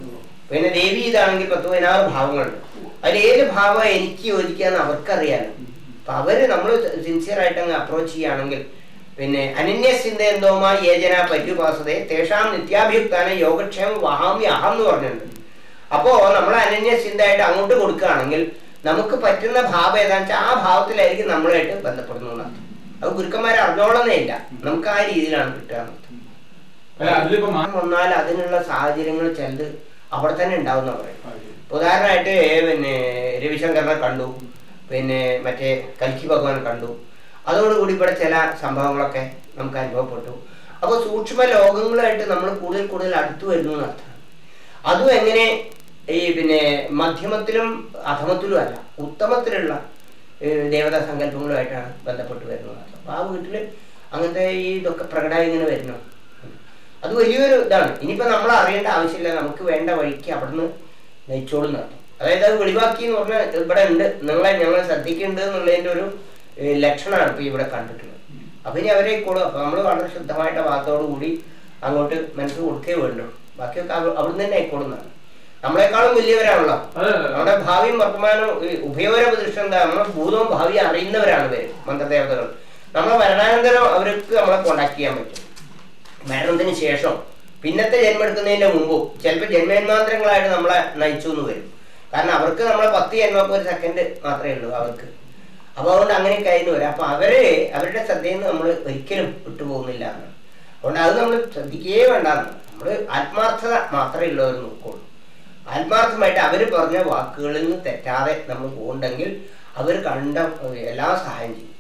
പിന്നെ ദേവി ഇതാണെങ്കിൽ പത്ത് പതിനാറ് ഭാവങ്ങളുണ്ട് അതിൽ ഏത് ഭാവം എനിക്ക് യോജിക്കാന്ന് അവർക്കറിയാലോ. അപ്പൊ അവർ നമ്മൾ സിൻസിയർ ആയിട്ട് അങ്ങ് അപ്രോച്ച് ചെയ്യുകയാണെങ്കിൽ പിന്നെ അനന്യസിന്തോമ യേജന പര്യുപാസതയെ തേഷാം നിത്യാഭിയുക്താന യോഗക്ഷേമം വഹാമി അഹം എന്ന് പറഞ്ഞിട്ടുണ്ട്. അപ്പോ നമ്മൾ അനന്യസിന്തായിട്ട് അങ്ങോട്ട് കൊടുക്കുകയാണെങ്കിൽ നമുക്ക് പറ്റുന്ന ഭാവം ഏതാണെന്ന് വെച്ചാൽ ആ ഭാവത്തിലായിരിക്കും നമ്മളായിട്ട് ബന്ധപ്പെടുന്നു അത് ഗുരുക്കന്മാരെ അറിഞ്ഞോളന്നേ ഇല്ല. നമുക്ക് ആ രീതിയിലാണ് കിട്ടുക വന്നാൽ അതിനുള്ള സാഹചര്യങ്ങൾ ചിലത് അവിടെ തന്നെ ഉണ്ടാവും പറയും ഉദാഹരണമായിട്ട് പിന്നെ രവിശങ്കറിനെ കണ്ടു. പിന്നെ മറ്റേ കൽക്കി ഭഗവാൻ കണ്ടു. അതോടുകൂടി ഇവിടെ ചില സംഭവങ്ങളൊക്കെ നമുക്ക് അനുഭവപ്പെട്ടു. അപ്പോൾ സൂക്ഷ്മ ലോകങ്ങളായിട്ട് നമ്മൾ കൂടുതൽ കൂടുതൽ അടുത്തു വരുന്നു എന്നർത്ഥം. അതും എങ്ങനെ ഈ പിന്നെ മധ്യമത്തിലും അധമത്തിലും അല്ല ഉത്തമത്തിലുള്ള ദേവതാ സങ്കല്പങ്ങളുമായിട്ടാണ് ബന്ധപ്പെട്ട് വരുന്നത് അപ്പൊ ആ വീട്ടിൽ അങ്ങനത്തെ ഈ ഇതൊക്കെ പ്രകടമായി ഇങ്ങനെ വരുന്നു. അത് വലിയൊരു ഇതാണ്. ഇനിയിപ്പോ നമ്മൾ അറിയേണ്ട ആവശ്യമില്ല നമുക്ക് വേണ്ട വഴിക്ക് അവിടുന്ന് നയിച്ചോളും നടത്തും അതായത് അത് വെളിവാക്കി എന്ന് പറഞ്ഞാൽ ഇവിടെ ഉണ്ട്. നിങ്ങളെ ഞങ്ങൾ ശ്രദ്ധിക്കുന്നുണ്ട് എന്നുള്ളതിന്റെ ഒരു ലക്ഷണമാണ് ഇപ്പൊ ഇവിടെ കണ്ടിട്ടുള്ളത്. അപ്പൊ ഇനി അവരെ കൂടും അപ്പൊ നമ്മൾ വളരെ ശുദ്ധമായിട്ട് ഭാഗത്തോടു കൂടി അങ്ങോട്ട് മനസ്സ് കൊടുക്കേ വേണ്ടു. ബാക്കിയൊക്കെ അവ- അവിടുന്ന് തന്നെ ആയിക്കോളുന്നതാണ് നമ്മളെക്കാളും വലിയവരാണല്ലോ. നമ്മുടെ ഭാവിയും വർത്തമാനവും ഉഭയോര പ്രതിഷ്ഠ എന്താ? നമ്മുടെ ഭൂതവും ഭാവിയും അറിയുന്നവരാണ് ഇവർ മന്ത്രദേവതകൾ. നമ്മളെ മരണാനന്തരം അവർക്ക് നമ്മളെ കോണ്ടാക്ട് ചെയ്യാൻ പറ്റും. മരണത്തിന് ശേഷം പിന്നത്തെ ജന്മം എടുക്കുന്നതിന്റെ മുമ്പും ചിലപ്പോൾ ജന്മജന്മാന്തരങ്ങളായിട്ട് നമ്മളെ നയിച്ചു എന്ന് വരും. കാരണം അവർക്ക് നമ്മളെ പത്ത് ജന്മക്ക് ഒരു സെക്കൻഡ് മാത്രമേ ഉള്ളൂ അവർക്ക്. അപ്പൊ അതുകൊണ്ട് അങ്ങനെ ആയിരുന്നു വരാം. അപ്പൊ അവർ അവരുടെ ശ്രദ്ധയിൽ നിന്ന് നമ്മൾ ഒരിക്കലും വിട്ടുപോകുന്നില്ല എന്നാണ് അതുകൊണ്ട് അത് നമ്മൾ ശ്രദ്ധിക്കുകയേ വേണ്ടാന്ന് നമ്മൾ ആത്മാർത്ഥത മാത്രമേ ഉള്ളവർ നോക്കുള്ളൂ. ആത്മാർത്ഥമായിട്ട് അവർ പറഞ്ഞ വാക്കുകളിൽ നിന്ന് തെറ്റാതെ നമ്മൾ പോകണ്ടെങ്കിൽ അവർ കണ്ട എല്ലാ സഹായം ചെയ്യും.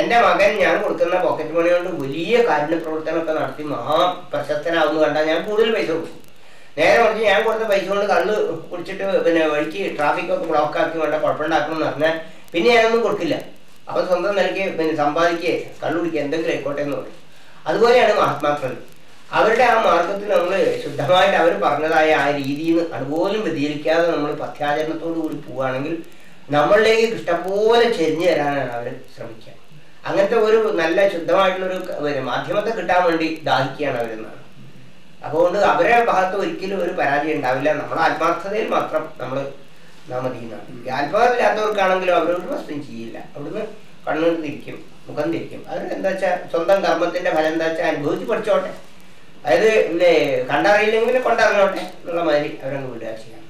എന്റെ മകൻ ഞാൻ കൊടുക്കുന്ന പോക്കറ്റ് മണി കൊണ്ട് വലിയ കാരുണ്യ പ്രവർത്തനമൊക്കെ നടത്തി മഹാ പ്രശസ്തനാവുന്നു കണ്ടാൽ ഞാൻ കൂടുതൽ പൈസ കൊടുക്കും. നേരെ മറിച്ച് ഞാൻ കൊടുത്ത പൈസ കൊണ്ട് കള്ള് കുടിച്ചിട്ട് പിന്നെ വഴിക്ക് ട്രാഫിക് ഒക്കെ ബ്ലോക്ക് ആക്കി വേണ്ട കുഴപ്പമുണ്ടാക്കണം എന്ന് പറഞ്ഞാൽ പിന്നെ ഞാനൊന്നും കൊടുക്കില്ല. അവൻ സ്വന്തം നിലയ്ക്ക് പിന്നെ സമ്പാദിക്കുക കള്ളുപിടിക്കുക എന്തെങ്കിലും ആയിക്കോട്ടെ എന്ന് പറയും. അതുപോലെയാണ് മഹാത്മാക്കൾ. അവരുടെ ആ മാർഗത്തിൽ നമ്മൾ ശുദ്ധമായിട്ട് അവർ പറഞ്ഞതായ ആ രീതിയിൽ നിന്ന് അതുപോലും വ്യതിചലിക്കാതെ നമ്മൾ പഥ്യാചരണത്തോടു കൂടി പോവുകയാണെങ്കിൽ നമ്മളിലേക്ക് ഇഷ്ടംപോലെ ചെരിഞ്ഞു തരാനാണ് അവർ ശ്രമിക്കുക. അങ്ങനത്തെ ഒരു നല്ല ശുദ്ധമായിട്ടുള്ളൊരു മാധ്യമത്തെ കിട്ടാൻ വേണ്ടി ദാഹിക്കുകയാണ് അവരെന്നാണ്. അതുകൊണ്ട് അവരെ ഭാഗത്ത് ഒരിക്കലും ഒരു പരാജയം ഉണ്ടാവില്ല. നമ്മുടെ ആത്മാർത്ഥതയിൽ മാത്രം നമ്മൾ എന്നാണ് ഈ ആത്മാവില്ലാത്തവർക്കാണെങ്കിലും അവരൊരു പ്രശ്നം ചെയ്യില്ല. അവിടുന്ന് കണ്ണു തിരിക്കും മുഖം തിരിക്കും അത് എന്താ വെച്ചാൽ സ്വന്തം കർമ്മത്തിന്റെ ഫലം എന്താ വെച്ചാൽ അനുഭവിച്ച് പഠിച്ചോട്ടെ. അതായത് പിന്നെ കണ്ടറിയില്ലെങ്കിൽ കൊണ്ടറിഞ്ഞോട്ടെ എന്നുള്ള മാതിരി അവരങ്ങ് വിടുക ചെയ്യാം.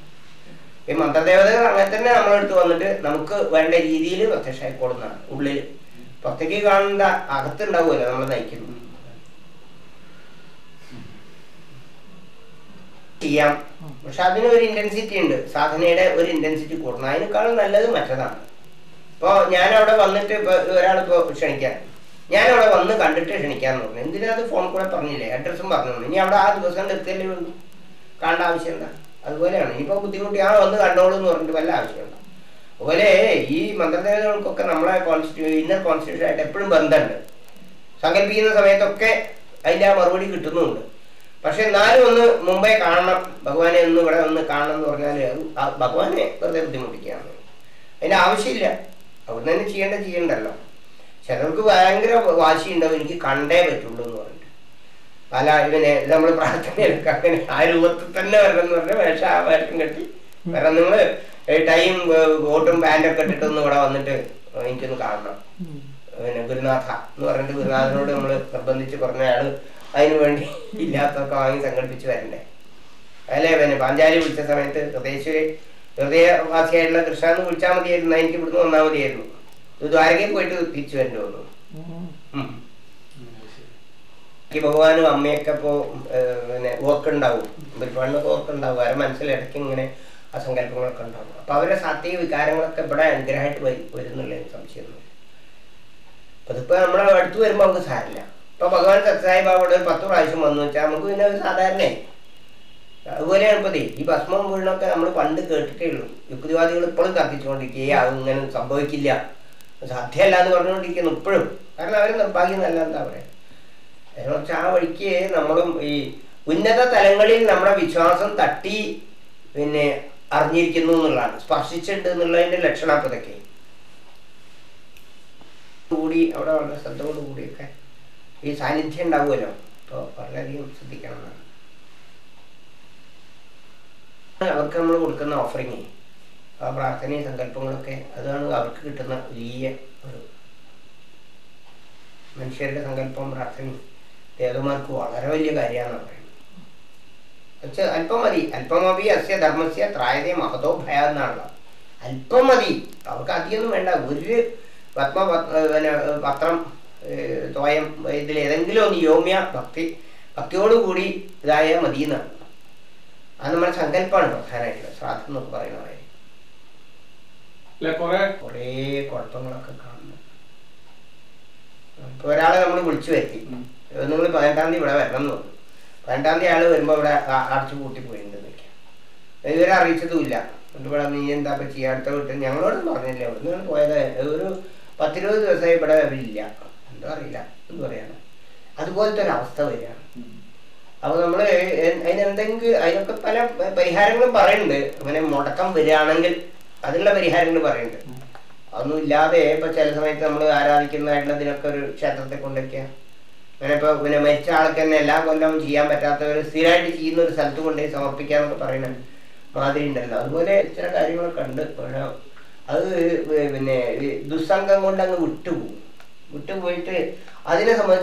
ഈ മന്ത്രദേവതകൾ അങ്ങനെ തന്നെ നമ്മളെടുത്ത് വന്നിട്ട് നമുക്ക് വേണ്ട രീതിയിൽ പ്രത്യക്ഷമായി കൊടുന്നതാണ് ഉള്ളിൽ പുറത്തേക്ക് കാണേണ്ട അകത്തുണ്ടാവുമല്ലോ നമ്മൾ നയിക്കുന്നു ചെയ്യാം. പക്ഷെ അതിന് ഒരു ഇന്റൻസിറ്റി ഉണ്ട്. സാധനയുടെ ഒരു ഇന്റൻസിറ്റി കൂടണം അതിനേക്കാളും നല്ലത് മറ്റതാണ്. ഇപ്പോ ഞാൻ അവിടെ വന്നിട്ട് ഇപ്പൊ ഒരാളിപ്പോൾ ക്ഷണിക്കാൻ. ഞാൻ അവിടെ വന്ന് കണ്ടിട്ട് ക്ഷണിക്കാന്ന് പറഞ്ഞു എന്തിനാ അത് ഫോൺ കൂടെ പറഞ്ഞില്ലേ? അഡ്രസ്സും പറഞ്ഞു ഇനി അവിടെ ആ ദിവസം നിർത്തിയല്ലേ ഉള്ളൂ. കാണേണ്ട ആവശ്യം എന്താ? അതുപോലെയാണ്. ഇനിയിപ്പോ ബുദ്ധിമുട്ടി ആ വന്ന് കണ്ടോളൂ എന്ന് പറഞ്ഞിട്ട് വല്ല ആവശ്യമുണ്ട് അതുപോലെ ഈ മന്ത്രദേവതകൾക്കൊക്കെ നമ്മളെ കോൺസ്റ്റിറ്റ്യൂ ഇന്നർ കോൺസ്റ്റിറ്റ്യൂഷൻ ആയിട്ട് എപ്പോഴും ബന്ധമുണ്ട്. സങ്കല്പിക്കുന്ന സമയത്തൊക്കെ അതിന്റെ ആ മറുപടി കിട്ടുന്നുമുണ്ട്. പക്ഷെ എന്നാലും ഒന്ന് മുമ്പേ കാണണം ഭഗവാനെ ഒന്ന് ഇവിടെ ഒന്ന് കാണണം എന്ന് പറഞ്ഞാൽ അത് ആ ഭഗവാനെ വെറുതെ ബുദ്ധിമുട്ടിക്കുകയാണ്. അതിന് ആവശ്യമില്ല. അവിടെ തന്നെ ചെയ്യേണ്ട ചെയ്യണ്ടല്ലോ. ചിലർക്ക് ഭയങ്കര വാശിയുണ്ടാവും എനിക്ക് കണ്ടേ പറ്റുള്ളൂ എന്ന് പറഞ്ഞിട്ട്. പല ഇവനെ നമ്മൾ പ്രാർത്ഥനയിലൊക്കെ അങ്ങനെ ആ രൂപത്തിൽ തന്നെ വരണം എന്ന് പറഞ്ഞാൽ വേഷം ആ വേഷം കെട്ടി കാരണം നിങ്ങൾ ടൈം കോട്ടും പാന്റൊക്കെ ഇട്ടിട്ട് ഒന്ന് ഇവിടെ വന്നിട്ട് എനിക്കൊന്ന് കാണണം. പിന്നെ ഗുരുനാഥ എന്ന് പറഞ്ഞിട്ട് ഗുരുനാഥനോട് നമ്മൾ നിർബന്ധിച്ച് പറഞ്ഞ അയാൾ അതിനു വേണ്ടി ഇല്ലാത്തതൊക്കെ വാങ്ങി സംഘടിപ്പിച്ചു വരണ്ടേ? അല്ലേ പിന്നെ പാഞ്ചാലി വിളിച്ച സമയത്ത് ഹൃദയേശ്വരി ഹൃദയവാസിയായിട്ടുള്ള കൃഷ്ണ എന്ന് വിളിച്ചാൽ മതിയായിരുന്നു. എനിക്ക് ഇവിടുന്ന് വന്നാൽ മതിയായിരുന്നു. ദ്വാരകയിൽ പോയിട്ട് തിരിച്ചു വരേണ്ടി വന്നു എനിക്ക് ഭഗവാനും അമ്മയൊക്കെ ഇപ്പോ പിന്നെ ഓർക്കുണ്ടാവും. ഒരുപാടിനൊക്കെ ഓർക്കുണ്ടാവും. അവരെ മനസ്സിൽ ഇടയ്ക്ക് ഇങ്ങനെ ആ സങ്കല്പങ്ങളൊക്കെ ഉണ്ടാവും. അപ്പൊ അവരെ സാത്വിക വികാരങ്ങളൊക്കെ ഇവിടെ അനുഗ്രഹമായിട്ട് വരും വരുന്നുള്ളതിന് സംശയമൊന്നും അതിപ്പോ നമ്മളെ അടുത്ത് വരുമ്പോ നമുക്ക് സാരില്ല ഇപ്പൊ ഭഗവാൻ സത്സായി ബാബയുടെ ഒരു പത്ത് പ്രാവശ്യം വന്നു വെച്ചാൽ നമുക്ക് പിന്നെ ഒരു സാധാരണ. അതുപോലെയാണ് ഇപ്പൊ ഈ ഭസ്മം വീണൊക്കെ നമ്മൾ പണ്ട് കേട്ടിട്ടേ ഉള്ളൂ. യുക്തിവാദികൾ ഇപ്പോഴും തർക്കിച്ചുകൊണ്ടിരിക്കുക അത് ഇങ്ങനെ സംഭവിക്കില്ല. സാധ്യമല്ല എന്ന് പറഞ്ഞുകൊണ്ടിരിക്കുന്നു ഇപ്പോഴും. കാരണം അവർ നിർഭാഗ്യം നല്ല എന്താ പറയാ? പക്ഷെ ആ വഴിക്ക് നമ്മളും ഈ ഉന്നത തലങ്ങളിൽ നമ്മുടെ വിശ്വാസം തട്ടി പിന്നെ അറിഞ്ഞിരിക്കുന്നു എന്നുള്ളതാണ്. സ്പർശിച്ചിട്ടുണ്ട് എന്നുള്ളതിന്റെ ലക്ഷണം അപ്പതൊക്കെ കൂടി അവിടെ വളരെ കൊണ്ട് കൂടിയൊക്കെ ഈ സാന്നിധ്യം ഉണ്ടാവുമല്ലോ. അപ്പോൾ വളരെയധികം ശ്രദ്ധിക്കണം. അവർക്ക് നമ്മൾ കൊടുക്കുന്ന ഓഫറിങ് ആ പ്രാർത്ഥനയും സങ്കല്പങ്ങളൊക്കെ അതാണ് അവർക്ക് കിട്ടുന്ന വലിയ ഒരു മനുഷ്യരുടെ സങ്കല്പം പ്രാർത്ഥനയും ദേവന്മാർക്ക് വളരെ വലിയ കാര്യമാണെന്ന് പറയുന്നത്. പക്ഷെ അല്പം മതി. അല്പമപി അസ്യ ധർമ്മസ്യ ത്രായതേ മഹതോ ഭയ എന്നാണല്ലോ. അല്പം മതി. അവർക്ക് അധികമൊന്നും വേണ്ട. ഒരു പത്മ പത്- പത്രം തോയം ഇതിൽ ഏതെങ്കിലും ഒന്ന് യോമ്യ ഭക്തി ഭക്തിയോടുകൂടി ഇതായാൽ മതി എന്നാണ് അത് നമ്മുടെ സങ്കല്പമാണ് പ്രധാനമായിട്ടുള്ളത്. ശ്രാദ്ധം എന്നൊക്കെ പറയുന്ന കൊറേ? കുറേ കുഴപ്പങ്ങളൊക്കെ കാണുന്നു. ഇപ്പൊ ഒരാളെ നമ്മൾ വിളിച്ചു വരുത്തി. നമ്മൾ നിങ്ങൾ പതിനെട്ടാം തീയതി ഇവിടെ വരണം എന്ന് തോന്നുന്നു പതിനെട്ടാം തീയതി ആൾ വരുമ്പോ ഇവിടെ അടച്ചു അടച്ചു പൂട്ടി പോയിട്ടുണ്ട് ഇവരെ അറിയിച്ചതുമില്ല. ഇവിടെ നീ എന്താ ഇപ്പൊ ചെയ്യാത്ത അടുത്ത വീട്ടിൽ ഞങ്ങളോടും പറഞ്ഞില്ല. ഇവിടെ നിന്ന് പോയത്. ഒരു പത്തിരുപത് ദിവസമായി ഇവിടെ അവരില്ല എന്തോ അറിയില്ല. എന്ന് പറയാണ് അതുപോലത്തെ ഒരു അവസ്ഥ വരികയാണ്. അപ്പൊ നമ്മൾ അതിനെന്തെങ്കിലും അതിനൊക്കെ പല പരിഹാരങ്ങളും പറയുന്നുണ്ട് അങ്ങനെ മുടക്കം വരികയാണെങ്കിൽ അതിനുള്ള പരിഹാരങ്ങൾ പറയുന്നുണ്ട് അതൊന്നും ഇല്ലാതെ ഇപ്പൊ ചില സമയത്ത് നമ്മൾ ആരാധിക്കുന്നതായിട്ടുള്ള ഇതിനൊക്കെ ഒരു ക്ഷേത്രത്തെ കൊണ്ടൊക്കെയാ. അങ്ങനെ ഇപ്പൊ പിന്നെ മരിച്ച ആൾക്ക് തന്നെ എല്ലാ കൊല്ലവും ചെയ്യാൻ പറ്റാത്തവർ സ്ഥിരമായിട്ട് ചെയ്യുന്ന ഒരു സ്ഥലത്ത് കൊണ്ടുപോയി സമർപ്പിക്കാന്നൊക്കെ പറയുന്ന മാതിരി ഉണ്ടല്ലോ. അതുപോലെ ചില കാര്യങ്ങളൊക്കെ ഉണ്ട്. അത് പിന്നെ ദുസ്സംഗം കൊണ്ട് അങ്ങ് വിട്ടുപോകും. വിട്ടുപോയിട്ട് അതിനെ സംബന്ധിച്ച്